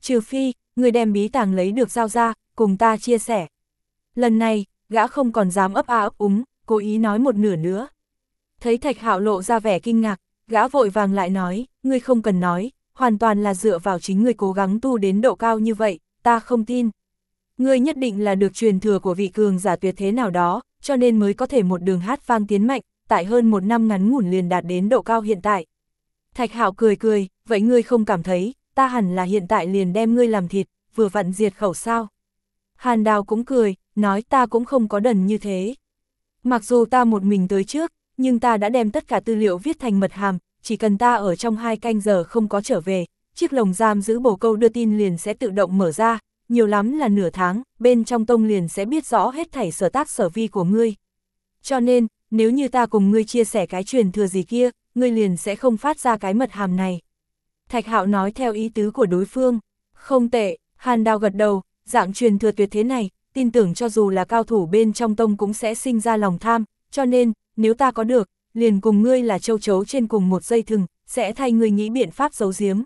Trừ phi, ngươi đem bí tàng lấy được giao ra, cùng ta chia sẻ. Lần này, gã không còn dám ấp a ấp úng, cố ý nói một nửa nữa. Thấy thạch hạo lộ ra vẻ kinh ngạc, gã vội vàng lại nói, ngươi không cần nói, hoàn toàn là dựa vào chính ngươi cố gắng tu đến độ cao như vậy, ta không tin. Ngươi nhất định là được truyền thừa của vị cường giả tuyệt thế nào đó, cho nên mới có thể một đường hát vang tiến mạnh, tại hơn một năm ngắn ngủn liền đạt đến độ cao hiện tại. Thạch Hạo cười cười, vậy ngươi không cảm thấy, ta hẳn là hiện tại liền đem ngươi làm thịt, vừa vặn diệt khẩu sao. Hàn Đào cũng cười, nói ta cũng không có đần như thế. Mặc dù ta một mình tới trước, nhưng ta đã đem tất cả tư liệu viết thành mật hàm, chỉ cần ta ở trong hai canh giờ không có trở về, chiếc lồng giam giữ bổ câu đưa tin liền sẽ tự động mở ra, nhiều lắm là nửa tháng, bên trong tông liền sẽ biết rõ hết thảy sở tác sở vi của ngươi. Cho nên, nếu như ta cùng ngươi chia sẻ cái truyền thừa gì kia, ngươi liền sẽ không phát ra cái mật hàm này. Thạch Hạo nói theo ý tứ của đối phương, không tệ, Hàn Đào gật đầu, dạng truyền thừa tuyệt thế này, tin tưởng cho dù là cao thủ bên trong tông cũng sẽ sinh ra lòng tham, cho nên, nếu ta có được, liền cùng ngươi là châu chấu trên cùng một dây thừng, sẽ thay ngươi nghĩ biện pháp giấu giếm.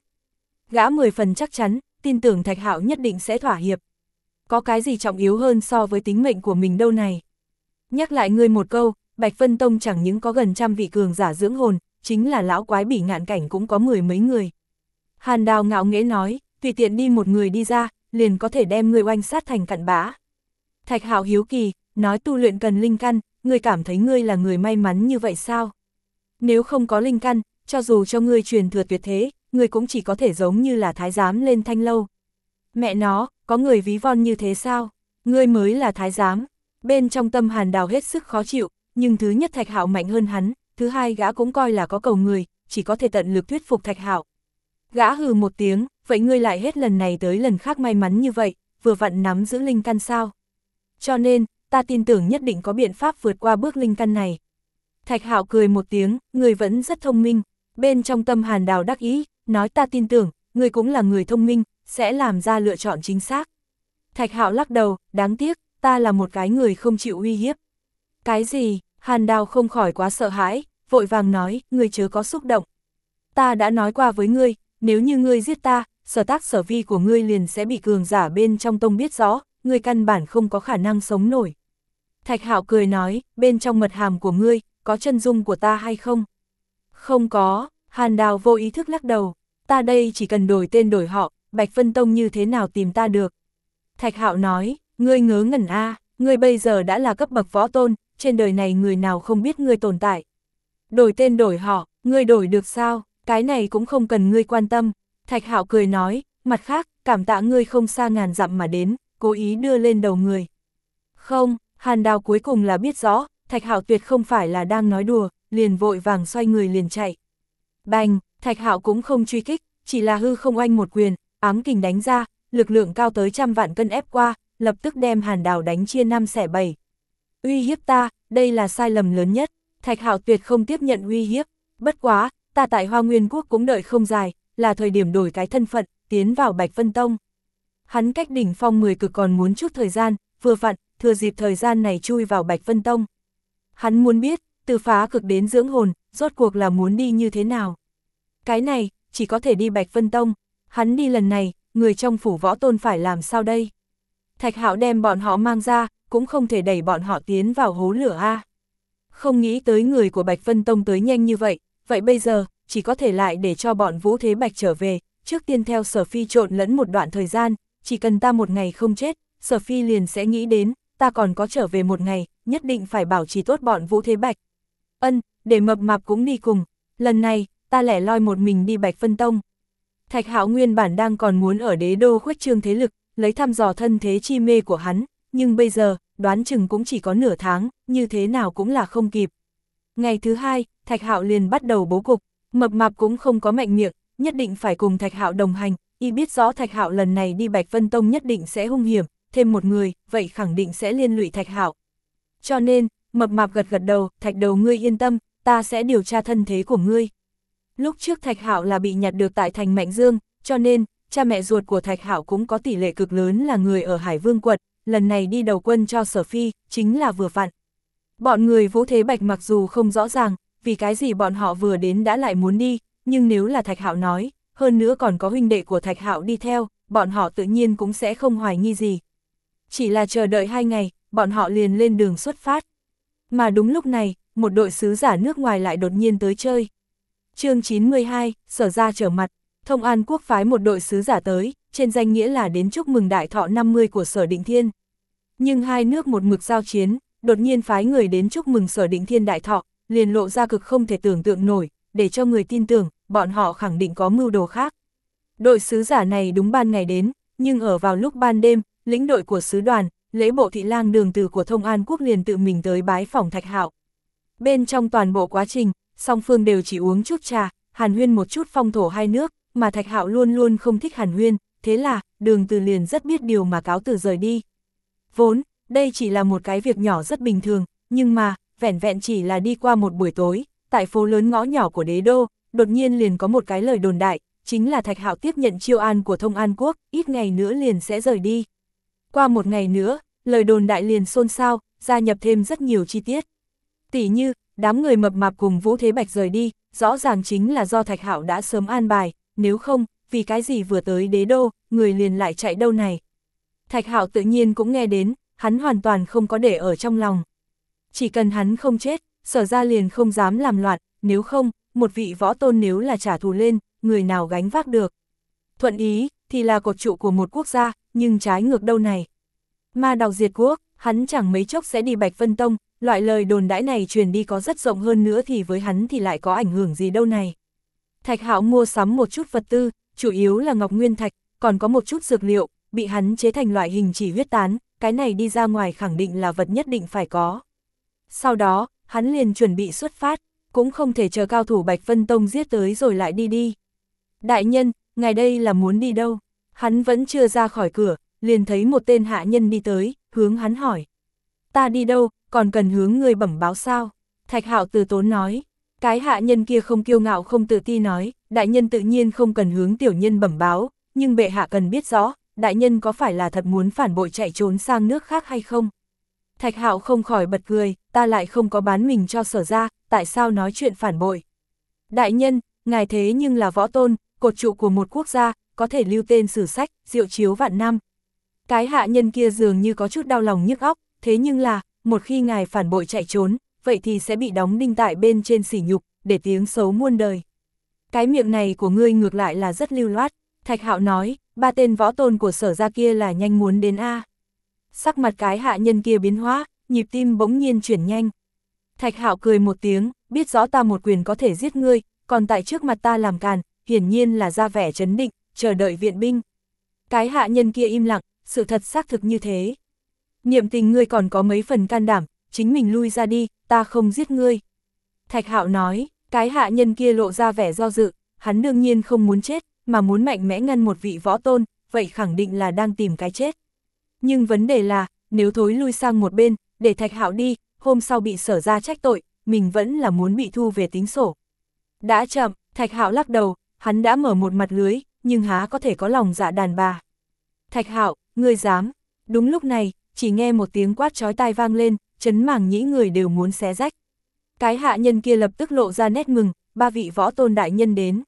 Gã mười phần chắc chắn, tin tưởng Thạch Hạo nhất định sẽ thỏa hiệp. Có cái gì trọng yếu hơn so với tính mệnh của mình đâu này? Nhắc lại ngươi một câu, Bạch Vân Tông chẳng những có gần trăm vị cường giả dưỡng hồn, chính là lão quái bỉ ngạn cảnh cũng có mười mấy người. Hàn Đào ngạo nghễ nói, tùy tiện đi một người đi ra, liền có thể đem người oanh sát thành cặn bã. Thạch Hạo hiếu kỳ, nói tu luyện cần linh căn, ngươi cảm thấy ngươi là người may mắn như vậy sao? Nếu không có linh căn, cho dù cho ngươi truyền thừa tuyệt thế, ngươi cũng chỉ có thể giống như là thái giám lên thanh lâu. Mẹ nó, có người ví von như thế sao? Ngươi mới là thái giám. Bên trong tâm hàn đào hết sức khó chịu, nhưng thứ nhất thạch hạo mạnh hơn hắn, thứ hai gã cũng coi là có cầu người, chỉ có thể tận lực thuyết phục thạch hạo. Gã hừ một tiếng, vậy ngươi lại hết lần này tới lần khác may mắn như vậy, vừa vặn nắm giữ linh căn sao. Cho nên, ta tin tưởng nhất định có biện pháp vượt qua bước linh căn này. Thạch Hạo cười một tiếng, người vẫn rất thông minh, bên trong tâm hàn đào đắc ý, nói ta tin tưởng, người cũng là người thông minh, sẽ làm ra lựa chọn chính xác. Thạch Hạo lắc đầu, đáng tiếc, ta là một cái người không chịu uy hiếp. Cái gì, hàn đào không khỏi quá sợ hãi, vội vàng nói, người chớ có xúc động. Ta đã nói qua với ngươi, nếu như ngươi giết ta, sở tác sở vi của ngươi liền sẽ bị cường giả bên trong tông biết rõ, ngươi căn bản không có khả năng sống nổi. Thạch Hạo cười nói, bên trong mật hàm của ngươi, có chân dung của ta hay không? Không có, Hàn Đào vô ý thức lắc đầu, ta đây chỉ cần đổi tên đổi họ, Bạch Vân Tông như thế nào tìm ta được? Thạch Hạo nói, ngươi ngớ ngẩn a, ngươi bây giờ đã là cấp bậc võ tôn, trên đời này người nào không biết ngươi tồn tại. Đổi tên đổi họ, ngươi đổi được sao? Cái này cũng không cần ngươi quan tâm. Thạch Hạo cười nói, mặt khác, cảm tạ ngươi không xa ngàn dặm mà đến, cố ý đưa lên đầu người. Không, Hàn Đào cuối cùng là biết rõ, Thạch Hạo tuyệt không phải là đang nói đùa, liền vội vàng xoay người liền chạy. Bành, Thạch Hạo cũng không truy kích, chỉ là hư không oanh một quyền, ám kình đánh ra, lực lượng cao tới trăm vạn cân ép qua, lập tức đem Hàn Đào đánh chia năm xẻ bảy. Uy hiếp ta, đây là sai lầm lớn nhất, Thạch Hạo tuyệt không tiếp nhận uy hiếp, bất quá, ta tại Hoa Nguyên Quốc cũng đợi không dài, là thời điểm đổi cái thân phận, tiến vào Bạch Vân Tông. Hắn cách đỉnh phong 10 cực còn muốn chút thời gian, vừa vặn, thừa dịp thời gian này chui vào Bạch Vân Tông. Hắn muốn biết, từ phá cực đến dưỡng hồn, rốt cuộc là muốn đi như thế nào. Cái này, chỉ có thể đi Bạch Vân Tông, hắn đi lần này, người trong phủ võ tôn phải làm sao đây? Thạch Hạo đem bọn họ mang ra, cũng không thể đẩy bọn họ tiến vào hố lửa a. Không nghĩ tới người của Bạch Vân Tông tới nhanh như vậy, vậy bây giờ, chỉ có thể lại để cho bọn Vũ Thế Bạch trở về, trước tiên theo sở phi trộn lẫn một đoạn thời gian, chỉ cần ta một ngày không chết, sở phi liền sẽ nghĩ đến, ta còn có trở về một ngày, nhất định phải bảo trì tốt bọn Vũ Thế Bạch. Ân, để mập mạp cũng đi cùng, lần này, ta lẻ loi một mình đi Bạch Phân Tông. Thạch Hạo nguyên bản đang còn muốn ở đế đô khuếch trương thế lực, lấy thăm dò thân thế chi mê của hắn, nhưng bây giờ, đoán chừng cũng chỉ có nửa tháng, như thế nào cũng là không kịp. Ngày thứ hai, Thạch Hạo liền bắt đầu bố cục, mập mạp cũng không có mạnh miệng, nhất định phải cùng Thạch Hạo đồng hành, y biết rõ Thạch Hạo lần này đi Bạch Vân Tông nhất định sẽ hung hiểm, thêm một người, vậy khẳng định sẽ liên lụy Thạch Hạo. Cho nên, mập mạp gật gật đầu, Thạch đầu ngươi yên tâm, ta sẽ điều tra thân thế của ngươi. Lúc trước Thạch Hạo là bị nhặt được tại thành Mạnh Dương, cho nên, cha mẹ ruột của Thạch Hạo cũng có tỷ lệ cực lớn là người ở Hải Vương quật, lần này đi đầu quân cho Sở Phi, chính là vừa vặn. Bọn người Vũ Thế Bạch mặc dù không rõ ràng, vì cái gì bọn họ vừa đến đã lại muốn đi, nhưng nếu là Thạch Hạo nói, hơn nữa còn có huynh đệ của Thạch Hạo đi theo, bọn họ tự nhiên cũng sẽ không hoài nghi gì. Chỉ là chờ đợi hai ngày, bọn họ liền lên đường xuất phát. Mà đúng lúc này, một đội sứ giả nước ngoài lại đột nhiên tới chơi. chương 92, sở ra trở mặt, Thông An Quốc phái một đội sứ giả tới, trên danh nghĩa là đến chúc mừng đại thọ 50 của Sở Định Thiên. Nhưng hai nước một mực giao chiến, đột nhiên phái người đến chúc mừng Sở Định Thiên đại thọ, liền lộ ra cực không thể tưởng tượng nổi, để cho người tin tưởng, bọn họ khẳng định có mưu đồ khác. Đội sứ giả này đúng ban ngày đến, nhưng ở vào lúc ban đêm, lĩnh đội của sứ đoàn, lễ bộ thị lang đường từ của Thông An Quốc liền tự mình tới bái phòng Thạch Hạo. Bên trong toàn bộ quá trình, song phương đều chỉ uống chút trà, hàn huyên một chút phong thổ hai nước, mà Thạch Hạo luôn luôn không thích hàn huyên, thế là, đường từ liền rất biết điều mà cáo từ rời đi. Vốn, đây chỉ là một cái việc nhỏ rất bình thường, nhưng mà, vẻn vẹn chỉ là đi qua một buổi tối, tại phố lớn ngõ nhỏ của đế đô, đột nhiên liền có một cái lời đồn đại, chính là Thạch Hạo tiếp nhận chiêu an của Thông An Quốc, ít ngày nữa liền sẽ rời đi. Qua một ngày nữa, lời đồn đại liền xôn xao, gia nhập thêm rất nhiều chi tiết. Tỷ như, đám người mập mạp cùng Vũ Thế Bạch rời đi, rõ ràng chính là do Thạch Hạo đã sớm an bài, nếu không, vì cái gì vừa tới đế đô, người liền lại chạy đâu này. Thạch Hạo tự nhiên cũng nghe đến, hắn hoàn toàn không có để ở trong lòng. Chỉ cần hắn không chết, sở ra liền không dám làm loạn, nếu không, một vị võ tôn nếu là trả thù lên, người nào gánh vác được. Thuận ý, thì là cột trụ của một quốc gia, nhưng trái ngược đâu này. Ma đào diệt quốc, hắn chẳng mấy chốc sẽ đi Bạch Vân Tông, loại lời đồn đãi này truyền đi có rất rộng hơn nữa thì với hắn thì lại có ảnh hưởng gì đâu này. Thạch Hạo mua sắm một chút vật tư, chủ yếu là ngọc nguyên thạch, còn có một chút dược liệu, bị hắn chế thành loại hình chỉ huyết tán, cái này đi ra ngoài khẳng định là vật nhất định phải có. Sau đó, hắn liền chuẩn bị xuất phát, cũng không thể chờ cao thủ Bạch Vân Tông giết tới rồi lại đi đi. Đại nhân, ngài đây là muốn đi đâu? Hắn vẫn chưa ra khỏi cửa, liền thấy một tên hạ nhân đi tới, hướng hắn hỏi. Ta đi đâu, còn cần hướng người bẩm báo sao? Thạch hạo từ tốn nói. Cái hạ nhân kia không kiêu ngạo không tự ti nói, đại nhân tự nhiên không cần hướng tiểu nhân bẩm báo, nhưng bệ hạ cần biết rõ, đại nhân có phải là thật muốn phản bội chạy trốn sang nước khác hay không? Thạch hạo không khỏi bật cười, ta lại không có bán mình cho sở ra, tại sao nói chuyện phản bội? Đại nhân, ngài thế nhưng là võ tôn, cột trụ của một quốc gia, có thể lưu tên sử sách, diệu chiếu vạn năm. Cái hạ nhân kia dường như có chút đau lòng nhức óc, thế nhưng là, một khi ngài phản bội chạy trốn, vậy thì sẽ bị đóng đinh tại bên trên sỉ nhục, để tiếng xấu muôn đời. Cái miệng này của ngươi ngược lại là rất lưu loát, Thạch Hạo nói, ba tên võ tôn của sở gia kia là nhanh muốn đến A. Sắc mặt cái hạ nhân kia biến hóa, nhịp tim bỗng nhiên chuyển nhanh. Thạch Hạo cười một tiếng, biết rõ ta một quyền có thể giết ngươi, còn tại trước mặt ta làm càn, hiển nhiên là ra vẻ chấn định, chờ đợi viện binh. Cái hạ nhân kia im lặng, sự thật xác thực như thế. Niệm tình ngươi còn có mấy phần can đảm, chính mình lui ra đi, ta không giết ngươi. Thạch Hạo nói, cái hạ nhân kia lộ ra vẻ do dự, hắn đương nhiên không muốn chết, mà muốn mạnh mẽ ngăn một vị võ tôn, vậy khẳng định là đang tìm cái chết. Nhưng vấn đề là, nếu thối lui sang một bên, để Thạch Hạo đi, hôm sau bị sở ra trách tội, mình vẫn là muốn bị thu về tính sổ. Đã chậm, Thạch Hạo lắc đầu, hắn đã mở một mặt lưới, nhưng há có thể có lòng dạ đàn bà. Thạch Hạo, ngươi dám. Đúng lúc này, chỉ nghe một tiếng quát chói tai vang lên, chấn mảng nhĩ người đều muốn xé rách. Cái hạ nhân kia lập tức lộ ra nét mừng, ba vị võ tôn đại nhân đến.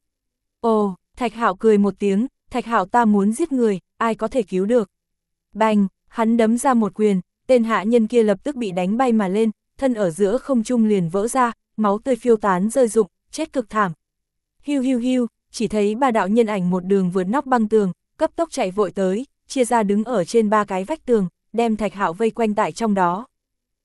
Ồ, Thạch Hạo cười một tiếng, Thạch Hạo ta muốn giết người, ai có thể cứu được. Bành, hắn đấm ra một quyền, tên hạ nhân kia lập tức bị đánh bay mà lên, thân ở giữa không trung liền vỡ ra, máu tươi phiêu tán rơi rụng, chết cực thảm. Hiu hiu hiu, chỉ thấy ba đạo nhân ảnh một đường vượt nóc băng tường, cấp tốc chạy vội tới, chia ra đứng ở trên ba cái vách tường, đem Thạch Hạo vây quanh tại trong đó.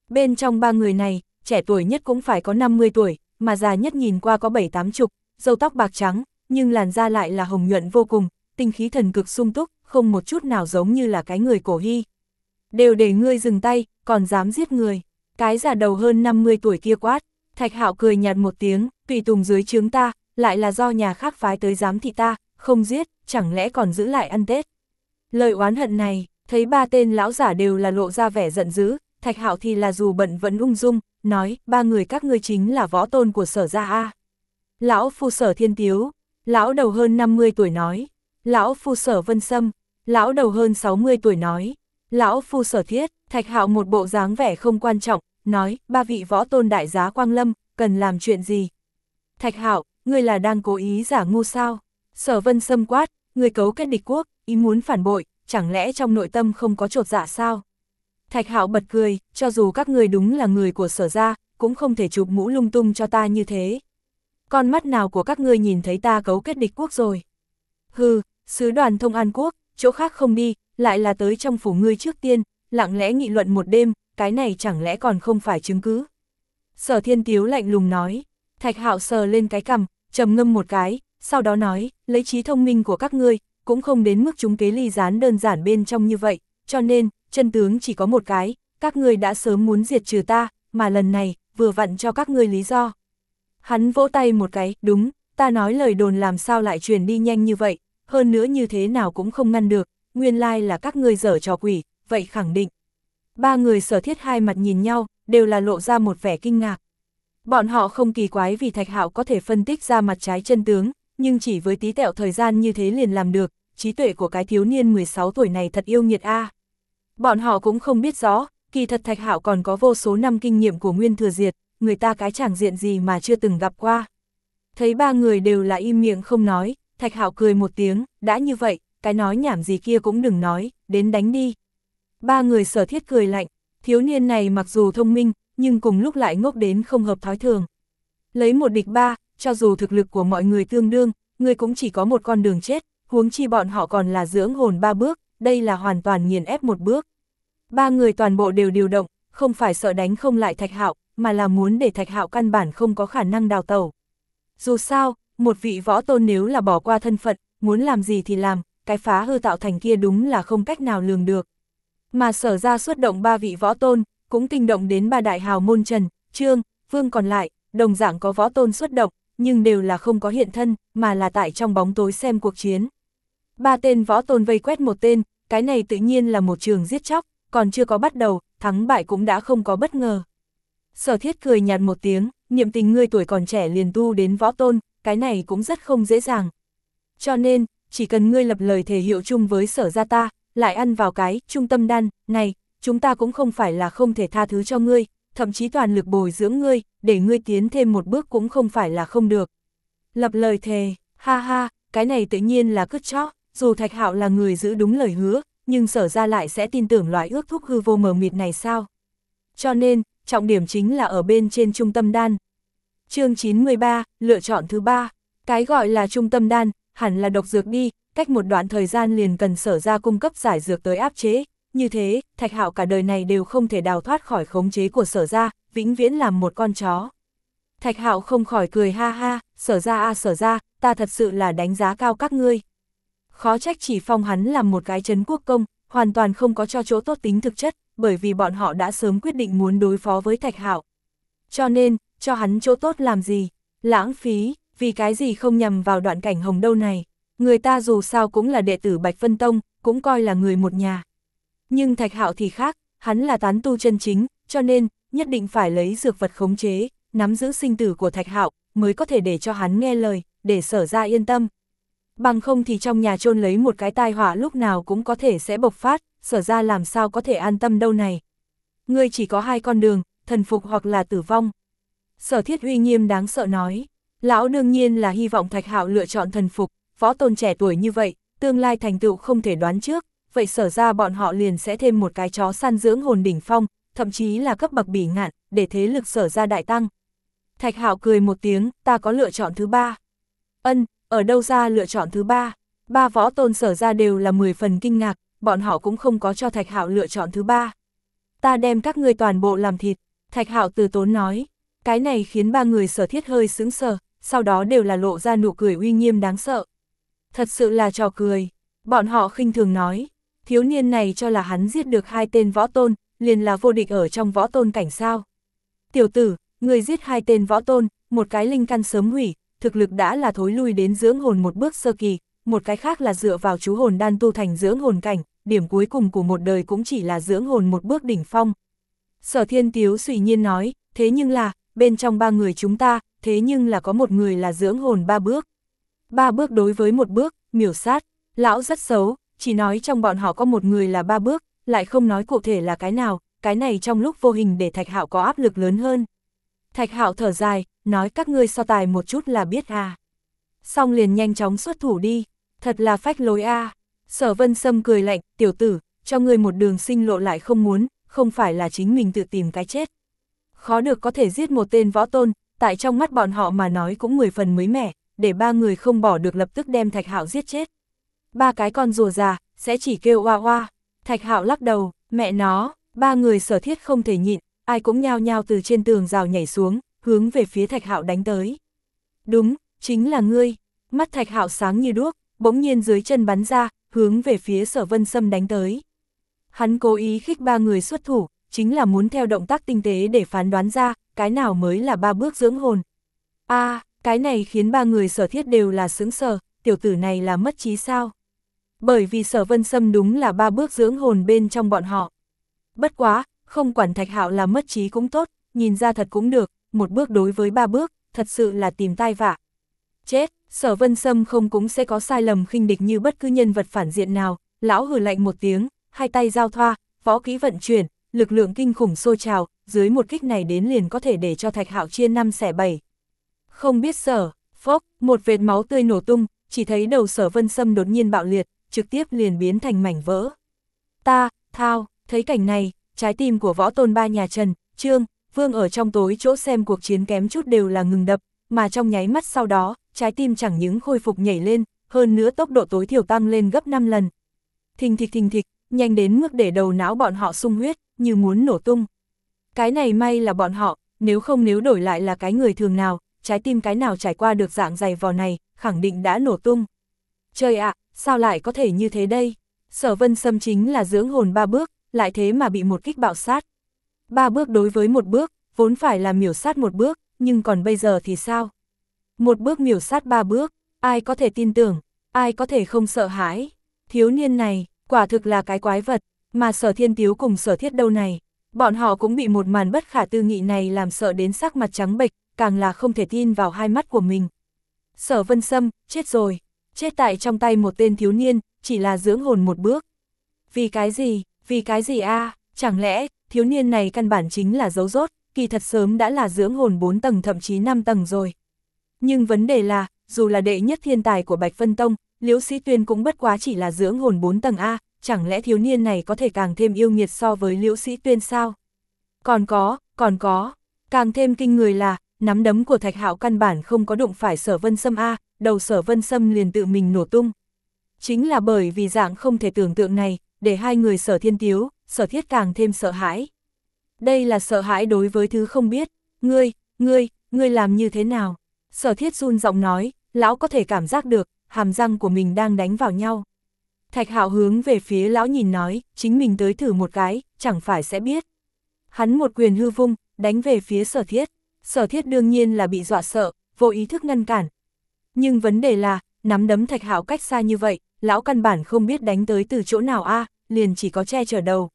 Bên trong ba người này, trẻ tuổi nhất cũng phải có 50 tuổi, mà già nhất nhìn qua có 7-8 chục, dâu tóc bạc trắng, nhưng làn da lại là hồng nhuận vô cùng, tinh khí thần cực sung túc, không một chút nào giống như là cái người cổ hy. Đều để ngươi dừng tay, còn dám giết người. Cái già đầu hơn 50 tuổi kia quát, Thạch Hạo cười nhạt một tiếng, tùy tùng dưới trướng ta, lại là do nhà khác phái tới giám thị ta, không giết, chẳng lẽ còn giữ lại ăn Tết. Lời oán hận này, thấy ba tên lão giả đều là lộ ra vẻ giận dữ, Thạch Hạo thì là dù bận vẫn ung dung, nói, ba người các ngươi chính là võ tôn của sở gia A. Lão phu sở thiên tiếu, lão đầu hơn 50 tuổi nói, lão phu sở vân sâm, lão đầu hơn 60 tuổi nói, lão phu sở thiết, Thạch Hạo một bộ dáng vẻ không quan trọng, nói, ba vị võ tôn đại giá Quang Lâm, cần làm chuyện gì? Thạch Hạo, ngươi là đang cố ý giả ngu sao? Sở vân sâm quát, ngươi cấu kết địch quốc, ý muốn phản bội, chẳng lẽ trong nội tâm không có trột dạ sao? Thạch Hạo bật cười, cho dù các người đúng là người của sở gia, cũng không thể chụp mũ lung tung cho ta như thế. Con mắt nào của các ngươi nhìn thấy ta cấu kết địch quốc rồi? Hừ, sứ đoàn thông an quốc, chỗ khác không đi, lại là tới trong phủ ngươi trước tiên, lặng lẽ nghị luận một đêm, cái này chẳng lẽ còn không phải chứng cứ. Sở thiên tiếu lạnh lùng nói, thạch hạo sờ lên cái cằm, trầm ngâm một cái, sau đó nói, lấy trí thông minh của các ngươi, cũng không đến mức chúng kế ly gián đơn giản bên trong như vậy, cho nên, chân tướng chỉ có một cái, các ngươi đã sớm muốn diệt trừ ta, mà lần này, vừa vặn cho các ngươi lý do. Hắn vỗ tay một cái, đúng, ta nói lời đồn làm sao lại truyền đi nhanh như vậy, hơn nữa như thế nào cũng không ngăn được, nguyên lai là các ngươi dở trò quỷ, vậy khẳng định. Ba người sở thiết hai mặt nhìn nhau, đều là lộ ra một vẻ kinh ngạc. Bọn họ không kỳ quái vì Thạch Hạo có thể phân tích ra mặt trái chân tướng, nhưng chỉ với tí tẹo thời gian như thế liền làm được, trí tuệ của cái thiếu niên 16 tuổi này thật yêu nghiệt a. Bọn họ cũng không biết rõ, kỳ thật Thạch Hạo còn có vô số năm kinh nghiệm của Nguyên Thừa Diệt, người ta cái chẳng diện gì mà chưa từng gặp qua. Thấy ba người đều là im miệng không nói, Thạch Hạo cười một tiếng, đã như vậy, cái nói nhảm gì kia cũng đừng nói, đến đánh đi. Ba người sở thiết cười lạnh, thiếu niên này mặc dù thông minh, nhưng cùng lúc lại ngốc đến không hợp thói thường. Lấy một địch ba, cho dù thực lực của mọi người tương đương, người cũng chỉ có một con đường chết, huống chi bọn họ còn là dưỡng hồn ba bước, đây là hoàn toàn nghiền ép một bước. Ba người toàn bộ đều điều động, không phải sợ đánh không lại thạch hạo, mà là muốn để thạch hạo căn bản không có khả năng đào tẩu. Dù sao, một vị võ tôn nếu là bỏ qua thân phận, muốn làm gì thì làm, cái phá hư tạo thành kia đúng là không cách nào lường được. Mà sở ra xuất động ba vị võ tôn, cũng kinh động đến ba đại hào môn Trần, Trương, Vương còn lại, đồng dạng có võ tôn xuất động, nhưng đều là không có hiện thân, mà là tại trong bóng tối xem cuộc chiến. Ba tên võ tôn vây quét một tên, cái này tự nhiên là một trường giết chóc, còn chưa có bắt đầu, thắng bại cũng đã không có bất ngờ. Sở thiết cười nhạt một tiếng, niệm tình ngươi tuổi còn trẻ liền tu đến võ tôn, cái này cũng rất không dễ dàng. Cho nên, chỉ cần ngươi lập lời thể hiệu chung với sở gia ta, lại ăn vào cái trung tâm đan, này, chúng ta cũng không phải là không thể tha thứ cho ngươi, thậm chí toàn lực bồi dưỡng ngươi, để ngươi tiến thêm một bước cũng không phải là không được. Lập lời thề, ha ha, cái này tự nhiên là cứt chó, dù Thạch Hạo là người giữ đúng lời hứa, nhưng sở ra lại sẽ tin tưởng loại ước thúc hư vô mờ mịt này sao? Cho nên, trọng điểm chính là ở bên trên trung tâm đan. chương 93, lựa chọn thứ ba cái gọi là trung tâm đan, hẳn là độc dược đi, cách một đoạn thời gian liền cần sở ra cung cấp giải dược tới áp chế, như thế, Thạch Hạo cả đời này đều không thể đào thoát khỏi khống chế của sở ra, vĩnh viễn làm một con chó. Thạch Hạo không khỏi cười ha ha, sở ra a à, sở ra, ta thật sự là đánh giá cao các ngươi. Khó trách chỉ phong hắn làm một cái chấn quốc công, hoàn toàn không có cho chỗ tốt tính thực chất, bởi vì bọn họ đã sớm quyết định muốn đối phó với Thạch Hạo. Cho nên, cho hắn chỗ tốt làm gì? Lãng phí, vì cái gì không nhằm vào đoạn cảnh hồng đâu này? Người ta dù sao cũng là đệ tử Bạch Vân Tông, cũng coi là người một nhà. Nhưng Thạch Hạo thì khác, hắn là tán tu chân chính, cho nên, nhất định phải lấy dược vật khống chế, nắm giữ sinh tử của Thạch Hạo, mới có thể để cho hắn nghe lời, để sở ra yên tâm. Bằng không thì trong nhà chôn lấy một cái tai họa lúc nào cũng có thể sẽ bộc phát, sở ra làm sao có thể an tâm đâu này. Ngươi chỉ có hai con đường, thần phục hoặc là tử vong. Sở thiết uy nghiêm đáng sợ nói, lão đương nhiên là hy vọng Thạch Hạo lựa chọn thần phục, võ tôn trẻ tuổi như vậy, tương lai thành tựu không thể đoán trước, vậy sở ra bọn họ liền sẽ thêm một cái chó săn dưỡng hồn đỉnh phong, thậm chí là cấp bậc bỉ ngạn, để thế lực sở ra đại tăng. Thạch Hạo cười một tiếng, ta có lựa chọn thứ ba. Ân, ở đâu ra lựa chọn thứ ba? Ba võ tôn sở ra đều là 10 phần kinh ngạc, bọn họ cũng không có cho Thạch Hạo lựa chọn thứ ba. Ta đem các ngươi toàn bộ làm thịt, Thạch Hạo từ tốn nói. Cái này khiến ba người sở thiết hơi sướng sờ, sau đó đều là lộ ra nụ cười uy nghiêm đáng sợ. Thật sự là trò cười, bọn họ khinh thường nói, thiếu niên này cho là hắn giết được hai tên võ tôn, liền là vô địch ở trong võ tôn cảnh sao. Tiểu tử, người giết hai tên võ tôn, một cái linh căn sớm hủy, thực lực đã là thối lui đến dưỡng hồn một bước sơ kỳ, một cái khác là dựa vào chú hồn đan tu thành dưỡng hồn cảnh, điểm cuối cùng của một đời cũng chỉ là dưỡng hồn một bước đỉnh phong. Sở thiên tiếu suy nhiên nói, thế nhưng là, bên trong ba người chúng ta, thế nhưng là có một người là dưỡng hồn ba bước. Ba bước đối với một bước, miểu sát, lão rất xấu, chỉ nói trong bọn họ có một người là ba bước, lại không nói cụ thể là cái nào, cái này trong lúc vô hình để Thạch Hạo có áp lực lớn hơn. Thạch Hạo thở dài, nói các ngươi so tài một chút là biết à. Xong liền nhanh chóng xuất thủ đi, thật là phách lối a. À. Sở Vân Sâm cười lạnh, tiểu tử, cho ngươi một đường sinh lộ lại không muốn, không phải là chính mình tự tìm cái chết. Khó được có thể giết một tên võ tôn, tại trong mắt bọn họ mà nói cũng 10 phần mới mẻ, để ba người không bỏ được lập tức đem Thạch Hạo giết chết ba cái con rùa già, sẽ chỉ kêu oa oa. Thạch hạo lắc đầu, mẹ nó, ba người sở thiết không thể nhịn, ai cũng nhao nhao từ trên tường rào nhảy xuống, hướng về phía thạch hạo đánh tới. Đúng, chính là ngươi, mắt thạch hạo sáng như đuốc, bỗng nhiên dưới chân bắn ra, hướng về phía sở vân sâm đánh tới. Hắn cố ý khích ba người xuất thủ, chính là muốn theo động tác tinh tế để phán đoán ra, cái nào mới là ba bước dưỡng hồn. a à, cái này khiến ba người sở thiết đều là sướng sờ, tiểu tử này là mất trí sao? Bởi vì sở vân sâm đúng là ba bước dưỡng hồn bên trong bọn họ. Bất quá, không quản thạch hạo là mất trí cũng tốt, nhìn ra thật cũng được, một bước đối với ba bước, thật sự là tìm tai vạ. Chết, sở vân sâm không cũng sẽ có sai lầm khinh địch như bất cứ nhân vật phản diện nào, lão hừ lạnh một tiếng, hai tay giao thoa, võ kỹ vận chuyển, lực lượng kinh khủng sôi trào, dưới một kích này đến liền có thể để cho thạch hạo chia năm xẻ bảy. Không biết sở, phốc, một vệt máu tươi nổ tung, chỉ thấy đầu sở vân sâm đột nhiên bạo liệt, trực tiếp liền biến thành mảnh vỡ. Ta, thao, thấy cảnh này, trái tim của võ tôn ba nhà Trần, Trương, Vương ở trong tối chỗ xem cuộc chiến kém chút đều là ngừng đập, mà trong nháy mắt sau đó, trái tim chẳng những khôi phục nhảy lên, hơn nữa tốc độ tối thiểu tăng lên gấp 5 lần. Thình thịch thình thịch, nhanh đến mức để đầu não bọn họ sung huyết, như muốn nổ tung. Cái này may là bọn họ, nếu không nếu đổi lại là cái người thường nào, trái tim cái nào trải qua được dạng dày vò này, khẳng định đã nổ tung. Trời ạ, sao lại có thể như thế đây? Sở vân xâm chính là dưỡng hồn ba bước, lại thế mà bị một kích bạo sát. Ba bước đối với một bước, vốn phải là miểu sát một bước, nhưng còn bây giờ thì sao? Một bước miểu sát ba bước, ai có thể tin tưởng, ai có thể không sợ hãi? Thiếu niên này, quả thực là cái quái vật, mà sở thiên tiếu cùng sở thiết đâu này. Bọn họ cũng bị một màn bất khả tư nghị này làm sợ đến sắc mặt trắng bệch, càng là không thể tin vào hai mắt của mình. Sở vân sâm, chết rồi, chết tại trong tay một tên thiếu niên, chỉ là dưỡng hồn một bước. Vì cái gì, vì cái gì a chẳng lẽ, thiếu niên này căn bản chính là dấu rốt, kỳ thật sớm đã là dưỡng hồn 4 tầng thậm chí 5 tầng rồi. Nhưng vấn đề là, dù là đệ nhất thiên tài của Bạch Vân Tông, Liễu Sĩ Tuyên cũng bất quá chỉ là dưỡng hồn 4 tầng A, chẳng lẽ thiếu niên này có thể càng thêm yêu nghiệt so với Liễu Sĩ Tuyên sao? Còn có, còn có, càng thêm kinh người là, nắm đấm của Thạch Hạo căn bản không có đụng phải Sở Vân Sâm A, đầu Sở Vân Sâm liền tự mình nổ tung. Chính là bởi vì dạng không thể tưởng tượng này, để hai người Sở Thiên Tiếu, Sở Thiết càng thêm sợ hãi. Đây là sợ hãi đối với thứ không biết, ngươi, ngươi, ngươi làm như thế nào? Sở Thiết run giọng nói, lão có thể cảm giác được, hàm răng của mình đang đánh vào nhau. Thạch Hạo hướng về phía lão nhìn nói, chính mình tới thử một cái, chẳng phải sẽ biết. Hắn một quyền hư vung, đánh về phía sở thiết. Sở thiết đương nhiên là bị dọa sợ, vô ý thức ngăn cản. Nhưng vấn đề là, nắm đấm Thạch Hạo cách xa như vậy, lão căn bản không biết đánh tới từ chỗ nào a liền chỉ có che chở đầu.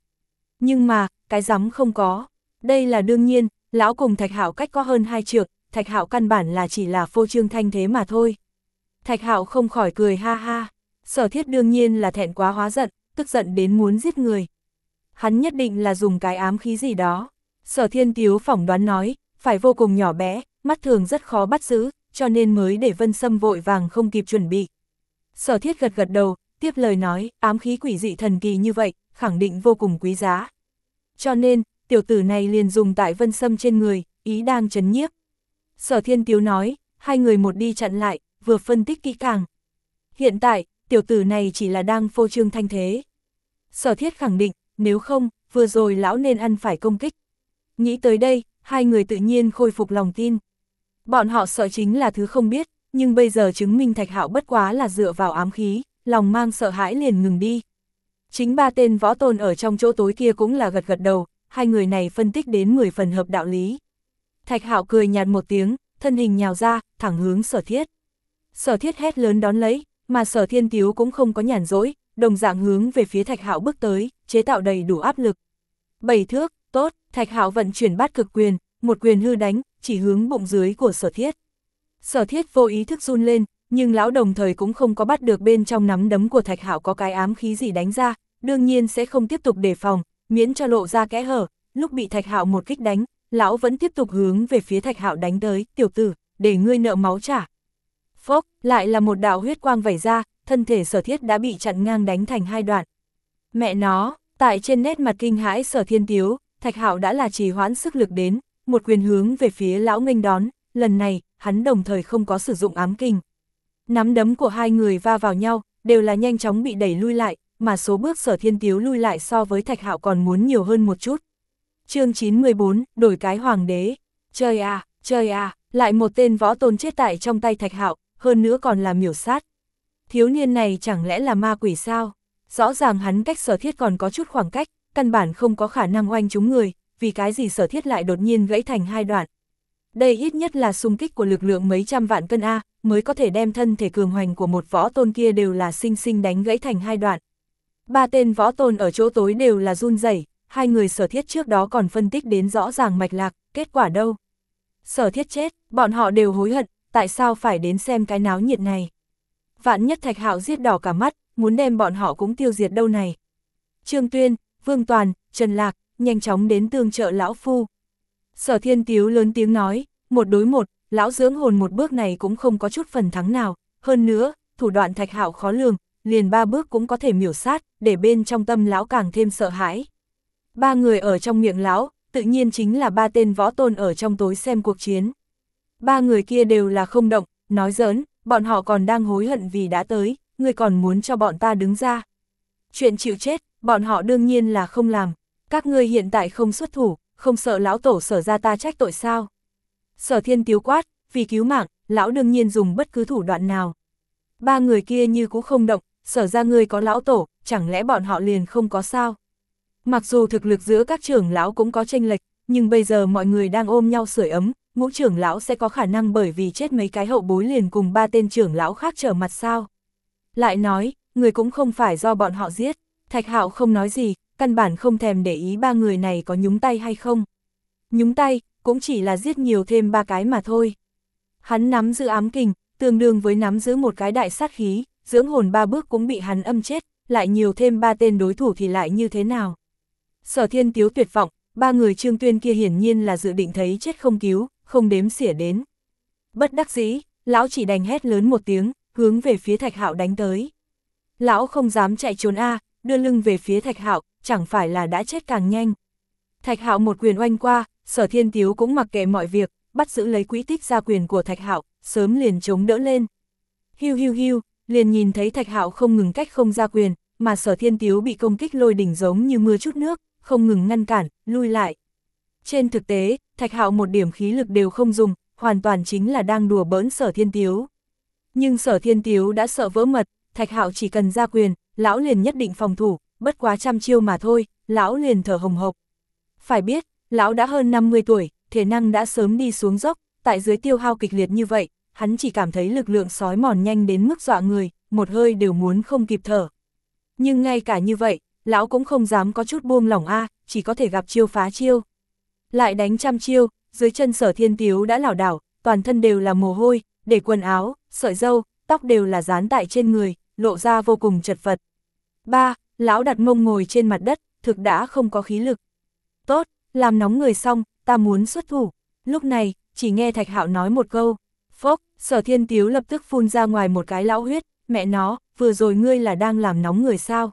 Nhưng mà, cái rắm không có. Đây là đương nhiên, lão cùng Thạch Hạo cách có hơn hai trượng, Thạch Hạo căn bản là chỉ là phô trương thanh thế mà thôi. Thạch Hạo không khỏi cười ha ha. Sở thiết đương nhiên là thẹn quá hóa giận, tức giận đến muốn giết người. Hắn nhất định là dùng cái ám khí gì đó. Sở thiên tiếu phỏng đoán nói, phải vô cùng nhỏ bé, mắt thường rất khó bắt giữ, cho nên mới để vân sâm vội vàng không kịp chuẩn bị. Sở thiết gật gật đầu, tiếp lời nói, ám khí quỷ dị thần kỳ như vậy, khẳng định vô cùng quý giá. Cho nên, tiểu tử này liền dùng tại vân sâm trên người, ý đang chấn nhiếp. Sở thiên tiếu nói, hai người một đi chặn lại, vừa phân tích kỹ càng. Hiện tại, tiểu tử này chỉ là đang phô trương thanh thế. Sở thiết khẳng định, nếu không, vừa rồi lão nên ăn phải công kích. Nghĩ tới đây, hai người tự nhiên khôi phục lòng tin. Bọn họ sợ chính là thứ không biết, nhưng bây giờ chứng minh thạch hạo bất quá là dựa vào ám khí, lòng mang sợ hãi liền ngừng đi. Chính ba tên võ tôn ở trong chỗ tối kia cũng là gật gật đầu, hai người này phân tích đến 10 phần hợp đạo lý. Thạch hạo cười nhạt một tiếng, thân hình nhào ra, thẳng hướng sở thiết. Sở thiết hét lớn đón lấy, mà sở thiên tiếu cũng không có nhàn rỗi, đồng dạng hướng về phía thạch hạo bước tới, chế tạo đầy đủ áp lực. Bảy thước, tốt, thạch hạo vận chuyển bát cực quyền, một quyền hư đánh, chỉ hướng bụng dưới của sở thiết. Sở thiết vô ý thức run lên, nhưng lão đồng thời cũng không có bắt được bên trong nắm đấm của thạch hạo có cái ám khí gì đánh ra, đương nhiên sẽ không tiếp tục đề phòng, miễn cho lộ ra kẽ hở, lúc bị thạch hạo một kích đánh, lão vẫn tiếp tục hướng về phía thạch hạo đánh tới, tiểu tử, để ngươi nợ máu trả. Phốc, lại là một đạo huyết quang vẩy ra, thân thể sở thiết đã bị chặn ngang đánh thành hai đoạn. Mẹ nó, tại trên nét mặt kinh hãi sở thiên tiếu, thạch hạo đã là trì hoãn sức lực đến, một quyền hướng về phía lão nghênh đón, lần này, hắn đồng thời không có sử dụng ám kinh. Nắm đấm của hai người va vào nhau, đều là nhanh chóng bị đẩy lui lại, mà số bước sở thiên tiếu lui lại so với thạch hạo còn muốn nhiều hơn một chút. chương 914, đổi cái hoàng đế. Chơi à, chơi à, lại một tên võ tôn chết tại trong tay thạch hạo, hơn nữa còn là miểu sát. Thiếu niên này chẳng lẽ là ma quỷ sao? Rõ ràng hắn cách sở thiết còn có chút khoảng cách, căn bản không có khả năng oanh chúng người, vì cái gì sở thiết lại đột nhiên gãy thành hai đoạn. Đây ít nhất là xung kích của lực lượng mấy trăm vạn cân A, mới có thể đem thân thể cường hoành của một võ tôn kia đều là sinh sinh đánh gãy thành hai đoạn. Ba tên võ tôn ở chỗ tối đều là run rẩy, hai người sở thiết trước đó còn phân tích đến rõ ràng mạch lạc, kết quả đâu. Sở thiết chết, bọn họ đều hối hận, tại sao phải đến xem cái náo nhiệt này. Vạn nhất thạch hạo giết đỏ cả mắt, muốn đem bọn họ cũng tiêu diệt đâu này. Trương Tuyên, Vương Toàn, Trần Lạc, nhanh chóng đến tương trợ lão phu. Sở thiên tiếu lớn tiếng nói, một đối một, lão dưỡng hồn một bước này cũng không có chút phần thắng nào, hơn nữa, thủ đoạn thạch hạo khó lường, liền ba bước cũng có thể miểu sát, để bên trong tâm lão càng thêm sợ hãi. Ba người ở trong miệng lão, tự nhiên chính là ba tên võ tôn ở trong tối xem cuộc chiến. Ba người kia đều là không động, nói giỡn, bọn họ còn đang hối hận vì đã tới, người còn muốn cho bọn ta đứng ra. Chuyện chịu chết, bọn họ đương nhiên là không làm, các ngươi hiện tại không xuất thủ, không sợ lão tổ sở ra ta trách tội sao. Sở thiên tiếu quát, vì cứu mạng, lão đương nhiên dùng bất cứ thủ đoạn nào. Ba người kia như cũng không động, sở ra ngươi có lão tổ, chẳng lẽ bọn họ liền không có sao? Mặc dù thực lực giữa các trưởng lão cũng có tranh lệch, nhưng bây giờ mọi người đang ôm nhau sưởi ấm, ngũ trưởng lão sẽ có khả năng bởi vì chết mấy cái hậu bối liền cùng ba tên trưởng lão khác trở mặt sao. Lại nói, người cũng không phải do bọn họ giết, Thạch Hạo không nói gì, căn bản không thèm để ý ba người này có nhúng tay hay không. Nhúng tay, cũng chỉ là giết nhiều thêm ba cái mà thôi. Hắn nắm giữ ám kình, tương đương với nắm giữ một cái đại sát khí, dưỡng hồn ba bước cũng bị hắn âm chết, lại nhiều thêm ba tên đối thủ thì lại như thế nào. Sở thiên tiếu tuyệt vọng, ba người trương tuyên kia hiển nhiên là dự định thấy chết không cứu, không đếm xỉa đến. Bất đắc dĩ, lão chỉ đành hét lớn một tiếng, hướng về phía thạch hạo đánh tới. Lão không dám chạy trốn A, đưa lưng về phía thạch hạo, chẳng phải là đã chết càng nhanh. Thạch hạo một quyền oanh qua, sở thiên tiếu cũng mặc kệ mọi việc, bắt giữ lấy quỹ tích ra quyền của thạch hạo, sớm liền chống đỡ lên. Hiu hiu hiu, liền nhìn thấy thạch hạo không ngừng cách không ra quyền, mà sở thiên tiếu bị công kích lôi đỉnh giống như mưa chút nước, không ngừng ngăn cản, lui lại. Trên thực tế, thạch hạo một điểm khí lực đều không dùng, hoàn toàn chính là đang đùa bỡn sở thiên tiếu. Nhưng sở thiên tiếu đã sợ vỡ mật, thạch hạo chỉ cần ra quyền, lão liền nhất định phòng thủ, bất quá trăm chiêu mà thôi, lão liền thở hồng hộc. Phải biết, lão đã hơn 50 tuổi, thể năng đã sớm đi xuống dốc, tại dưới tiêu hao kịch liệt như vậy, hắn chỉ cảm thấy lực lượng sói mòn nhanh đến mức dọa người, một hơi đều muốn không kịp thở. Nhưng ngay cả như vậy, lão cũng không dám có chút buông lỏng a, chỉ có thể gặp chiêu phá chiêu. Lại đánh trăm chiêu, dưới chân sở thiên tiếu đã lảo đảo, toàn thân đều là mồ hôi, để quần áo, sợi dâu, tóc đều là dán tại trên người, lộ ra vô cùng chật vật. Ba, lão đặt mông ngồi trên mặt đất, thực đã không có khí lực. Tốt, làm nóng người xong, ta muốn xuất thủ. Lúc này, chỉ nghe Thạch Hạo nói một câu. Phốc, sở thiên tiếu lập tức phun ra ngoài một cái lão huyết, mẹ nó, vừa rồi ngươi là đang làm nóng người sao?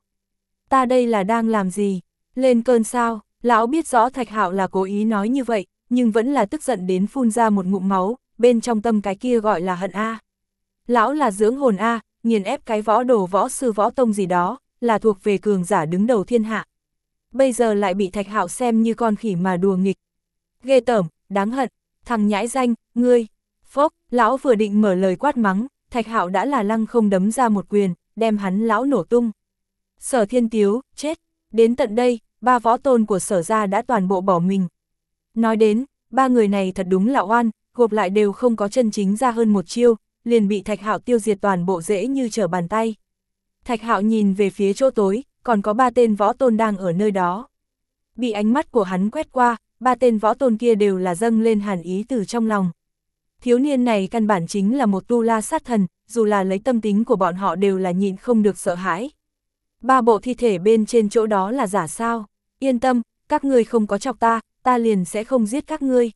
Ta đây là đang làm gì? Lên cơn sao? Lão biết rõ Thạch Hạo là cố ý nói như vậy, nhưng vẫn là tức giận đến phun ra một ngụm máu, bên trong tâm cái kia gọi là hận A. Lão là dưỡng hồn A, nghiền ép cái võ đồ võ sư võ tông gì đó, là thuộc về cường giả đứng đầu thiên hạ. Bây giờ lại bị Thạch Hạo xem như con khỉ mà đùa nghịch. Ghê tởm, đáng hận, thằng nhãi danh, ngươi. Phốc, lão vừa định mở lời quát mắng, Thạch Hạo đã là lăng không đấm ra một quyền, đem hắn lão nổ tung. Sở Thiên Tiếu, chết. Đến tận đây, ba võ tôn của sở gia đã toàn bộ bỏ mình. Nói đến, ba người này thật đúng là oan, gộp lại đều không có chân chính ra hơn một chiêu, liền bị Thạch Hạo tiêu diệt toàn bộ dễ như trở bàn tay. Thạch Hạo nhìn về phía chỗ tối, còn có ba tên võ tôn đang ở nơi đó. Bị ánh mắt của hắn quét qua, ba tên võ tôn kia đều là dâng lên hàn ý từ trong lòng. Thiếu niên này căn bản chính là một tu la sát thần, dù là lấy tâm tính của bọn họ đều là nhịn không được sợ hãi. Ba bộ thi thể bên trên chỗ đó là giả sao, yên tâm, các ngươi không có chọc ta, ta liền sẽ không giết các ngươi.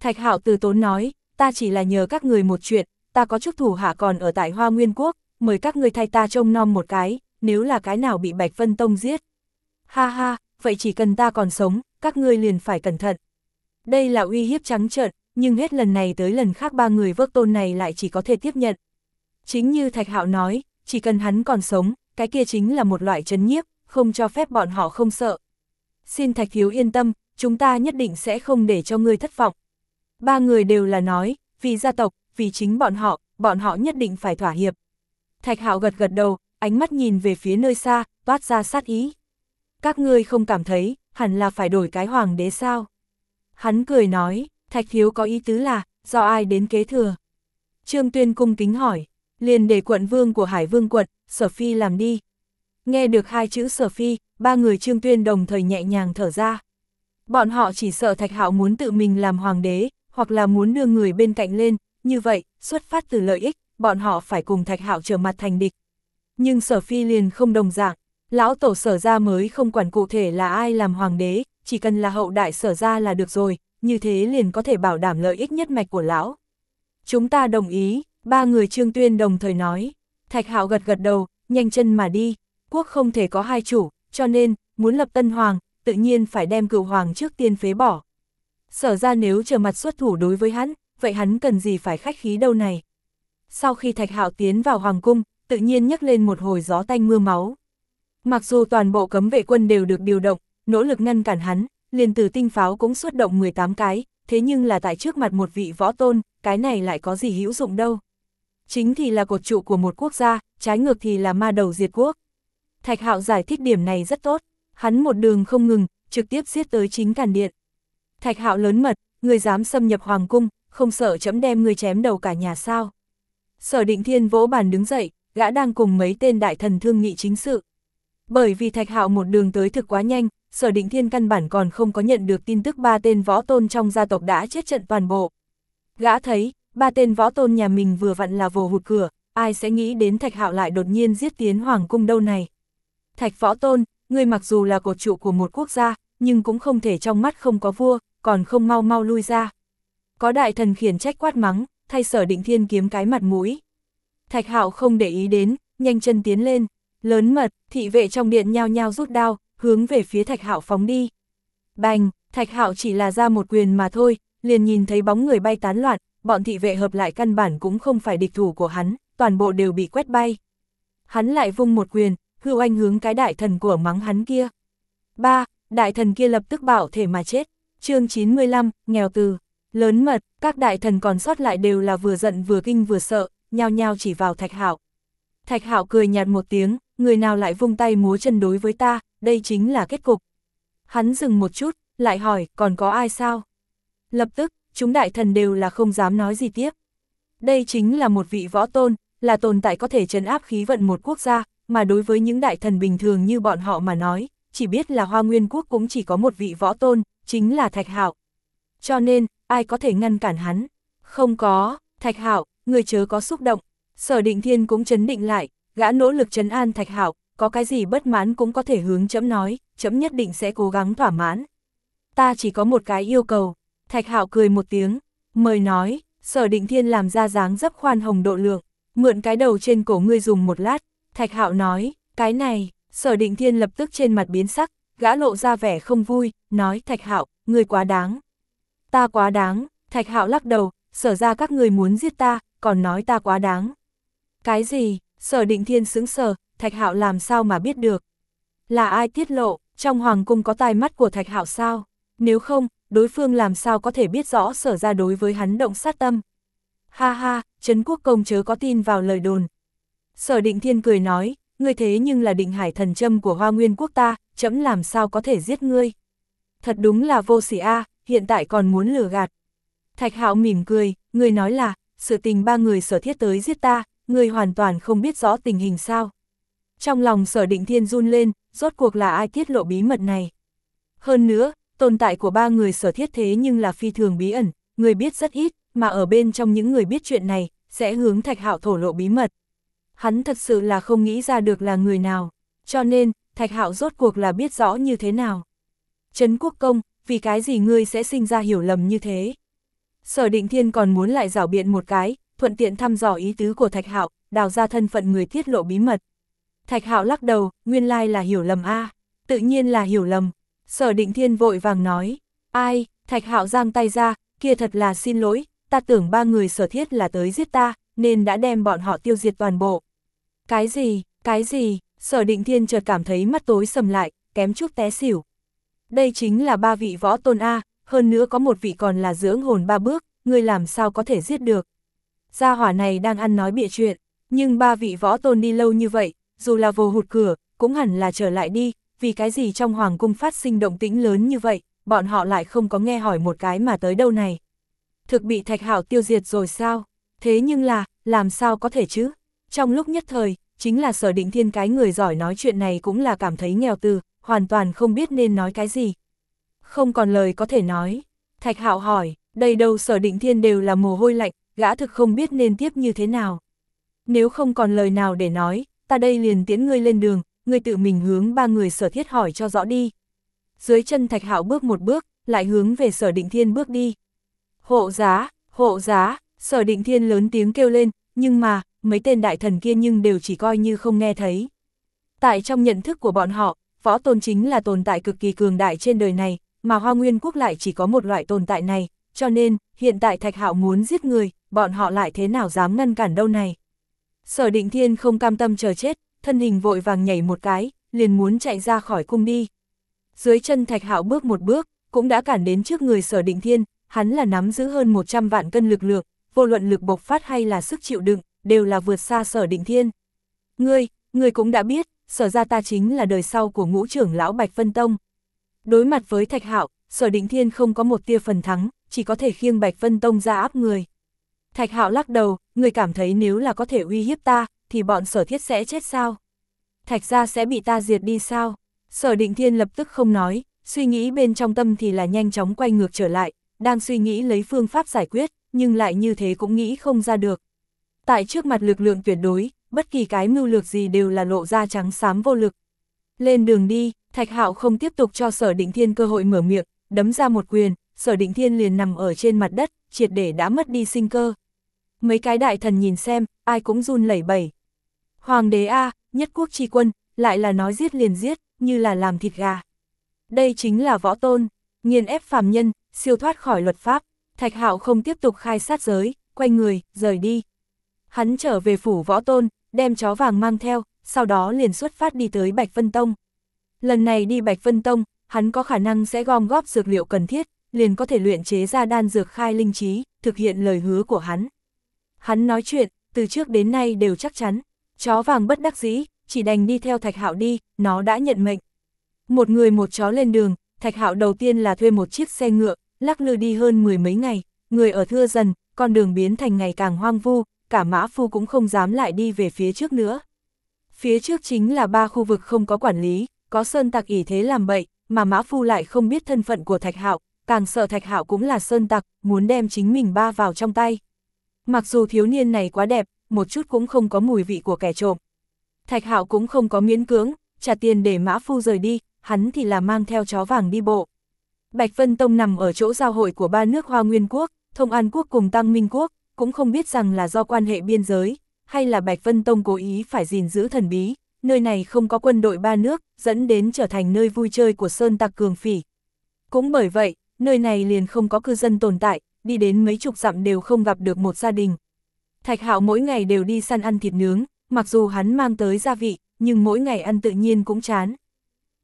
Thạch hạo từ tốn nói, ta chỉ là nhờ các người một chuyện, ta có chút thủ hạ còn ở tại Hoa Nguyên Quốc, mời các ngươi thay ta trông nom một cái, nếu là cái nào bị Bạch Vân Tông giết. Ha ha, vậy chỉ cần ta còn sống, các ngươi liền phải cẩn thận. Đây là uy hiếp trắng trợn, nhưng hết lần này tới lần khác ba người vớt tôn này lại chỉ có thể tiếp nhận. Chính như Thạch Hạo nói, chỉ cần hắn còn sống, cái kia chính là một loại chấn nhiếp, không cho phép bọn họ không sợ. Xin Thạch Thiếu yên tâm, chúng ta nhất định sẽ không để cho ngươi thất vọng. Ba người đều là nói, vì gia tộc, vì chính bọn họ, bọn họ nhất định phải thỏa hiệp. Thạch Hạo gật gật đầu, ánh mắt nhìn về phía nơi xa, toát ra sát ý. Các ngươi không cảm thấy, hẳn là phải đổi cái hoàng đế sao? Hắn cười nói, Thạch Thiếu có ý tứ là, do ai đến kế thừa? Trương Tuyên cung kính hỏi, liền để quận vương của Hải Vương quận, Sở Phi làm đi. Nghe được hai chữ Sở Phi, ba người Trương Tuyên đồng thời nhẹ nhàng thở ra. Bọn họ chỉ sợ Thạch Hạo muốn tự mình làm hoàng đế, hoặc là muốn đưa người bên cạnh lên, như vậy, xuất phát từ lợi ích, bọn họ phải cùng Thạch Hạo trở mặt thành địch. Nhưng Sở Phi liền không đồng dạng, lão tổ sở ra mới không quản cụ thể là ai làm hoàng đế, chỉ cần là hậu đại sở ra là được rồi, như thế liền có thể bảo đảm lợi ích nhất mạch của lão. Chúng ta đồng ý, ba người Trương Tuyên đồng thời nói. Thạch Hạo gật gật đầu, nhanh chân mà đi, quốc không thể có hai chủ, cho nên, muốn lập tân hoàng, tự nhiên phải đem cựu hoàng trước tiên phế bỏ. Sở ra nếu trở mặt xuất thủ đối với hắn, vậy hắn cần gì phải khách khí đâu này. Sau khi Thạch Hạo tiến vào hoàng cung, tự nhiên nhấc lên một hồi gió tanh mưa máu. Mặc dù toàn bộ cấm vệ quân đều được điều động, nỗ lực ngăn cản hắn, liền từ tinh pháo cũng xuất động 18 cái, thế nhưng là tại trước mặt một vị võ tôn, cái này lại có gì hữu dụng đâu. Chính thì là cột trụ của một quốc gia, trái ngược thì là ma đầu diệt quốc. Thạch Hạo giải thích điểm này rất tốt, hắn một đường không ngừng, trực tiếp giết tới chính càn điện. Thạch Hạo lớn mật, người dám xâm nhập hoàng cung, không sợ chấm đem người chém đầu cả nhà sao. Sở định thiên vỗ bàn đứng dậy, gã đang cùng mấy tên đại thần thương nghị chính sự. Bởi vì Thạch Hạo một đường tới thực quá nhanh, sở định thiên căn bản còn không có nhận được tin tức ba tên võ tôn trong gia tộc đã chết trận toàn bộ. Gã thấy, ba tên võ tôn nhà mình vừa vặn là vồ hụt cửa, ai sẽ nghĩ đến Thạch Hạo lại đột nhiên giết tiến hoàng cung đâu này. Thạch võ tôn, ngươi mặc dù là cột trụ của một quốc gia, nhưng cũng không thể trong mắt không có vua, còn không mau mau lui ra. Có đại thần khiển trách quát mắng, thay sở định thiên kiếm cái mặt mũi. Thạch hạo không để ý đến, nhanh chân tiến lên, lớn mật, thị vệ trong điện nhao nhao rút đao, hướng về phía thạch hạo phóng đi. Bành, thạch hạo chỉ là ra một quyền mà thôi, liền nhìn thấy bóng người bay tán loạn, bọn thị vệ hợp lại căn bản cũng không phải địch thủ của hắn, toàn bộ đều bị quét bay. Hắn lại vung một quyền, hưu anh hướng cái đại thần của mắng hắn kia. Ba, đại thần kia lập tức bảo thể mà chết. chương 95, nghèo từ, lớn mật, các đại thần còn sót lại đều là vừa giận vừa kinh vừa sợ, nhao nhao chỉ vào thạch hạo. Thạch hạo cười nhạt một tiếng, người nào lại vung tay múa chân đối với ta, đây chính là kết cục. Hắn dừng một chút, lại hỏi, còn có ai sao? Lập tức, chúng đại thần đều là không dám nói gì tiếp. Đây chính là một vị võ tôn, là tồn tại có thể trấn áp khí vận một quốc gia, mà đối với những đại thần bình thường như bọn họ mà nói, chỉ biết là Hoa Nguyên Quốc cũng chỉ có một vị võ tôn, chính là Thạch Hạo. Cho nên, ai có thể ngăn cản hắn? Không có, Thạch Hạo, người chớ có xúc động. Sở Định Thiên cũng chấn định lại, gã nỗ lực trấn an Thạch Hạo, có cái gì bất mãn cũng có thể hướng chấm nói, chấm nhất định sẽ cố gắng thỏa mãn. Ta chỉ có một cái yêu cầu. Thạch Hạo cười một tiếng, mời nói, Sở Định Thiên làm ra dáng dấp khoan hồng độ lượng, mượn cái đầu trên cổ ngươi dùng một lát, Thạch Hạo nói, cái này, sở định thiên lập tức trên mặt biến sắc, gã lộ ra vẻ không vui, nói Thạch Hạo, người quá đáng. Ta quá đáng, Thạch Hạo lắc đầu, sở ra các người muốn giết ta, còn nói ta quá đáng. Cái gì, sở định thiên xứng sở. Thạch Hạo làm sao mà biết được. Là ai tiết lộ, trong hoàng cung có tai mắt của Thạch Hạo sao? Nếu không, đối phương làm sao có thể biết rõ sở ra đối với hắn động sát tâm. Ha ha, Trấn Quốc Công chớ có tin vào lời đồn, Sở định thiên cười nói, ngươi thế nhưng là định hải thần châm của hoa nguyên quốc ta, chấm làm sao có thể giết ngươi. Thật đúng là vô sỉ a hiện tại còn muốn lừa gạt. Thạch hạo mỉm cười, người nói là, sự tình ba người sở thiết tới giết ta, người hoàn toàn không biết rõ tình hình sao. Trong lòng sở định thiên run lên, rốt cuộc là ai tiết lộ bí mật này. Hơn nữa, tồn tại của ba người sở thiết thế nhưng là phi thường bí ẩn, người biết rất ít, mà ở bên trong những người biết chuyện này, sẽ hướng thạch hạo thổ lộ bí mật hắn thật sự là không nghĩ ra được là người nào, cho nên, Thạch Hạo rốt cuộc là biết rõ như thế nào. Trấn Quốc Công, vì cái gì ngươi sẽ sinh ra hiểu lầm như thế? Sở Định Thiên còn muốn lại rảo biện một cái, thuận tiện thăm dò ý tứ của Thạch Hạo, đào ra thân phận người tiết lộ bí mật. Thạch Hạo lắc đầu, nguyên lai là hiểu lầm a, tự nhiên là hiểu lầm. Sở Định Thiên vội vàng nói, ai, Thạch Hạo giang tay ra, kia thật là xin lỗi, ta tưởng ba người sở thiết là tới giết ta, nên đã đem bọn họ tiêu diệt toàn bộ. Cái gì, cái gì, sở định thiên chợt cảm thấy mắt tối sầm lại, kém chút té xỉu. Đây chính là ba vị võ tôn A, hơn nữa có một vị còn là dưỡng hồn ba bước, ngươi làm sao có thể giết được. Gia hỏa này đang ăn nói bịa chuyện, nhưng ba vị võ tôn đi lâu như vậy, dù là vô hụt cửa, cũng hẳn là trở lại đi, vì cái gì trong hoàng cung phát sinh động tĩnh lớn như vậy, bọn họ lại không có nghe hỏi một cái mà tới đâu này. Thực bị thạch hảo tiêu diệt rồi sao? Thế nhưng là, làm sao có thể chứ? Trong lúc nhất thời, chính là sở định thiên cái người giỏi nói chuyện này cũng là cảm thấy nghèo từ, hoàn toàn không biết nên nói cái gì. Không còn lời có thể nói. Thạch hạo hỏi, đây đâu sở định thiên đều là mồ hôi lạnh, gã thực không biết nên tiếp như thế nào. Nếu không còn lời nào để nói, ta đây liền tiến ngươi lên đường, ngươi tự mình hướng ba người sở thiết hỏi cho rõ đi. Dưới chân thạch hạo bước một bước, lại hướng về sở định thiên bước đi. Hộ giá, hộ giá, sở định thiên lớn tiếng kêu lên, nhưng mà, mấy tên đại thần kia nhưng đều chỉ coi như không nghe thấy. Tại trong nhận thức của bọn họ, võ tôn chính là tồn tại cực kỳ cường đại trên đời này, mà hoa nguyên quốc lại chỉ có một loại tồn tại này, cho nên, hiện tại thạch hạo muốn giết người, bọn họ lại thế nào dám ngăn cản đâu này. Sở định thiên không cam tâm chờ chết, thân hình vội vàng nhảy một cái, liền muốn chạy ra khỏi cung đi. Dưới chân thạch hạo bước một bước, cũng đã cản đến trước người sở định thiên, hắn là nắm giữ hơn 100 vạn cân lực lượng, vô luận lực bộc phát hay là sức chịu đựng, đều là vượt xa sở định thiên. Ngươi, ngươi cũng đã biết, sở ra ta chính là đời sau của ngũ trưởng lão Bạch Vân Tông. Đối mặt với Thạch Hạo, sở định thiên không có một tia phần thắng, chỉ có thể khiêng Bạch Vân Tông ra áp người. Thạch Hạo lắc đầu, người cảm thấy nếu là có thể uy hiếp ta, thì bọn sở thiết sẽ chết sao? Thạch ra sẽ bị ta diệt đi sao? Sở định thiên lập tức không nói, suy nghĩ bên trong tâm thì là nhanh chóng quay ngược trở lại, đang suy nghĩ lấy phương pháp giải quyết, nhưng lại như thế cũng nghĩ không ra được. Tại trước mặt lực lượng tuyệt đối, bất kỳ cái mưu lược gì đều là lộ ra trắng xám vô lực. Lên đường đi, Thạch Hạo không tiếp tục cho Sở Định Thiên cơ hội mở miệng, đấm ra một quyền, Sở Định Thiên liền nằm ở trên mặt đất, triệt để đã mất đi sinh cơ. Mấy cái đại thần nhìn xem, ai cũng run lẩy bẩy. Hoàng đế A, nhất quốc tri quân, lại là nói giết liền giết, như là làm thịt gà. Đây chính là võ tôn, nghiền ép phàm nhân, siêu thoát khỏi luật pháp. Thạch Hạo không tiếp tục khai sát giới, quay người, rời đi. Hắn trở về phủ võ tôn, đem chó vàng mang theo, sau đó liền xuất phát đi tới Bạch Vân Tông. Lần này đi Bạch Vân Tông, hắn có khả năng sẽ gom góp dược liệu cần thiết, liền có thể luyện chế ra đan dược khai linh trí, thực hiện lời hứa của hắn. Hắn nói chuyện, từ trước đến nay đều chắc chắn, chó vàng bất đắc dĩ, chỉ đành đi theo Thạch Hạo đi, nó đã nhận mệnh. Một người một chó lên đường, Thạch Hạo đầu tiên là thuê một chiếc xe ngựa, lắc lư đi hơn mười mấy ngày, người ở thưa dần, con đường biến thành ngày càng hoang vu, cả mã phu cũng không dám lại đi về phía trước nữa. Phía trước chính là ba khu vực không có quản lý, có sơn tặc ỷ thế làm bậy, mà mã phu lại không biết thân phận của thạch hạo, càng sợ thạch hạo cũng là sơn tặc, muốn đem chính mình ba vào trong tay. Mặc dù thiếu niên này quá đẹp, một chút cũng không có mùi vị của kẻ trộm. Thạch hạo cũng không có miễn cưỡng, trả tiền để mã phu rời đi, hắn thì là mang theo chó vàng đi bộ. Bạch Vân Tông nằm ở chỗ giao hội của ba nước Hoa Nguyên Quốc, Thông An Quốc cùng Tăng Minh Quốc, cũng không biết rằng là do quan hệ biên giới, hay là Bạch Vân Tông cố ý phải gìn giữ thần bí, nơi này không có quân đội ba nước, dẫn đến trở thành nơi vui chơi của Sơn tạc Cường Phỉ. Cũng bởi vậy, nơi này liền không có cư dân tồn tại, đi đến mấy chục dặm đều không gặp được một gia đình. Thạch Hạo mỗi ngày đều đi săn ăn thịt nướng, mặc dù hắn mang tới gia vị, nhưng mỗi ngày ăn tự nhiên cũng chán.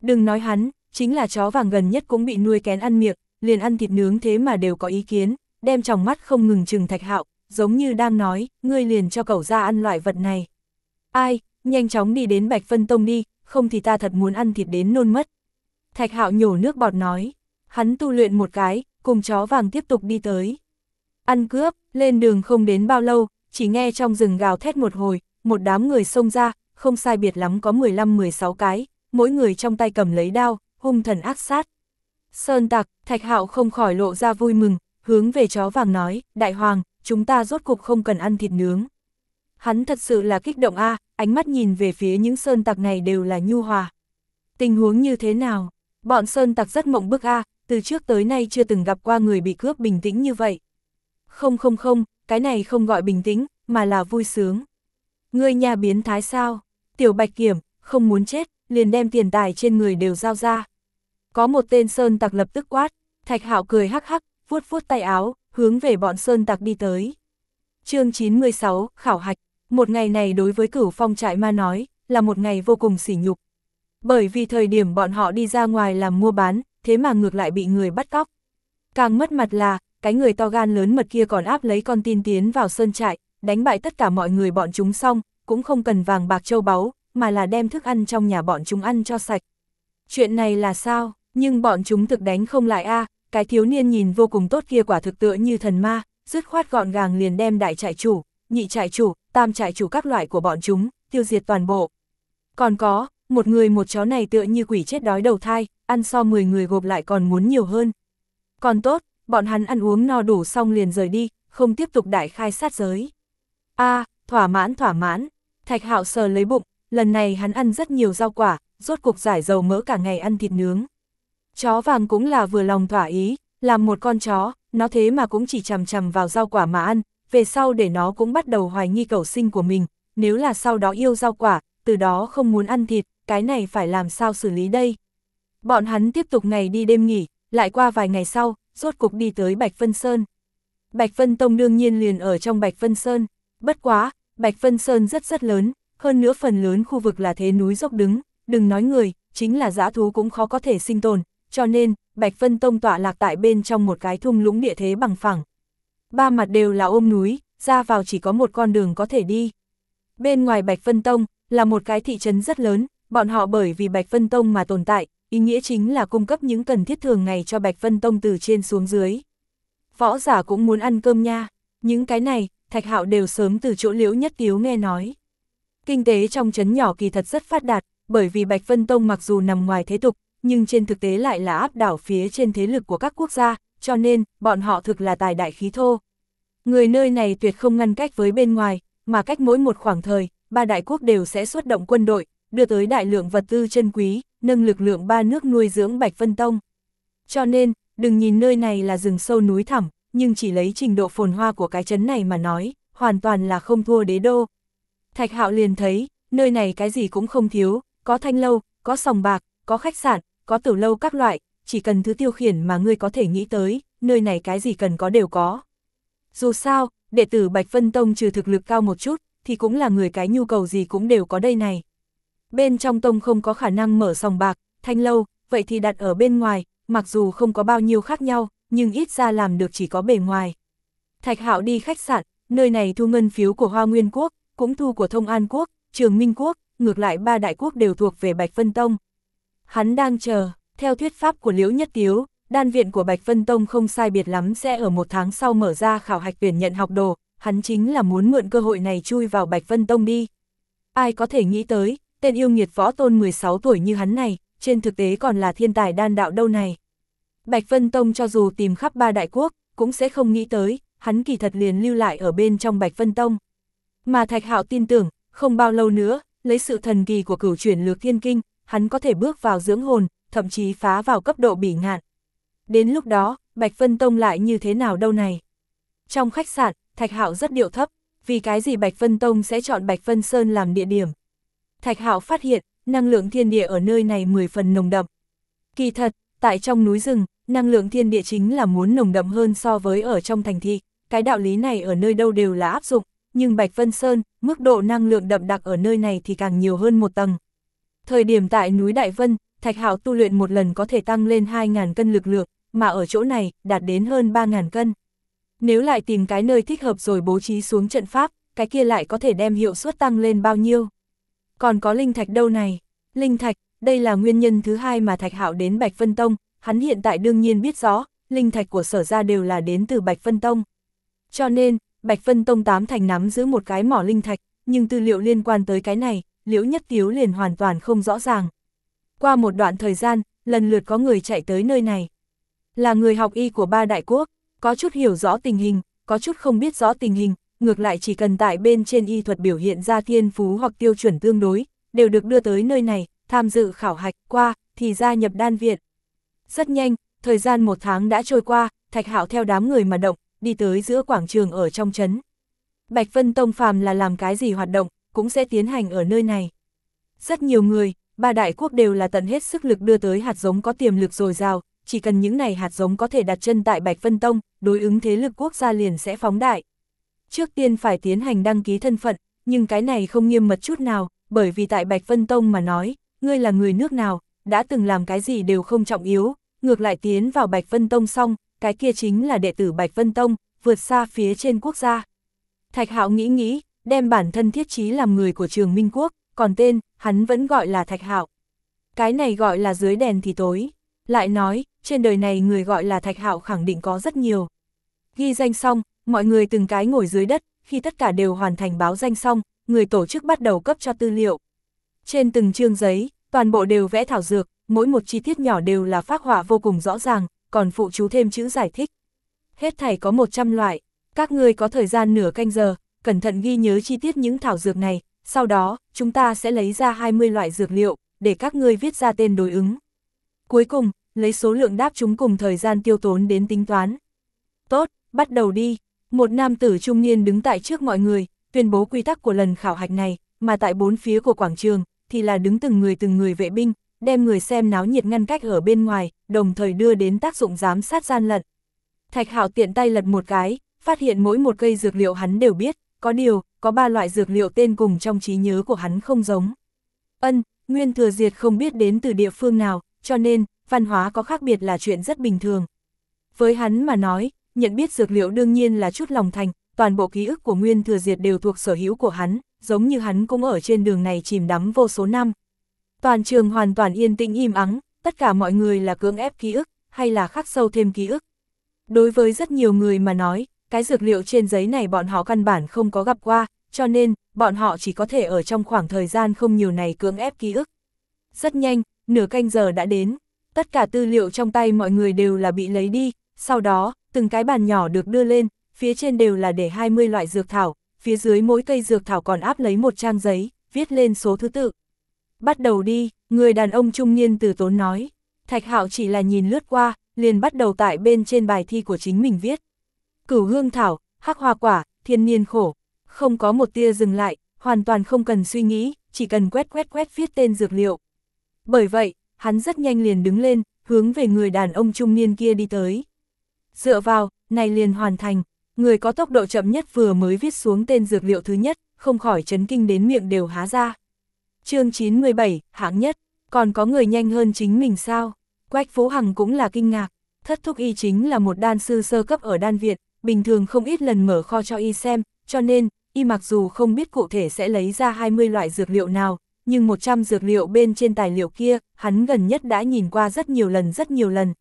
Đừng nói hắn, chính là chó vàng gần nhất cũng bị nuôi kén ăn miệng, liền ăn thịt nướng thế mà đều có ý kiến, đem trong mắt không ngừng chừng Thạch Hạo, giống như đang nói, ngươi liền cho cậu ra ăn loại vật này. Ai, nhanh chóng đi đến Bạch Vân Tông đi, không thì ta thật muốn ăn thịt đến nôn mất. Thạch hạo nhổ nước bọt nói, hắn tu luyện một cái, cùng chó vàng tiếp tục đi tới. Ăn cướp, lên đường không đến bao lâu, chỉ nghe trong rừng gào thét một hồi, một đám người xông ra, không sai biệt lắm có 15-16 cái, mỗi người trong tay cầm lấy đao, hung thần ác sát. Sơn tặc, thạch hạo không khỏi lộ ra vui mừng, hướng về chó vàng nói, đại hoàng, chúng ta rốt cục không cần ăn thịt nướng. Hắn thật sự là kích động a, ánh mắt nhìn về phía những sơn tặc này đều là nhu hòa. Tình huống như thế nào? Bọn sơn tặc rất mộng bức a, từ trước tới nay chưa từng gặp qua người bị cướp bình tĩnh như vậy. Không không không, cái này không gọi bình tĩnh, mà là vui sướng. Ngươi nhà biến thái sao? Tiểu Bạch Kiểm, không muốn chết, liền đem tiền tài trên người đều giao ra. Có một tên sơn tặc lập tức quát, Thạch Hạo cười hắc hắc, vuốt vuốt tay áo, hướng về bọn sơn tặc đi tới. chương 96, khảo hạch, một ngày này đối với cửu phong trại ma nói, là một ngày vô cùng sỉ nhục. Bởi vì thời điểm bọn họ đi ra ngoài làm mua bán, thế mà ngược lại bị người bắt cóc. Càng mất mặt là, cái người to gan lớn mật kia còn áp lấy con tin tiến vào sơn trại, đánh bại tất cả mọi người bọn chúng xong, cũng không cần vàng bạc châu báu, mà là đem thức ăn trong nhà bọn chúng ăn cho sạch. Chuyện này là sao? Nhưng bọn chúng thực đánh không lại a cái thiếu niên nhìn vô cùng tốt kia quả thực tựa như thần ma, dứt khoát gọn gàng liền đem đại trại chủ, nhị trại chủ, tam trại chủ các loại của bọn chúng, tiêu diệt toàn bộ. Còn có, một người một chó này tựa như quỷ chết đói đầu thai, ăn so 10 người gộp lại còn muốn nhiều hơn. Còn tốt, bọn hắn ăn uống no đủ xong liền rời đi, không tiếp tục đại khai sát giới. a thỏa mãn thỏa mãn, thạch hạo sờ lấy bụng, lần này hắn ăn rất nhiều rau quả, rốt cục giải dầu mỡ cả ngày ăn thịt nướng. Chó vàng cũng là vừa lòng thỏa ý, làm một con chó, nó thế mà cũng chỉ chằm chằm vào rau quả mà ăn, về sau để nó cũng bắt đầu hoài nghi cầu sinh của mình, nếu là sau đó yêu rau quả, từ đó không muốn ăn thịt, cái này phải làm sao xử lý đây. Bọn hắn tiếp tục ngày đi đêm nghỉ, lại qua vài ngày sau, rốt cục đi tới Bạch Vân Sơn. Bạch Vân Tông đương nhiên liền ở trong Bạch Vân Sơn, bất quá, Bạch Vân Sơn rất rất lớn, hơn nữa phần lớn khu vực là thế núi dốc đứng, đừng nói người, chính là dã thú cũng khó có thể sinh tồn, cho nên, Bạch Vân Tông tọa lạc tại bên trong một cái thung lũng địa thế bằng phẳng. Ba mặt đều là ôm núi, ra vào chỉ có một con đường có thể đi. Bên ngoài Bạch Vân Tông, là một cái thị trấn rất lớn, bọn họ bởi vì Bạch Vân Tông mà tồn tại, ý nghĩa chính là cung cấp những cần thiết thường ngày cho Bạch Vân Tông từ trên xuống dưới. Võ giả cũng muốn ăn cơm nha, những cái này, Thạch Hạo đều sớm từ chỗ liễu nhất tiếu nghe nói. Kinh tế trong trấn nhỏ kỳ thật rất phát đạt, bởi vì Bạch Vân Tông mặc dù nằm ngoài thế tục, nhưng trên thực tế lại là áp đảo phía trên thế lực của các quốc gia, cho nên, bọn họ thực là tài đại khí thô. Người nơi này tuyệt không ngăn cách với bên ngoài, mà cách mỗi một khoảng thời, ba đại quốc đều sẽ xuất động quân đội, đưa tới đại lượng vật tư chân quý, nâng lực lượng ba nước nuôi dưỡng Bạch Vân Tông. Cho nên, đừng nhìn nơi này là rừng sâu núi thẳm, nhưng chỉ lấy trình độ phồn hoa của cái chấn này mà nói, hoàn toàn là không thua đế đô. Thạch Hạo liền thấy, nơi này cái gì cũng không thiếu, có thanh lâu, có sòng bạc, có khách sạn, có tiểu lâu các loại, chỉ cần thứ tiêu khiển mà ngươi có thể nghĩ tới, nơi này cái gì cần có đều có. Dù sao, đệ tử Bạch Vân Tông trừ thực lực cao một chút, thì cũng là người cái nhu cầu gì cũng đều có đây này. Bên trong tông không có khả năng mở sòng bạc, thanh lâu, vậy thì đặt ở bên ngoài, mặc dù không có bao nhiêu khác nhau, nhưng ít ra làm được chỉ có bề ngoài. Thạch Hạo đi khách sạn, nơi này thu ngân phiếu của Hoa Nguyên Quốc, cũng thu của Thông An Quốc, Trường Minh Quốc, ngược lại ba đại quốc đều thuộc về Bạch Vân Tông. Hắn đang chờ, theo thuyết pháp của Liễu Nhất Tiếu, đan viện của Bạch Vân Tông không sai biệt lắm sẽ ở một tháng sau mở ra khảo hạch tuyển nhận học đồ, hắn chính là muốn mượn cơ hội này chui vào Bạch Vân Tông đi. Ai có thể nghĩ tới, tên yêu nghiệt võ tôn 16 tuổi như hắn này, trên thực tế còn là thiên tài đan đạo đâu này. Bạch Vân Tông cho dù tìm khắp ba đại quốc, cũng sẽ không nghĩ tới, hắn kỳ thật liền lưu lại ở bên trong Bạch Vân Tông. Mà Thạch Hạo tin tưởng, không bao lâu nữa, lấy sự thần kỳ của cửu chuyển lược thiên kinh, hắn có thể bước vào dưỡng hồn, thậm chí phá vào cấp độ bỉ ngạn. Đến lúc đó, Bạch Vân Tông lại như thế nào đâu này? Trong khách sạn, Thạch Hạo rất điệu thấp, vì cái gì Bạch Vân Tông sẽ chọn Bạch Vân Sơn làm địa điểm? Thạch Hạo phát hiện, năng lượng thiên địa ở nơi này 10 phần nồng đậm. Kỳ thật, tại trong núi rừng, năng lượng thiên địa chính là muốn nồng đậm hơn so với ở trong thành thị, cái đạo lý này ở nơi đâu đều là áp dụng, nhưng Bạch Vân Sơn, mức độ năng lượng đậm đặc ở nơi này thì càng nhiều hơn một tầng. Thời điểm tại núi Đại Vân, Thạch Hạo tu luyện một lần có thể tăng lên 2.000 cân lực lượng, mà ở chỗ này, đạt đến hơn 3.000 cân. Nếu lại tìm cái nơi thích hợp rồi bố trí xuống trận pháp, cái kia lại có thể đem hiệu suất tăng lên bao nhiêu. Còn có linh thạch đâu này? Linh thạch, đây là nguyên nhân thứ hai mà Thạch Hạo đến Bạch Vân Tông, hắn hiện tại đương nhiên biết rõ, linh thạch của sở ra đều là đến từ Bạch Vân Tông. Cho nên, Bạch Vân Tông tám thành nắm giữ một cái mỏ linh thạch, nhưng tư liệu liên quan tới cái này, Liễu Nhất Tiếu liền hoàn toàn không rõ ràng. Qua một đoạn thời gian, lần lượt có người chạy tới nơi này. Là người học y của ba đại quốc, có chút hiểu rõ tình hình, có chút không biết rõ tình hình, ngược lại chỉ cần tại bên trên y thuật biểu hiện ra thiên phú hoặc tiêu chuẩn tương đối, đều được đưa tới nơi này, tham dự khảo hạch qua, thì gia nhập đan viện. Rất nhanh, thời gian một tháng đã trôi qua, Thạch Hạo theo đám người mà động, đi tới giữa quảng trường ở trong trấn. Bạch Vân Tông phàm là làm cái gì hoạt động, cũng sẽ tiến hành ở nơi này. Rất nhiều người, ba đại quốc đều là tận hết sức lực đưa tới hạt giống có tiềm lực dồi dào, chỉ cần những này hạt giống có thể đặt chân tại Bạch Vân Tông, đối ứng thế lực quốc gia liền sẽ phóng đại. Trước tiên phải tiến hành đăng ký thân phận, nhưng cái này không nghiêm mật chút nào, bởi vì tại Bạch Vân Tông mà nói, ngươi là người nước nào, đã từng làm cái gì đều không trọng yếu, ngược lại tiến vào Bạch Vân Tông xong, cái kia chính là đệ tử Bạch Vân Tông, vượt xa phía trên quốc gia. Thạch Hạo nghĩ nghĩ, đem bản thân thiết trí làm người của trường Minh Quốc, còn tên, hắn vẫn gọi là Thạch Hạo. Cái này gọi là dưới đèn thì tối. Lại nói, trên đời này người gọi là Thạch Hạo khẳng định có rất nhiều. Ghi danh xong, mọi người từng cái ngồi dưới đất, khi tất cả đều hoàn thành báo danh xong, người tổ chức bắt đầu cấp cho tư liệu. Trên từng chương giấy, toàn bộ đều vẽ thảo dược, mỗi một chi tiết nhỏ đều là phác họa vô cùng rõ ràng, còn phụ chú thêm chữ giải thích. Hết thảy có 100 loại, các ngươi có thời gian nửa canh giờ, cẩn thận ghi nhớ chi tiết những thảo dược này, sau đó, chúng ta sẽ lấy ra 20 loại dược liệu, để các ngươi viết ra tên đối ứng. Cuối cùng, lấy số lượng đáp chúng cùng thời gian tiêu tốn đến tính toán. Tốt, bắt đầu đi. Một nam tử trung niên đứng tại trước mọi người, tuyên bố quy tắc của lần khảo hạch này, mà tại bốn phía của quảng trường, thì là đứng từng người từng người vệ binh, đem người xem náo nhiệt ngăn cách ở bên ngoài, đồng thời đưa đến tác dụng giám sát gian lận. Thạch Hạo tiện tay lật một cái, phát hiện mỗi một cây dược liệu hắn đều biết, có điều, có ba loại dược liệu tên cùng trong trí nhớ của hắn không giống. Ân, Nguyên Thừa Diệt không biết đến từ địa phương nào, cho nên, văn hóa có khác biệt là chuyện rất bình thường. Với hắn mà nói, nhận biết dược liệu đương nhiên là chút lòng thành, toàn bộ ký ức của Nguyên Thừa Diệt đều thuộc sở hữu của hắn, giống như hắn cũng ở trên đường này chìm đắm vô số năm. Toàn trường hoàn toàn yên tĩnh im ắng, tất cả mọi người là cưỡng ép ký ức, hay là khắc sâu thêm ký ức. Đối với rất nhiều người mà nói, cái dược liệu trên giấy này bọn họ căn bản không có gặp qua, cho nên, bọn họ chỉ có thể ở trong khoảng thời gian không nhiều này cưỡng ép ký ức. Rất nhanh, nửa canh giờ đã đến, tất cả tư liệu trong tay mọi người đều là bị lấy đi, sau đó, từng cái bàn nhỏ được đưa lên, phía trên đều là để 20 loại dược thảo, phía dưới mỗi cây dược thảo còn áp lấy một trang giấy, viết lên số thứ tự. Bắt đầu đi, người đàn ông trung niên từ tốn nói. Thạch Hạo chỉ là nhìn lướt qua, liền bắt đầu tại bên trên bài thi của chính mình viết. Cửu hương thảo, hắc hoa quả, thiên niên khổ, không có một tia dừng lại, hoàn toàn không cần suy nghĩ, chỉ cần quét quét quét viết tên dược liệu. Bởi vậy, hắn rất nhanh liền đứng lên, hướng về người đàn ông trung niên kia đi tới. Dựa vào, này liền hoàn thành, người có tốc độ chậm nhất vừa mới viết xuống tên dược liệu thứ nhất, không khỏi chấn kinh đến miệng đều há ra. chương 97, hạng nhất, còn có người nhanh hơn chính mình sao? Quách Phú Hằng cũng là kinh ngạc, thất thúc y chính là một đan sư sơ cấp ở đan viện, bình thường không ít lần mở kho cho y xem, cho nên, y mặc dù không biết cụ thể sẽ lấy ra 20 loại dược liệu nào, nhưng 100 dược liệu bên trên tài liệu kia, hắn gần nhất đã nhìn qua rất nhiều lần rất nhiều lần.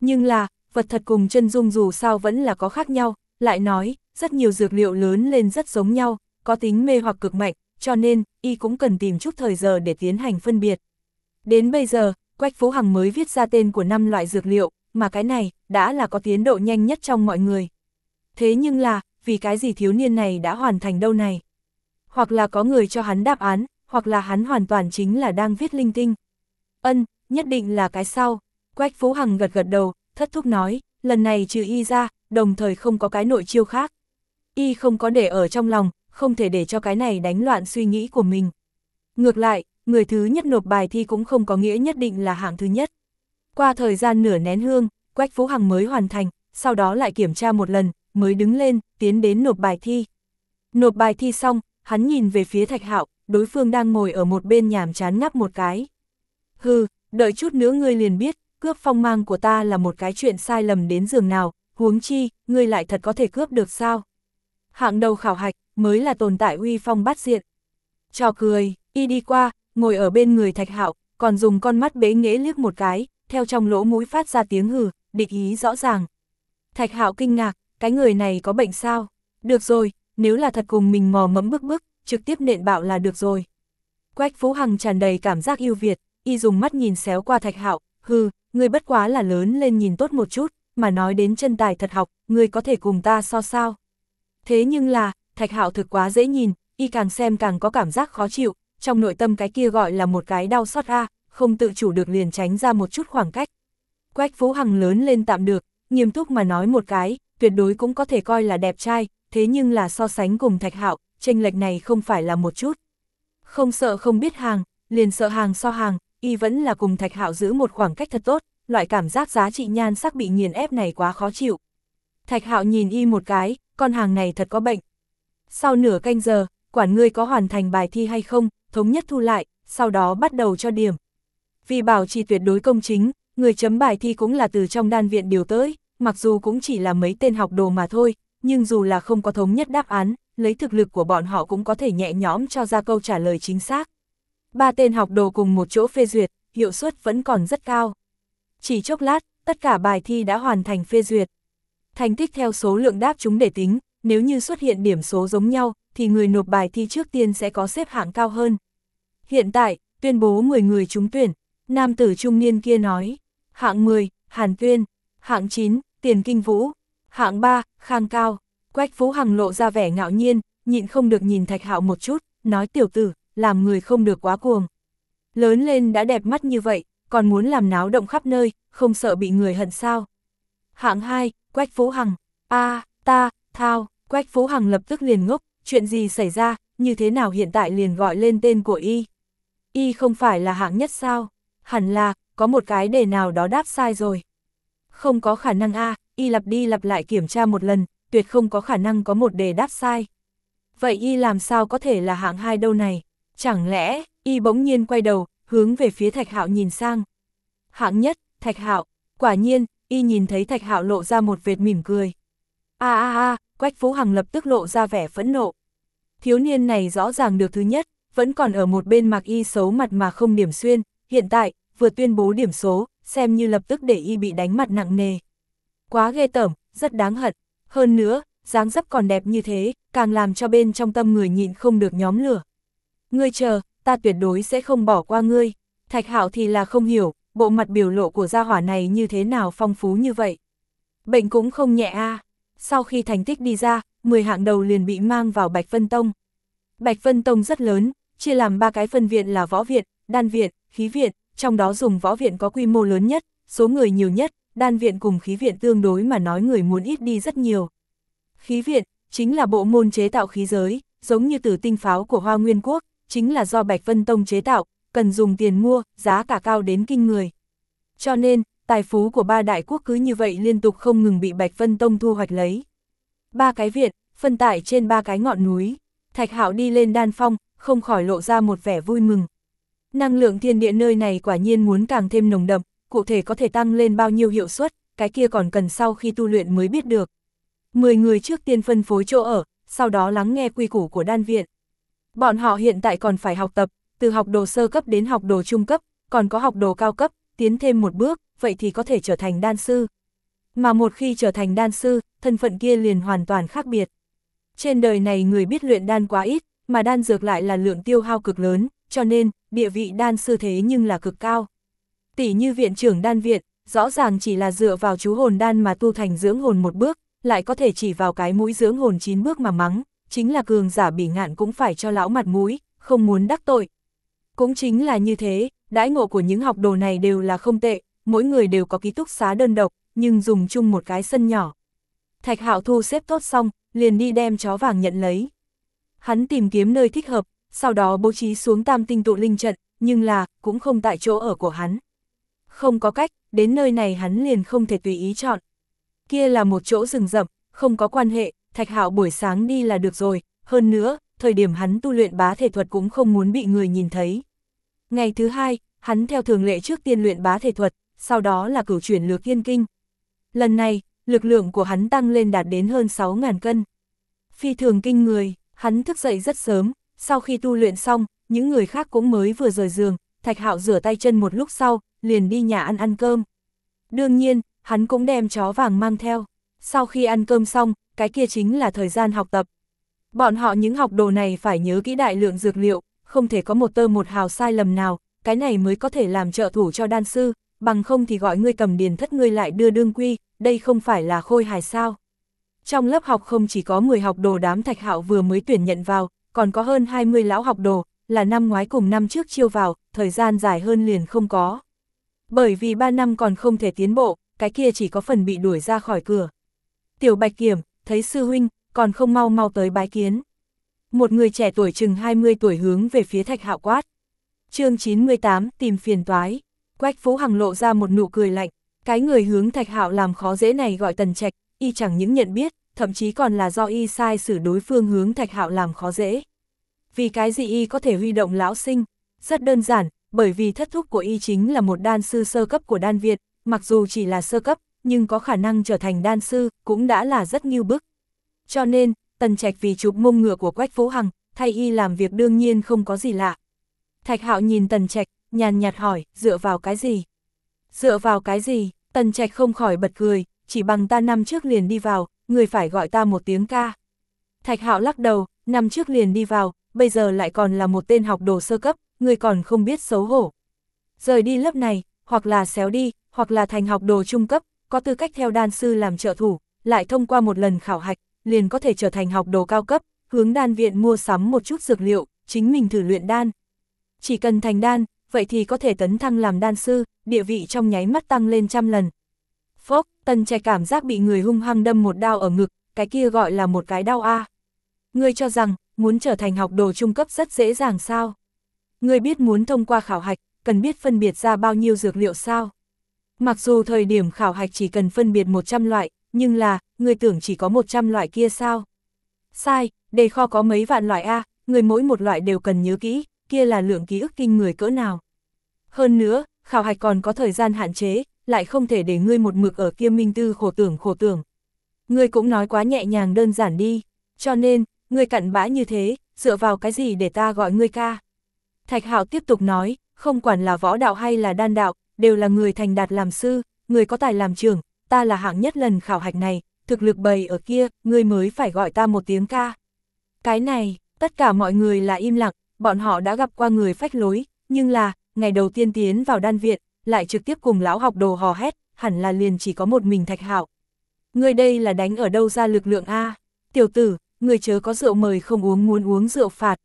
Nhưng là, vật thật cùng chân dung dù sao vẫn là có khác nhau, lại nói, rất nhiều dược liệu lớn lên rất giống nhau, có tính mê hoặc cực mạnh, cho nên, y cũng cần tìm chút thời giờ để tiến hành phân biệt. Đến bây giờ, Quách Phú Hằng mới viết ra tên của năm loại dược liệu, mà cái này, đã là có tiến độ nhanh nhất trong mọi người. Thế nhưng là, vì cái gì thiếu niên này đã hoàn thành đâu này? Hoặc là có người cho hắn đáp án, hoặc là hắn hoàn toàn chính là đang viết linh tinh. Ân, nhất định là cái sau. Quách Phú Hằng gật gật đầu, thất thúc nói, lần này trừ y ra, đồng thời không có cái nội chiêu khác. Y không có để ở trong lòng, không thể để cho cái này đánh loạn suy nghĩ của mình. Ngược lại, người thứ nhất nộp bài thi cũng không có nghĩa nhất định là hạng thứ nhất. Qua thời gian nửa nén hương, Quách Phú Hằng mới hoàn thành, sau đó lại kiểm tra một lần, mới đứng lên, tiến đến nộp bài thi. Nộp bài thi xong, hắn nhìn về phía Thạch Hạo, đối phương đang ngồi ở một bên nhàm chán ngáp một cái. Hừ, đợi chút nữa ngươi liền biết, cướp phong mang của ta là một cái chuyện sai lầm đến giường nào, huống chi, ngươi lại thật có thể cướp được sao? Hạng đầu khảo hạch, mới là tồn tại uy phong bắt diện. Cho cười, y đi qua, ngồi ở bên người Thạch Hạo, còn dùng con mắt bế nghễ liếc một cái, theo trong lỗ mũi phát ra tiếng hừ, địch ý rõ ràng. Thạch Hạo kinh ngạc, cái người này có bệnh sao? Được rồi, nếu là thật cùng mình mò mẫm bức bức, trực tiếp nện bạo là được rồi. Quách Phú Hằng tràn đầy cảm giác yêu Việt, y dùng mắt nhìn xéo qua Thạch Hạo, hừ, người bất quá là lớn lên nhìn tốt một chút, mà nói đến chân tài thật học, người có thể cùng ta so sao. Thế nhưng là, Thạch Hạo thực quá dễ nhìn, y càng xem càng có cảm giác khó chịu, trong nội tâm cái kia gọi là một cái đau xót a, không tự chủ được liền tránh ra một chút khoảng cách. Quách Phú Hằng lớn lên tạm được, nghiêm túc mà nói một cái, tuyệt đối cũng có thể coi là đẹp trai, thế nhưng là so sánh cùng Thạch Hạo, tranh lệch này không phải là một chút. Không sợ không biết hàng, liền sợ hàng so hàng, y vẫn là cùng Thạch Hạo giữ một khoảng cách thật tốt, loại cảm giác giá trị nhan sắc bị nghiền ép này quá khó chịu. Thạch Hạo nhìn y một cái, con hàng này thật có bệnh. Sau nửa canh giờ, quản ngươi có hoàn thành bài thi hay không, thống nhất thu lại, sau đó bắt đầu cho điểm. Vì bảo trì tuyệt đối công chính, người chấm bài thi cũng là từ trong đan viện điều tới, mặc dù cũng chỉ là mấy tên học đồ mà thôi, nhưng dù là không có thống nhất đáp án, lấy thực lực của bọn họ cũng có thể nhẹ nhõm cho ra câu trả lời chính xác. Ba tên học đồ cùng một chỗ phê duyệt, hiệu suất vẫn còn rất cao. Chỉ chốc lát, tất cả bài thi đã hoàn thành phê duyệt. Thành tích theo số lượng đáp chúng để tính, nếu như xuất hiện điểm số giống nhau, thì người nộp bài thi trước tiên sẽ có xếp hạng cao hơn. Hiện tại, tuyên bố 10 người trúng tuyển, nam tử trung niên kia nói, hạng 10, Hàn Tuyên, hạng 9, Tiền Kinh Vũ, hạng 3, Khang Cao, Quách Phú Hằng lộ ra vẻ ngạo nhiên, nhịn không được nhìn Thạch Hạo một chút, nói tiểu tử, làm người không được quá cuồng. Lớn lên đã đẹp mắt như vậy, còn muốn làm náo động khắp nơi, không sợ bị người hận sao. Hạng 2, Quách Phú Hằng, a ta, thao, Quách Phú Hằng lập tức liền ngốc, chuyện gì xảy ra, như thế nào hiện tại liền gọi lên tên của y. Y không phải là hạng nhất sao, hẳn là, có một cái đề nào đó đáp sai rồi. Không có khả năng a y lặp đi lặp lại kiểm tra một lần, tuyệt không có khả năng có một đề đáp sai. Vậy y làm sao có thể là hạng hai đâu này? Chẳng lẽ, y bỗng nhiên quay đầu, hướng về phía Thạch Hạo nhìn sang. Hạng nhất, Thạch Hạo, quả nhiên, y nhìn thấy Thạch Hạo lộ ra một vệt mỉm cười. A a a, Quách Phú Hằng lập tức lộ ra vẻ phẫn nộ. Thiếu niên này rõ ràng được thứ nhất, vẫn còn ở một bên mặc y xấu mặt mà không điểm xuyên, hiện tại, vừa tuyên bố điểm số, xem như lập tức để y bị đánh mặt nặng nề. Quá ghê tởm, rất đáng hận, hơn nữa, dáng dấp còn đẹp như thế, càng làm cho bên trong tâm người nhịn không được nhóm lửa. Ngươi chờ, ta tuyệt đối sẽ không bỏ qua ngươi. Thạch Hạo thì là không hiểu, bộ mặt biểu lộ của gia hỏa này như thế nào phong phú như vậy. Bệnh cũng không nhẹ a. Sau khi thành tích đi ra, 10 hạng đầu liền bị mang vào Bạch Vân Tông. Bạch Vân Tông rất lớn, chia làm ba cái phân viện là võ viện, đan viện, khí viện, trong đó dùng võ viện có quy mô lớn nhất, số người nhiều nhất, đan viện cùng khí viện tương đối mà nói người muốn ít đi rất nhiều. Khí viện, chính là bộ môn chế tạo khí giới, giống như tử tinh pháo của Hoa Nguyên Quốc, chính là do Bạch Vân Tông chế tạo, cần dùng tiền mua, giá cả cao đến kinh người. Cho nên, tài phú của ba đại quốc cứ như vậy liên tục không ngừng bị Bạch Vân Tông thu hoạch lấy. Ba cái viện, phân tải trên ba cái ngọn núi, Thạch Hạo đi lên đan phong, không khỏi lộ ra một vẻ vui mừng. Năng lượng thiên địa nơi này quả nhiên muốn càng thêm nồng đậm, cụ thể có thể tăng lên bao nhiêu hiệu suất, cái kia còn cần sau khi tu luyện mới biết được. 10 người trước tiên phân phối chỗ ở, sau đó lắng nghe quy củ của đan viện. Bọn họ hiện tại còn phải học tập, từ học đồ sơ cấp đến học đồ trung cấp, còn có học đồ cao cấp, tiến thêm một bước, vậy thì có thể trở thành đan sư. Mà một khi trở thành đan sư, thân phận kia liền hoàn toàn khác biệt. Trên đời này người biết luyện đan quá ít, mà đan dược lại là lượng tiêu hao cực lớn, cho nên, địa vị đan sư thế nhưng là cực cao. Tỷ như viện trưởng đan viện, rõ ràng chỉ là dựa vào chú hồn đan mà tu thành dưỡng hồn một bước, lại có thể chỉ vào cái mũi dưỡng hồn chín bước mà mắng, chính là cường giả bỉ ngạn cũng phải cho lão mặt mũi, không muốn đắc tội. Cũng chính là như thế, đãi ngộ của những học đồ này đều là không tệ, mỗi người đều có ký túc xá đơn độc, nhưng dùng chung một cái sân nhỏ. Thạch Hạo thu xếp tốt xong, liền đi đem chó vàng nhận lấy. Hắn tìm kiếm nơi thích hợp, sau đó bố trí xuống tam tinh tụ linh trận, nhưng là, cũng không tại chỗ ở của hắn. Không có cách, đến nơi này hắn liền không thể tùy ý chọn. Kia là một chỗ rừng rậm, không có quan hệ, Thạch Hạo buổi sáng đi là được rồi, hơn nữa, thời điểm hắn tu luyện bá thể thuật cũng không muốn bị người nhìn thấy. Ngày thứ hai, hắn theo thường lệ trước tiên luyện bá thể thuật, sau đó là cửu chuyển lược yên kinh. Lần này, lực lượng của hắn tăng lên đạt đến hơn 6.000 cân. Phi thường kinh người, hắn thức dậy rất sớm, sau khi tu luyện xong, những người khác cũng mới vừa rời giường, Thạch Hạo rửa tay chân một lúc sau, liền đi nhà ăn ăn cơm. Đương nhiên, hắn cũng đem chó vàng mang theo. Sau khi ăn cơm xong, cái kia chính là thời gian học tập. Bọn họ những học đồ này phải nhớ kỹ đại lượng dược liệu, không thể có một tơ một hào sai lầm nào, cái này mới có thể làm trợ thủ cho đan sư, bằng không thì gọi ngươi cầm điền thất ngươi lại đưa đương quy, đây không phải là khôi hài sao. Trong lớp học không chỉ có 10 học đồ đám thạch hạo vừa mới tuyển nhận vào, còn có hơn 20 lão học đồ, là năm ngoái cùng năm trước chiêu vào, thời gian dài hơn liền không có. Bởi vì 3 năm còn không thể tiến bộ, cái kia chỉ có phần bị đuổi ra khỏi cửa. Tiểu Bạch Kiểm, thấy sư huynh, còn không mau mau tới bái kiến. Một người trẻ tuổi chừng 20 tuổi hướng về phía thạch hạo quát. chương 98 tìm phiền toái. Quách Phú Hằng lộ ra một nụ cười lạnh. Cái người hướng thạch hạo làm khó dễ này gọi tần trạch, y chẳng những nhận biết, thậm chí còn là do y sai xử đối phương hướng thạch hạo làm khó dễ. Vì cái gì y có thể huy động lão sinh? Rất đơn giản, bởi vì thất thúc của y chính là một đan sư sơ cấp của đan Việt, mặc dù chỉ là sơ cấp, nhưng có khả năng trở thành đan sư, cũng đã là rất nghiêu bức. Cho nên, Tần Trạch vì chụp mông ngựa của Quách Vũ Hằng, thay y làm việc đương nhiên không có gì lạ. Thạch Hạo nhìn Tần Trạch, nhàn nhạt hỏi, dựa vào cái gì? Dựa vào cái gì? Tần Trạch không khỏi bật cười, chỉ bằng ta năm trước liền đi vào, người phải gọi ta một tiếng ca. Thạch Hạo lắc đầu, năm trước liền đi vào, bây giờ lại còn là một tên học đồ sơ cấp, người còn không biết xấu hổ. Rời đi lớp này, hoặc là xéo đi, hoặc là thành học đồ trung cấp, có tư cách theo đan sư làm trợ thủ, lại thông qua một lần khảo hạch, liền có thể trở thành học đồ cao cấp, hướng đan viện mua sắm một chút dược liệu, chính mình thử luyện đan. Chỉ cần thành đan, vậy thì có thể tấn thăng làm đan sư, địa vị trong nháy mắt tăng lên trăm lần. Phốc, tần trẻ cảm giác bị người hung hăng đâm một đao ở ngực, cái kia gọi là một cái đau a. Ngươi cho rằng, muốn trở thành học đồ trung cấp rất dễ dàng sao? Ngươi biết muốn thông qua khảo hạch, cần biết phân biệt ra bao nhiêu dược liệu sao? Mặc dù thời điểm khảo hạch chỉ cần phân biệt 100 loại, nhưng là, người tưởng chỉ có 100 loại kia sao? Sai, đề kho có mấy vạn loại A, người mỗi một loại đều cần nhớ kỹ, kia là lượng ký ức kinh người cỡ nào. Hơn nữa, khảo hạch còn có thời gian hạn chế, lại không thể để ngươi một mực ở kia minh tư khổ tưởng khổ tưởng. Ngươi cũng nói quá nhẹ nhàng đơn giản đi, cho nên, ngươi cặn bã như thế, dựa vào cái gì để ta gọi ngươi ca. Thạch Hạo tiếp tục nói, không quản là võ đạo hay là đan đạo, đều là người thành đạt làm sư, người có tài làm trưởng, ta là hạng nhất lần khảo hạch này, thực lực bầy ở kia, ngươi mới phải gọi ta một tiếng ca. Cái này, tất cả mọi người là im lặng, bọn họ đã gặp qua người phách lối, nhưng là, ngày đầu tiên tiến vào đan viện, lại trực tiếp cùng lão học đồ hò hét, hẳn là liền chỉ có một mình thạch hạo. Người đây là đánh ở đâu ra lực lượng A, tiểu tử, người chớ có rượu mời không uống muốn uống rượu phạt.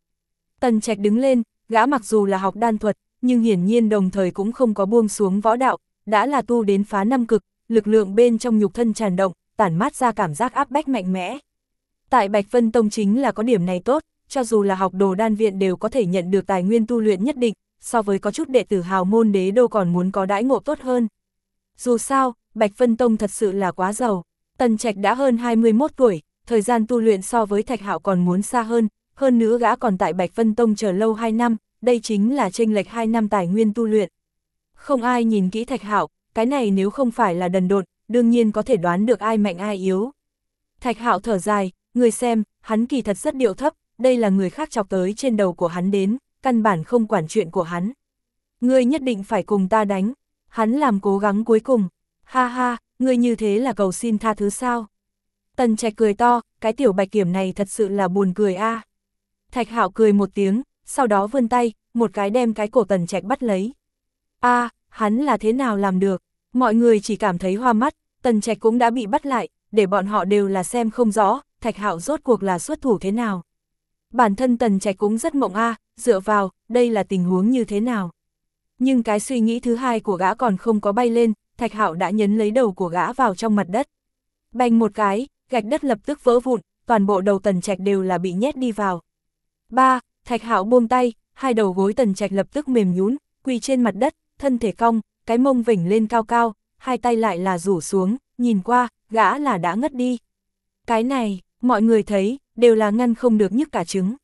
Tần trạch đứng lên, gã mặc dù là học đan thuật, nhưng hiển nhiên đồng thời cũng không có buông xuống võ đạo, đã là tu đến phá năm cực, lực lượng bên trong nhục thân tràn động, tản mát ra cảm giác áp bách mạnh mẽ. Tại Bạch Vân Tông chính là có điểm này tốt, cho dù là học đồ đan viện đều có thể nhận được tài nguyên tu luyện nhất định, so với có chút đệ tử hào môn đế đô còn muốn có đãi ngộ tốt hơn. Dù sao, Bạch Vân Tông thật sự là quá giàu. Tần Trạch đã hơn 21 tuổi, thời gian tu luyện so với Thạch Hạo còn muốn xa hơn, hơn nữa gã còn tại Bạch Vân Tông chờ lâu 2 năm, đây chính là chênh lệch 2 năm tài nguyên tu luyện. Không ai nhìn kỹ Thạch Hạo, cái này nếu không phải là đần độn, đương nhiên có thể đoán được ai mạnh ai yếu. Thạch Hạo thở dài, người xem, hắn kỳ thật rất điệu thấp, đây là người khác chọc tới trên đầu của hắn đến, căn bản không quản chuyện của hắn. Ngươi nhất định phải cùng ta đánh, hắn làm cố gắng cuối cùng, ha ha, ngươi như thế là cầu xin tha thứ sao. Tần trạch cười to, cái tiểu bạch kiểm này thật sự là buồn cười a. Thạch hạo cười một tiếng, sau đó vươn tay, một cái đem cái cổ tần trạch bắt lấy. a hắn là thế nào làm được, mọi người chỉ cảm thấy hoa mắt, tần trạch cũng đã bị bắt lại, để bọn họ đều là xem không rõ, thạch hạo rốt cuộc là xuất thủ thế nào. Bản thân tần trạch cũng rất mộng a dựa vào, đây là tình huống như thế nào. Nhưng cái suy nghĩ thứ hai của gã còn không có bay lên, thạch hạo đã nhấn lấy đầu của gã vào trong mặt đất. Bành một cái, gạch đất lập tức vỡ vụn, toàn bộ đầu tần trạch đều là bị nhét đi vào. Ba, thạch hạo buông tay, hai đầu gối tần trạch lập tức mềm nhún, quỳ trên mặt đất, thân thể cong, cái mông vỉnh lên cao cao, hai tay lại là rủ xuống, nhìn qua, gã là đã ngất đi. Cái này, mọi người thấy, đều là ngăn không được nhức cả trứng.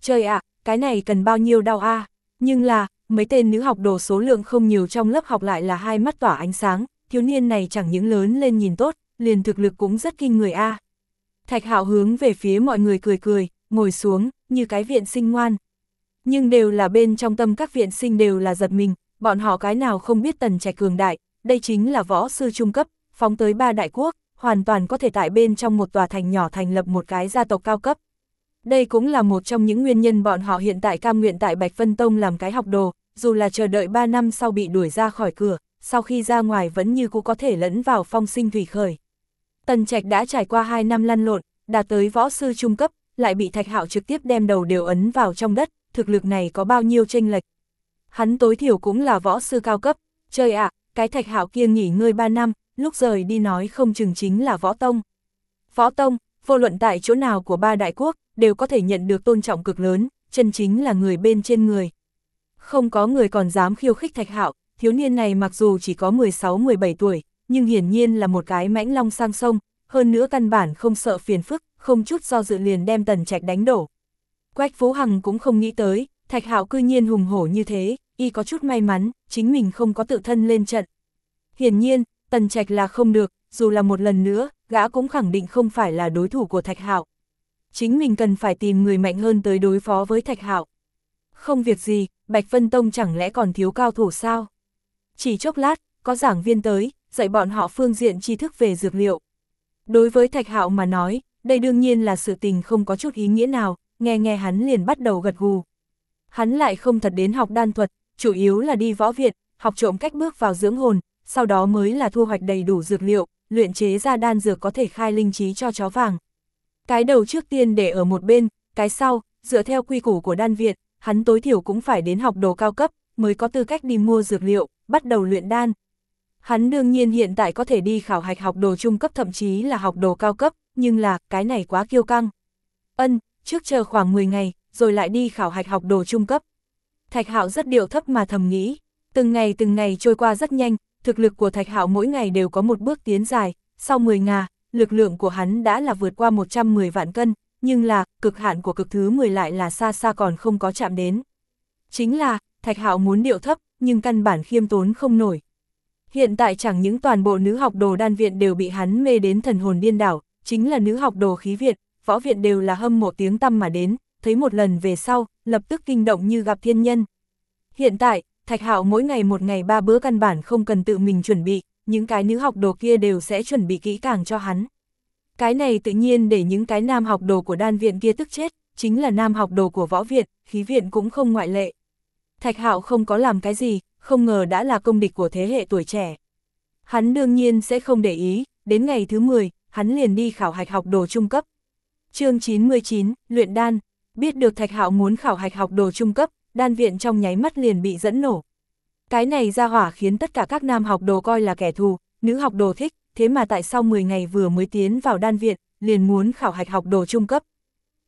Trời ạ, cái này cần bao nhiêu đau a nhưng là, mấy tên nữ học đồ số lượng không nhiều trong lớp học lại là hai mắt tỏa ánh sáng, thiếu niên này chẳng những lớn lên nhìn tốt, liền thực lực cũng rất kinh người a Thạch hạo hướng về phía mọi người cười cười, ngồi xuống, như cái viện sinh ngoan. Nhưng đều là bên trong tâm các viện sinh đều là giật mình, bọn họ cái nào không biết tần trạch cường đại, đây chính là võ sư trung cấp, phóng tới ba đại quốc, hoàn toàn có thể tại bên trong một tòa thành nhỏ thành lập một cái gia tộc cao cấp. Đây cũng là một trong những nguyên nhân bọn họ hiện tại cam nguyện tại Bạch Vân Tông làm cái học đồ, dù là chờ đợi 3 năm sau bị đuổi ra khỏi cửa, sau khi ra ngoài vẫn như cũ có thể lẫn vào phong sinh thủy khởi. Tần Trạch đã trải qua 2 năm lăn lộn, đạt tới võ sư trung cấp, lại bị Thạch Hạo trực tiếp đem đầu đều ấn vào trong đất, thực lực này có bao nhiêu tranh lệch. Hắn tối thiểu cũng là võ sư cao cấp, chơi ạ, cái Thạch Hạo kia nghỉ ngơi 3 năm, lúc rời đi nói không chừng chính là võ tông. Võ tông, vô luận tại chỗ nào của ba đại quốc, đều có thể nhận được tôn trọng cực lớn, chân chính là người bên trên người. Không có người còn dám khiêu khích thạch hạo, thiếu niên này mặc dù chỉ có 16-17 tuổi, nhưng hiển nhiên là một cái mãnh long sang sông, hơn nữa căn bản không sợ phiền phức, không chút do dự liền đem tần trạch đánh đổ. Quách Phú Hằng cũng không nghĩ tới, Thạch Hạo cư nhiên hùng hổ như thế, y có chút may mắn, chính mình không có tự thân lên trận. Hiển nhiên, Tần Trạch là không được, dù là một lần nữa, gã cũng khẳng định không phải là đối thủ của Thạch Hạo. Chính mình cần phải tìm người mạnh hơn tới đối phó với Thạch Hạo. Không việc gì, Bạch Vân Tông chẳng lẽ còn thiếu cao thủ sao? Chỉ chốc lát, có giảng viên tới, dạy bọn họ phương diện tri thức về dược liệu. Đối với Thạch Hạo mà nói, đây đương nhiên là sự tình không có chút ý nghĩa nào, nghe nghe hắn liền bắt đầu gật gù. Hắn lại không thật đến học đan thuật, chủ yếu là đi võ viện, học trộm cách bước vào dưỡng hồn, sau đó mới là thu hoạch đầy đủ dược liệu, luyện chế ra đan dược có thể khai linh trí cho chó vàng. Cái đầu trước tiên để ở một bên, cái sau, dựa theo quy củ của đan viện, hắn tối thiểu cũng phải đến học đồ cao cấp, mới có tư cách đi mua dược liệu, bắt đầu luyện đan. Hắn đương nhiên hiện tại có thể đi khảo hạch học đồ trung cấp thậm chí là học đồ cao cấp, nhưng là, cái này quá kiêu căng. Ân, trước chờ khoảng 10 ngày, rồi lại đi khảo hạch học đồ trung cấp. Thạch Hạo rất điệu thấp mà thầm nghĩ, từng ngày từng ngày trôi qua rất nhanh, thực lực của Thạch Hạo mỗi ngày đều có một bước tiến dài, sau 10 ngà, lực lượng của hắn đã là vượt qua 110 vạn cân, nhưng là, cực hạn của cực thứ 10 lại là xa xa còn không có chạm đến. Chính là, Thạch Hạo muốn điệu thấp, nhưng căn bản khiêm tốn không nổi. Hiện tại chẳng những toàn bộ nữ học đồ đan viện đều bị hắn mê đến thần hồn điên đảo, chính là nữ học đồ khí viện, võ viện đều là hâm mộ tiếng tâm mà đến, thấy một lần về sau, lập tức kinh động như gặp thiên nhân. Hiện tại, Thạch Hạo mỗi ngày một ngày ba bữa căn bản không cần tự mình chuẩn bị, những cái nữ học đồ kia đều sẽ chuẩn bị kỹ càng cho hắn. Cái này tự nhiên để những cái nam học đồ của đan viện kia tức chết, chính là nam học đồ của võ viện, khí viện cũng không ngoại lệ. Thạch Hạo không có làm cái gì, không ngờ đã là công địch của thế hệ tuổi trẻ. Hắn đương nhiên sẽ không để ý, đến ngày thứ 10, hắn liền đi khảo hạch học đồ trung cấp. chương 99, luyện đan, biết được Thạch Hạo muốn khảo hạch học đồ trung cấp, đan viện trong nháy mắt liền bị dẫn nổ. Cái này ra hỏa khiến tất cả các nam học đồ coi là kẻ thù, nữ học đồ thích, thế mà tại sau 10 ngày vừa mới tiến vào đan viện, liền muốn khảo hạch học đồ trung cấp.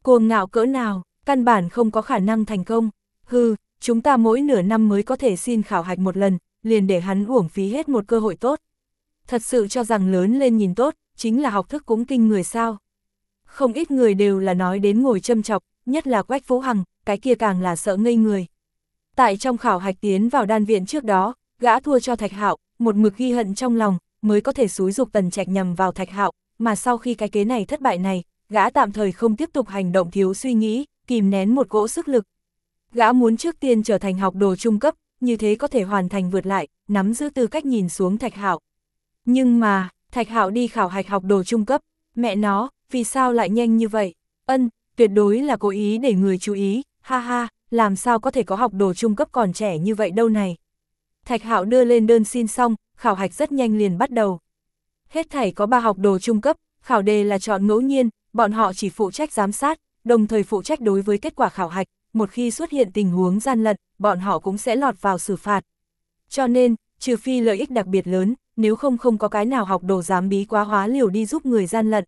Cuồng ngạo cỡ nào, căn bản không có khả năng thành công. Hừ, chúng ta mỗi nửa năm mới có thể xin khảo hạch một lần, liền để hắn uổng phí hết một cơ hội tốt. Thật sự cho rằng lớn lên nhìn tốt, chính là học thức cũng kinh người sao. Không ít người đều là nói đến ngồi châm chọc, nhất là Quách Phú Hằng, cái kia càng là sợ ngây người. Tại trong khảo hạch tiến vào đan viện trước đó, gã thua cho Thạch Hạo, một mực ghi hận trong lòng, mới có thể xúi dục Tần Trạch nhằm vào Thạch Hạo, mà sau khi cái kế này thất bại này, gã tạm thời không tiếp tục hành động thiếu suy nghĩ, kìm nén một cỗ sức lực. Gã muốn trước tiên trở thành học đồ trung cấp, như thế có thể hoàn thành vượt lại, nắm giữ tư cách nhìn xuống Thạch Hạo. Nhưng mà, Thạch Hạo đi khảo hạch học đồ trung cấp, mẹ nó, vì sao lại nhanh như vậy? Ân, tuyệt đối là cố ý để người chú ý, ha ha, làm sao có thể có học đồ trung cấp còn trẻ như vậy đâu này. Thạch Hạo đưa lên đơn xin xong, khảo hạch rất nhanh liền bắt đầu. Hết thảy có ba học đồ trung cấp, khảo đề là chọn ngẫu nhiên, bọn họ chỉ phụ trách giám sát, đồng thời phụ trách đối với kết quả khảo hạch, một khi xuất hiện tình huống gian lận, bọn họ cũng sẽ lọt vào xử phạt. Cho nên, trừ phi lợi ích đặc biệt lớn, nếu không không có cái nào học đồ dám bí quá hóa liều đi giúp người gian lận.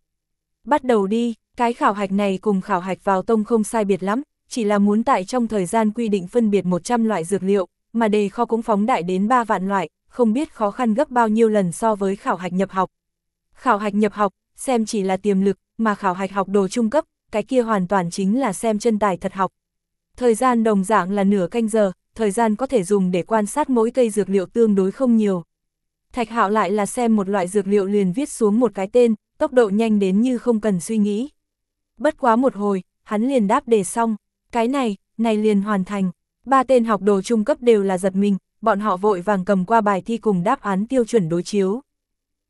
Bắt đầu đi, cái khảo hạch này cùng khảo hạch vào tông không sai biệt lắm, chỉ là muốn tại trong thời gian quy định phân biệt 100 loại dược liệu, mà đề kho cũng phóng đại đến 3 vạn loại, không biết khó khăn gấp bao nhiêu lần so với khảo hạch nhập học. Khảo hạch nhập học, xem chỉ là tiềm lực, mà khảo hạch học đồ trung cấp, cái kia hoàn toàn chính là xem chân tài thật học. Thời gian đồng dạng là nửa canh giờ, thời gian có thể dùng để quan sát mỗi cây dược liệu tương đối không nhiều. Thạch hạo lại là xem một loại dược liệu liền viết xuống một cái tên, tốc độ nhanh đến như không cần suy nghĩ. Bất quá một hồi, hắn liền đáp đề xong, cái này, này liền hoàn thành. Ba tên học đồ trung cấp đều là giật mình, bọn họ vội vàng cầm qua bài thi cùng đáp án tiêu chuẩn đối chiếu.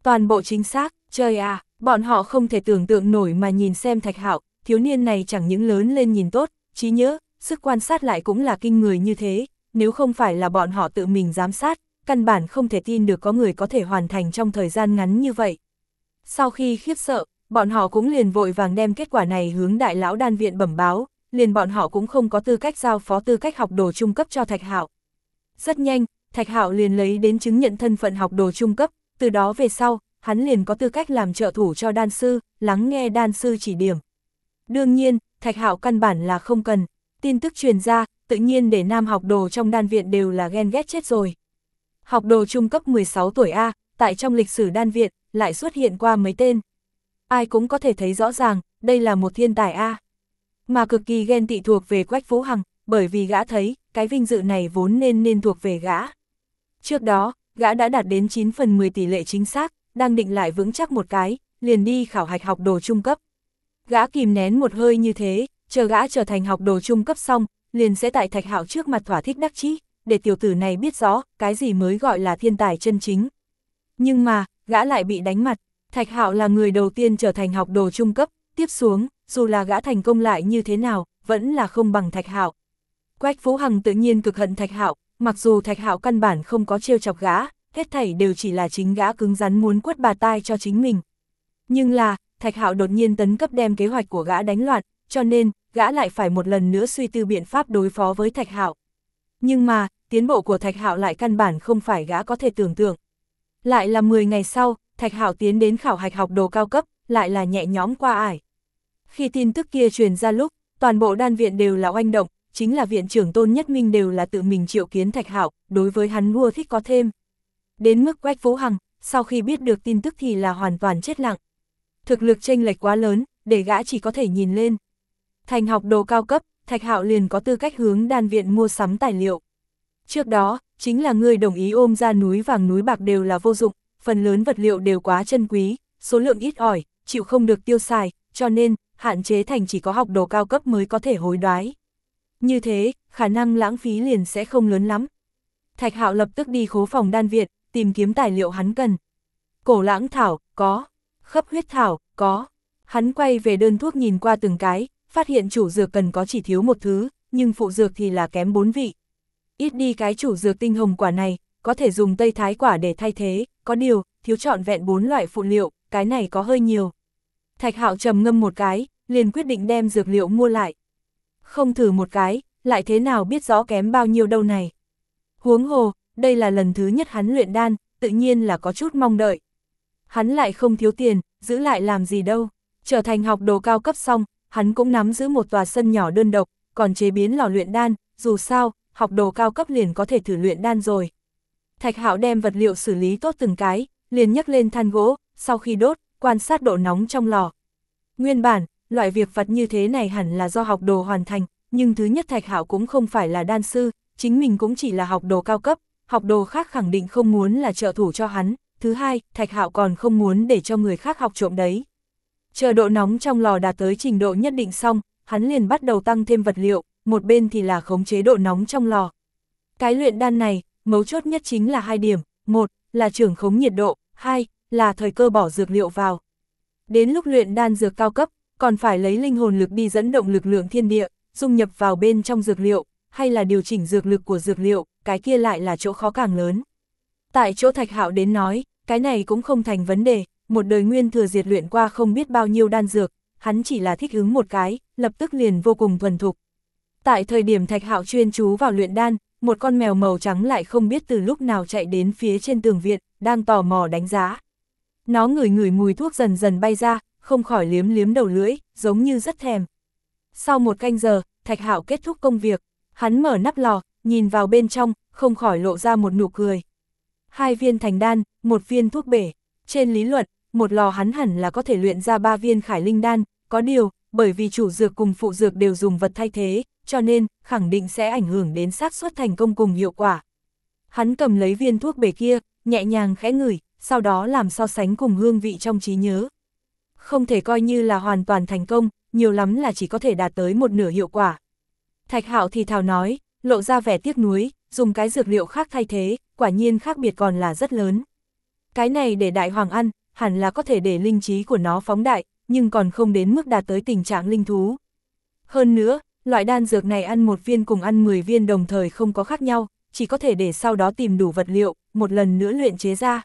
Toàn bộ chính xác, trời à, bọn họ không thể tưởng tượng nổi mà nhìn xem thạch hạo, thiếu niên này chẳng những lớn lên nhìn tốt, trí nhớ, sức quan sát lại cũng là kinh người như thế, nếu không phải là bọn họ tự mình giám sát, căn bản không thể tin được có người có thể hoàn thành trong thời gian ngắn như vậy. Sau khi khiếp sợ, bọn họ cũng liền vội vàng đem kết quả này hướng đại lão đan viện bẩm báo, liền bọn họ cũng không có tư cách giao phó tư cách học đồ trung cấp cho Thạch Hạo. Rất nhanh, Thạch Hạo liền lấy đến chứng nhận thân phận học đồ trung cấp, từ đó về sau, hắn liền có tư cách làm trợ thủ cho đan sư, lắng nghe đan sư chỉ điểm. Đương nhiên, Thạch Hạo căn bản là không cần, tin tức truyền ra, tự nhiên để nam học đồ trong đan viện đều là ghen ghét chết rồi. Học đồ trung cấp 16 tuổi A, tại trong lịch sử đan viện, lại xuất hiện qua mấy tên. Ai cũng có thể thấy rõ ràng, đây là một thiên tài A mà cực kỳ ghen tị thuộc về Quách Phú Hằng, bởi vì gã thấy, cái vinh dự này vốn nên nên thuộc về gã. Trước đó, gã đã đạt đến 9 phần 10 tỷ lệ chính xác, đang định lại vững chắc một cái, liền đi khảo hạch học đồ trung cấp. Gã kìm nén một hơi như thế, chờ gã trở thành học đồ trung cấp xong, liền sẽ tại thạch hạo trước mặt thỏa thích đắc chí, để tiểu tử này biết rõ, cái gì mới gọi là thiên tài chân chính. Nhưng mà, gã lại bị đánh mặt, thạch hạo là người đầu tiên trở thành học đồ trung cấp, tiếp xuống, dù là gã thành công lại như thế nào, vẫn là không bằng thạch hạo. Quách Phú Hằng tự nhiên cực hận thạch hạo, mặc dù thạch hạo căn bản không có trêu chọc gã, hết thảy đều chỉ là chính gã cứng rắn muốn quất bà tai cho chính mình. Nhưng là, thạch hạo đột nhiên tấn cấp đem kế hoạch của gã đánh loạn, cho nên, gã lại phải một lần nữa suy tư biện pháp đối phó với thạch hạo. Nhưng mà, tiến bộ của thạch hạo lại căn bản không phải gã có thể tưởng tượng. Lại là 10 ngày sau, thạch hạo tiến đến khảo hạch học đồ cao cấp, lại là nhẹ nhõm qua ải. Khi tin tức kia truyền ra lúc, toàn bộ đan viện đều là oanh động, chính là viện trưởng Tôn Nhất Minh đều là tự mình triệu kiến Thạch Hạo, đối với hắn mua thích có thêm. Đến mức Quách Vũ Hằng, sau khi biết được tin tức thì là hoàn toàn chết lặng. Thực lực chênh lệch quá lớn, để gã chỉ có thể nhìn lên. Thành học đồ cao cấp, Thạch Hạo liền có tư cách hướng đan viện mua sắm tài liệu. Trước đó, chính là người đồng ý ôm ra núi vàng núi bạc đều là vô dụng, phần lớn vật liệu đều quá chân quý, số lượng ít ỏi, chịu không được tiêu xài, cho nên, hạn chế thành chỉ có học đồ cao cấp mới có thể hối đoái. Như thế, khả năng lãng phí liền sẽ không lớn lắm. Thạch Hạo lập tức đi khố phòng đan viện, tìm kiếm tài liệu hắn cần. Cổ lãng thảo, có. Khấp huyết thảo, có. Hắn quay về đơn thuốc nhìn qua từng cái, phát hiện chủ dược cần có chỉ thiếu một thứ, nhưng phụ dược thì là kém bốn vị. Ít đi cái chủ dược tinh hồng quả này, có thể dùng tây thái quả để thay thế, có điều, thiếu chọn vẹn bốn loại phụ liệu, cái này có hơi nhiều. Thạch Hạo trầm ngâm một cái, liền quyết định đem dược liệu mua lại. Không thử một cái, lại thế nào biết rõ kém bao nhiêu đâu này. Huống hồ, đây là lần thứ nhất hắn luyện đan, tự nhiên là có chút mong đợi. Hắn lại không thiếu tiền, giữ lại làm gì đâu. Trở thành học đồ cao cấp xong, hắn cũng nắm giữ một tòa sân nhỏ đơn độc, còn chế biến lò luyện đan, dù sao, học đồ cao cấp liền có thể thử luyện đan rồi. Thạch Hạo đem vật liệu xử lý tốt từng cái, liền nhấc lên than gỗ, sau khi đốt, quan sát độ nóng trong lò. Nguyên bản, loại việc vật như thế này hẳn là do học đồ hoàn thành, nhưng thứ nhất Thạch Hạo cũng không phải là đan sư, chính mình cũng chỉ là học đồ cao cấp, học đồ khác khẳng định không muốn là trợ thủ cho hắn, thứ hai, Thạch Hạo còn không muốn để cho người khác học trộm đấy. Chờ độ nóng trong lò đạt tới trình độ nhất định xong, hắn liền bắt đầu tăng thêm vật liệu, một bên thì là khống chế độ nóng trong lò. Cái luyện đan này, mấu chốt nhất chính là hai điểm, một là trưởng khống nhiệt độ, hai là thời cơ bỏ dược liệu vào. Đến lúc luyện đan dược cao cấp, còn phải lấy linh hồn lực đi dẫn động lực lượng thiên địa, dung nhập vào bên trong dược liệu, hay là điều chỉnh dược lực của dược liệu, cái kia lại là chỗ khó càng lớn. Tại chỗ Thạch Hạo đến nói, cái này cũng không thành vấn đề, một đời nguyên thừa diệt luyện qua không biết bao nhiêu đan dược, hắn chỉ là thích ứng một cái, lập tức liền vô cùng thuần thục. Tại thời điểm Thạch Hạo chuyên chú vào luyện đan, một con mèo màu trắng lại không biết từ lúc nào chạy đến phía trên tường viện, đang tò mò đánh giá. Nó ngửi ngửi mùi thuốc dần dần bay ra, không khỏi liếm liếm đầu lưỡi, giống như rất thèm. Sau một canh giờ, Thạch Hạo kết thúc công việc, hắn mở nắp lò, nhìn vào bên trong, không khỏi lộ ra một nụ cười. Hai viên thành đan, một viên thuốc bể. Trên lý luận, một lò hắn hẳn là có thể luyện ra ba viên khải linh đan, có điều, bởi vì chủ dược cùng phụ dược đều dùng vật thay thế, cho nên, khẳng định sẽ ảnh hưởng đến xác suất thành công cùng hiệu quả. Hắn cầm lấy viên thuốc bể kia, nhẹ nhàng khẽ ngửi, sau đó làm so sánh cùng hương vị trong trí nhớ. Không thể coi như là hoàn toàn thành công, nhiều lắm là chỉ có thể đạt tới một nửa hiệu quả. Thạch Hạo thì thào nói, lộ ra vẻ tiếc nuối, dùng cái dược liệu khác thay thế, quả nhiên khác biệt còn là rất lớn. Cái này để đại hoàng ăn, hẳn là có thể để linh trí của nó phóng đại, nhưng còn không đến mức đạt tới tình trạng linh thú. Hơn nữa, loại đan dược này ăn một viên cùng ăn 10 viên đồng thời không có khác nhau, chỉ có thể để sau đó tìm đủ vật liệu, một lần nữa luyện chế ra.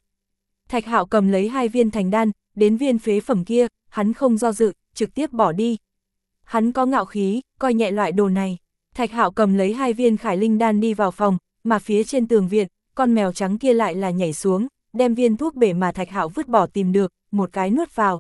Thạch Hạo cầm lấy hai viên thành đan, đến viên phế phẩm kia, hắn không do dự, trực tiếp bỏ đi. Hắn có ngạo khí, coi nhẹ loại đồ này. Thạch Hạo cầm lấy hai viên khải linh đan đi vào phòng, mà phía trên tường viện, con mèo trắng kia lại là nhảy xuống, đem viên thuốc bể mà Thạch Hạo vứt bỏ tìm được, một cái nuốt vào.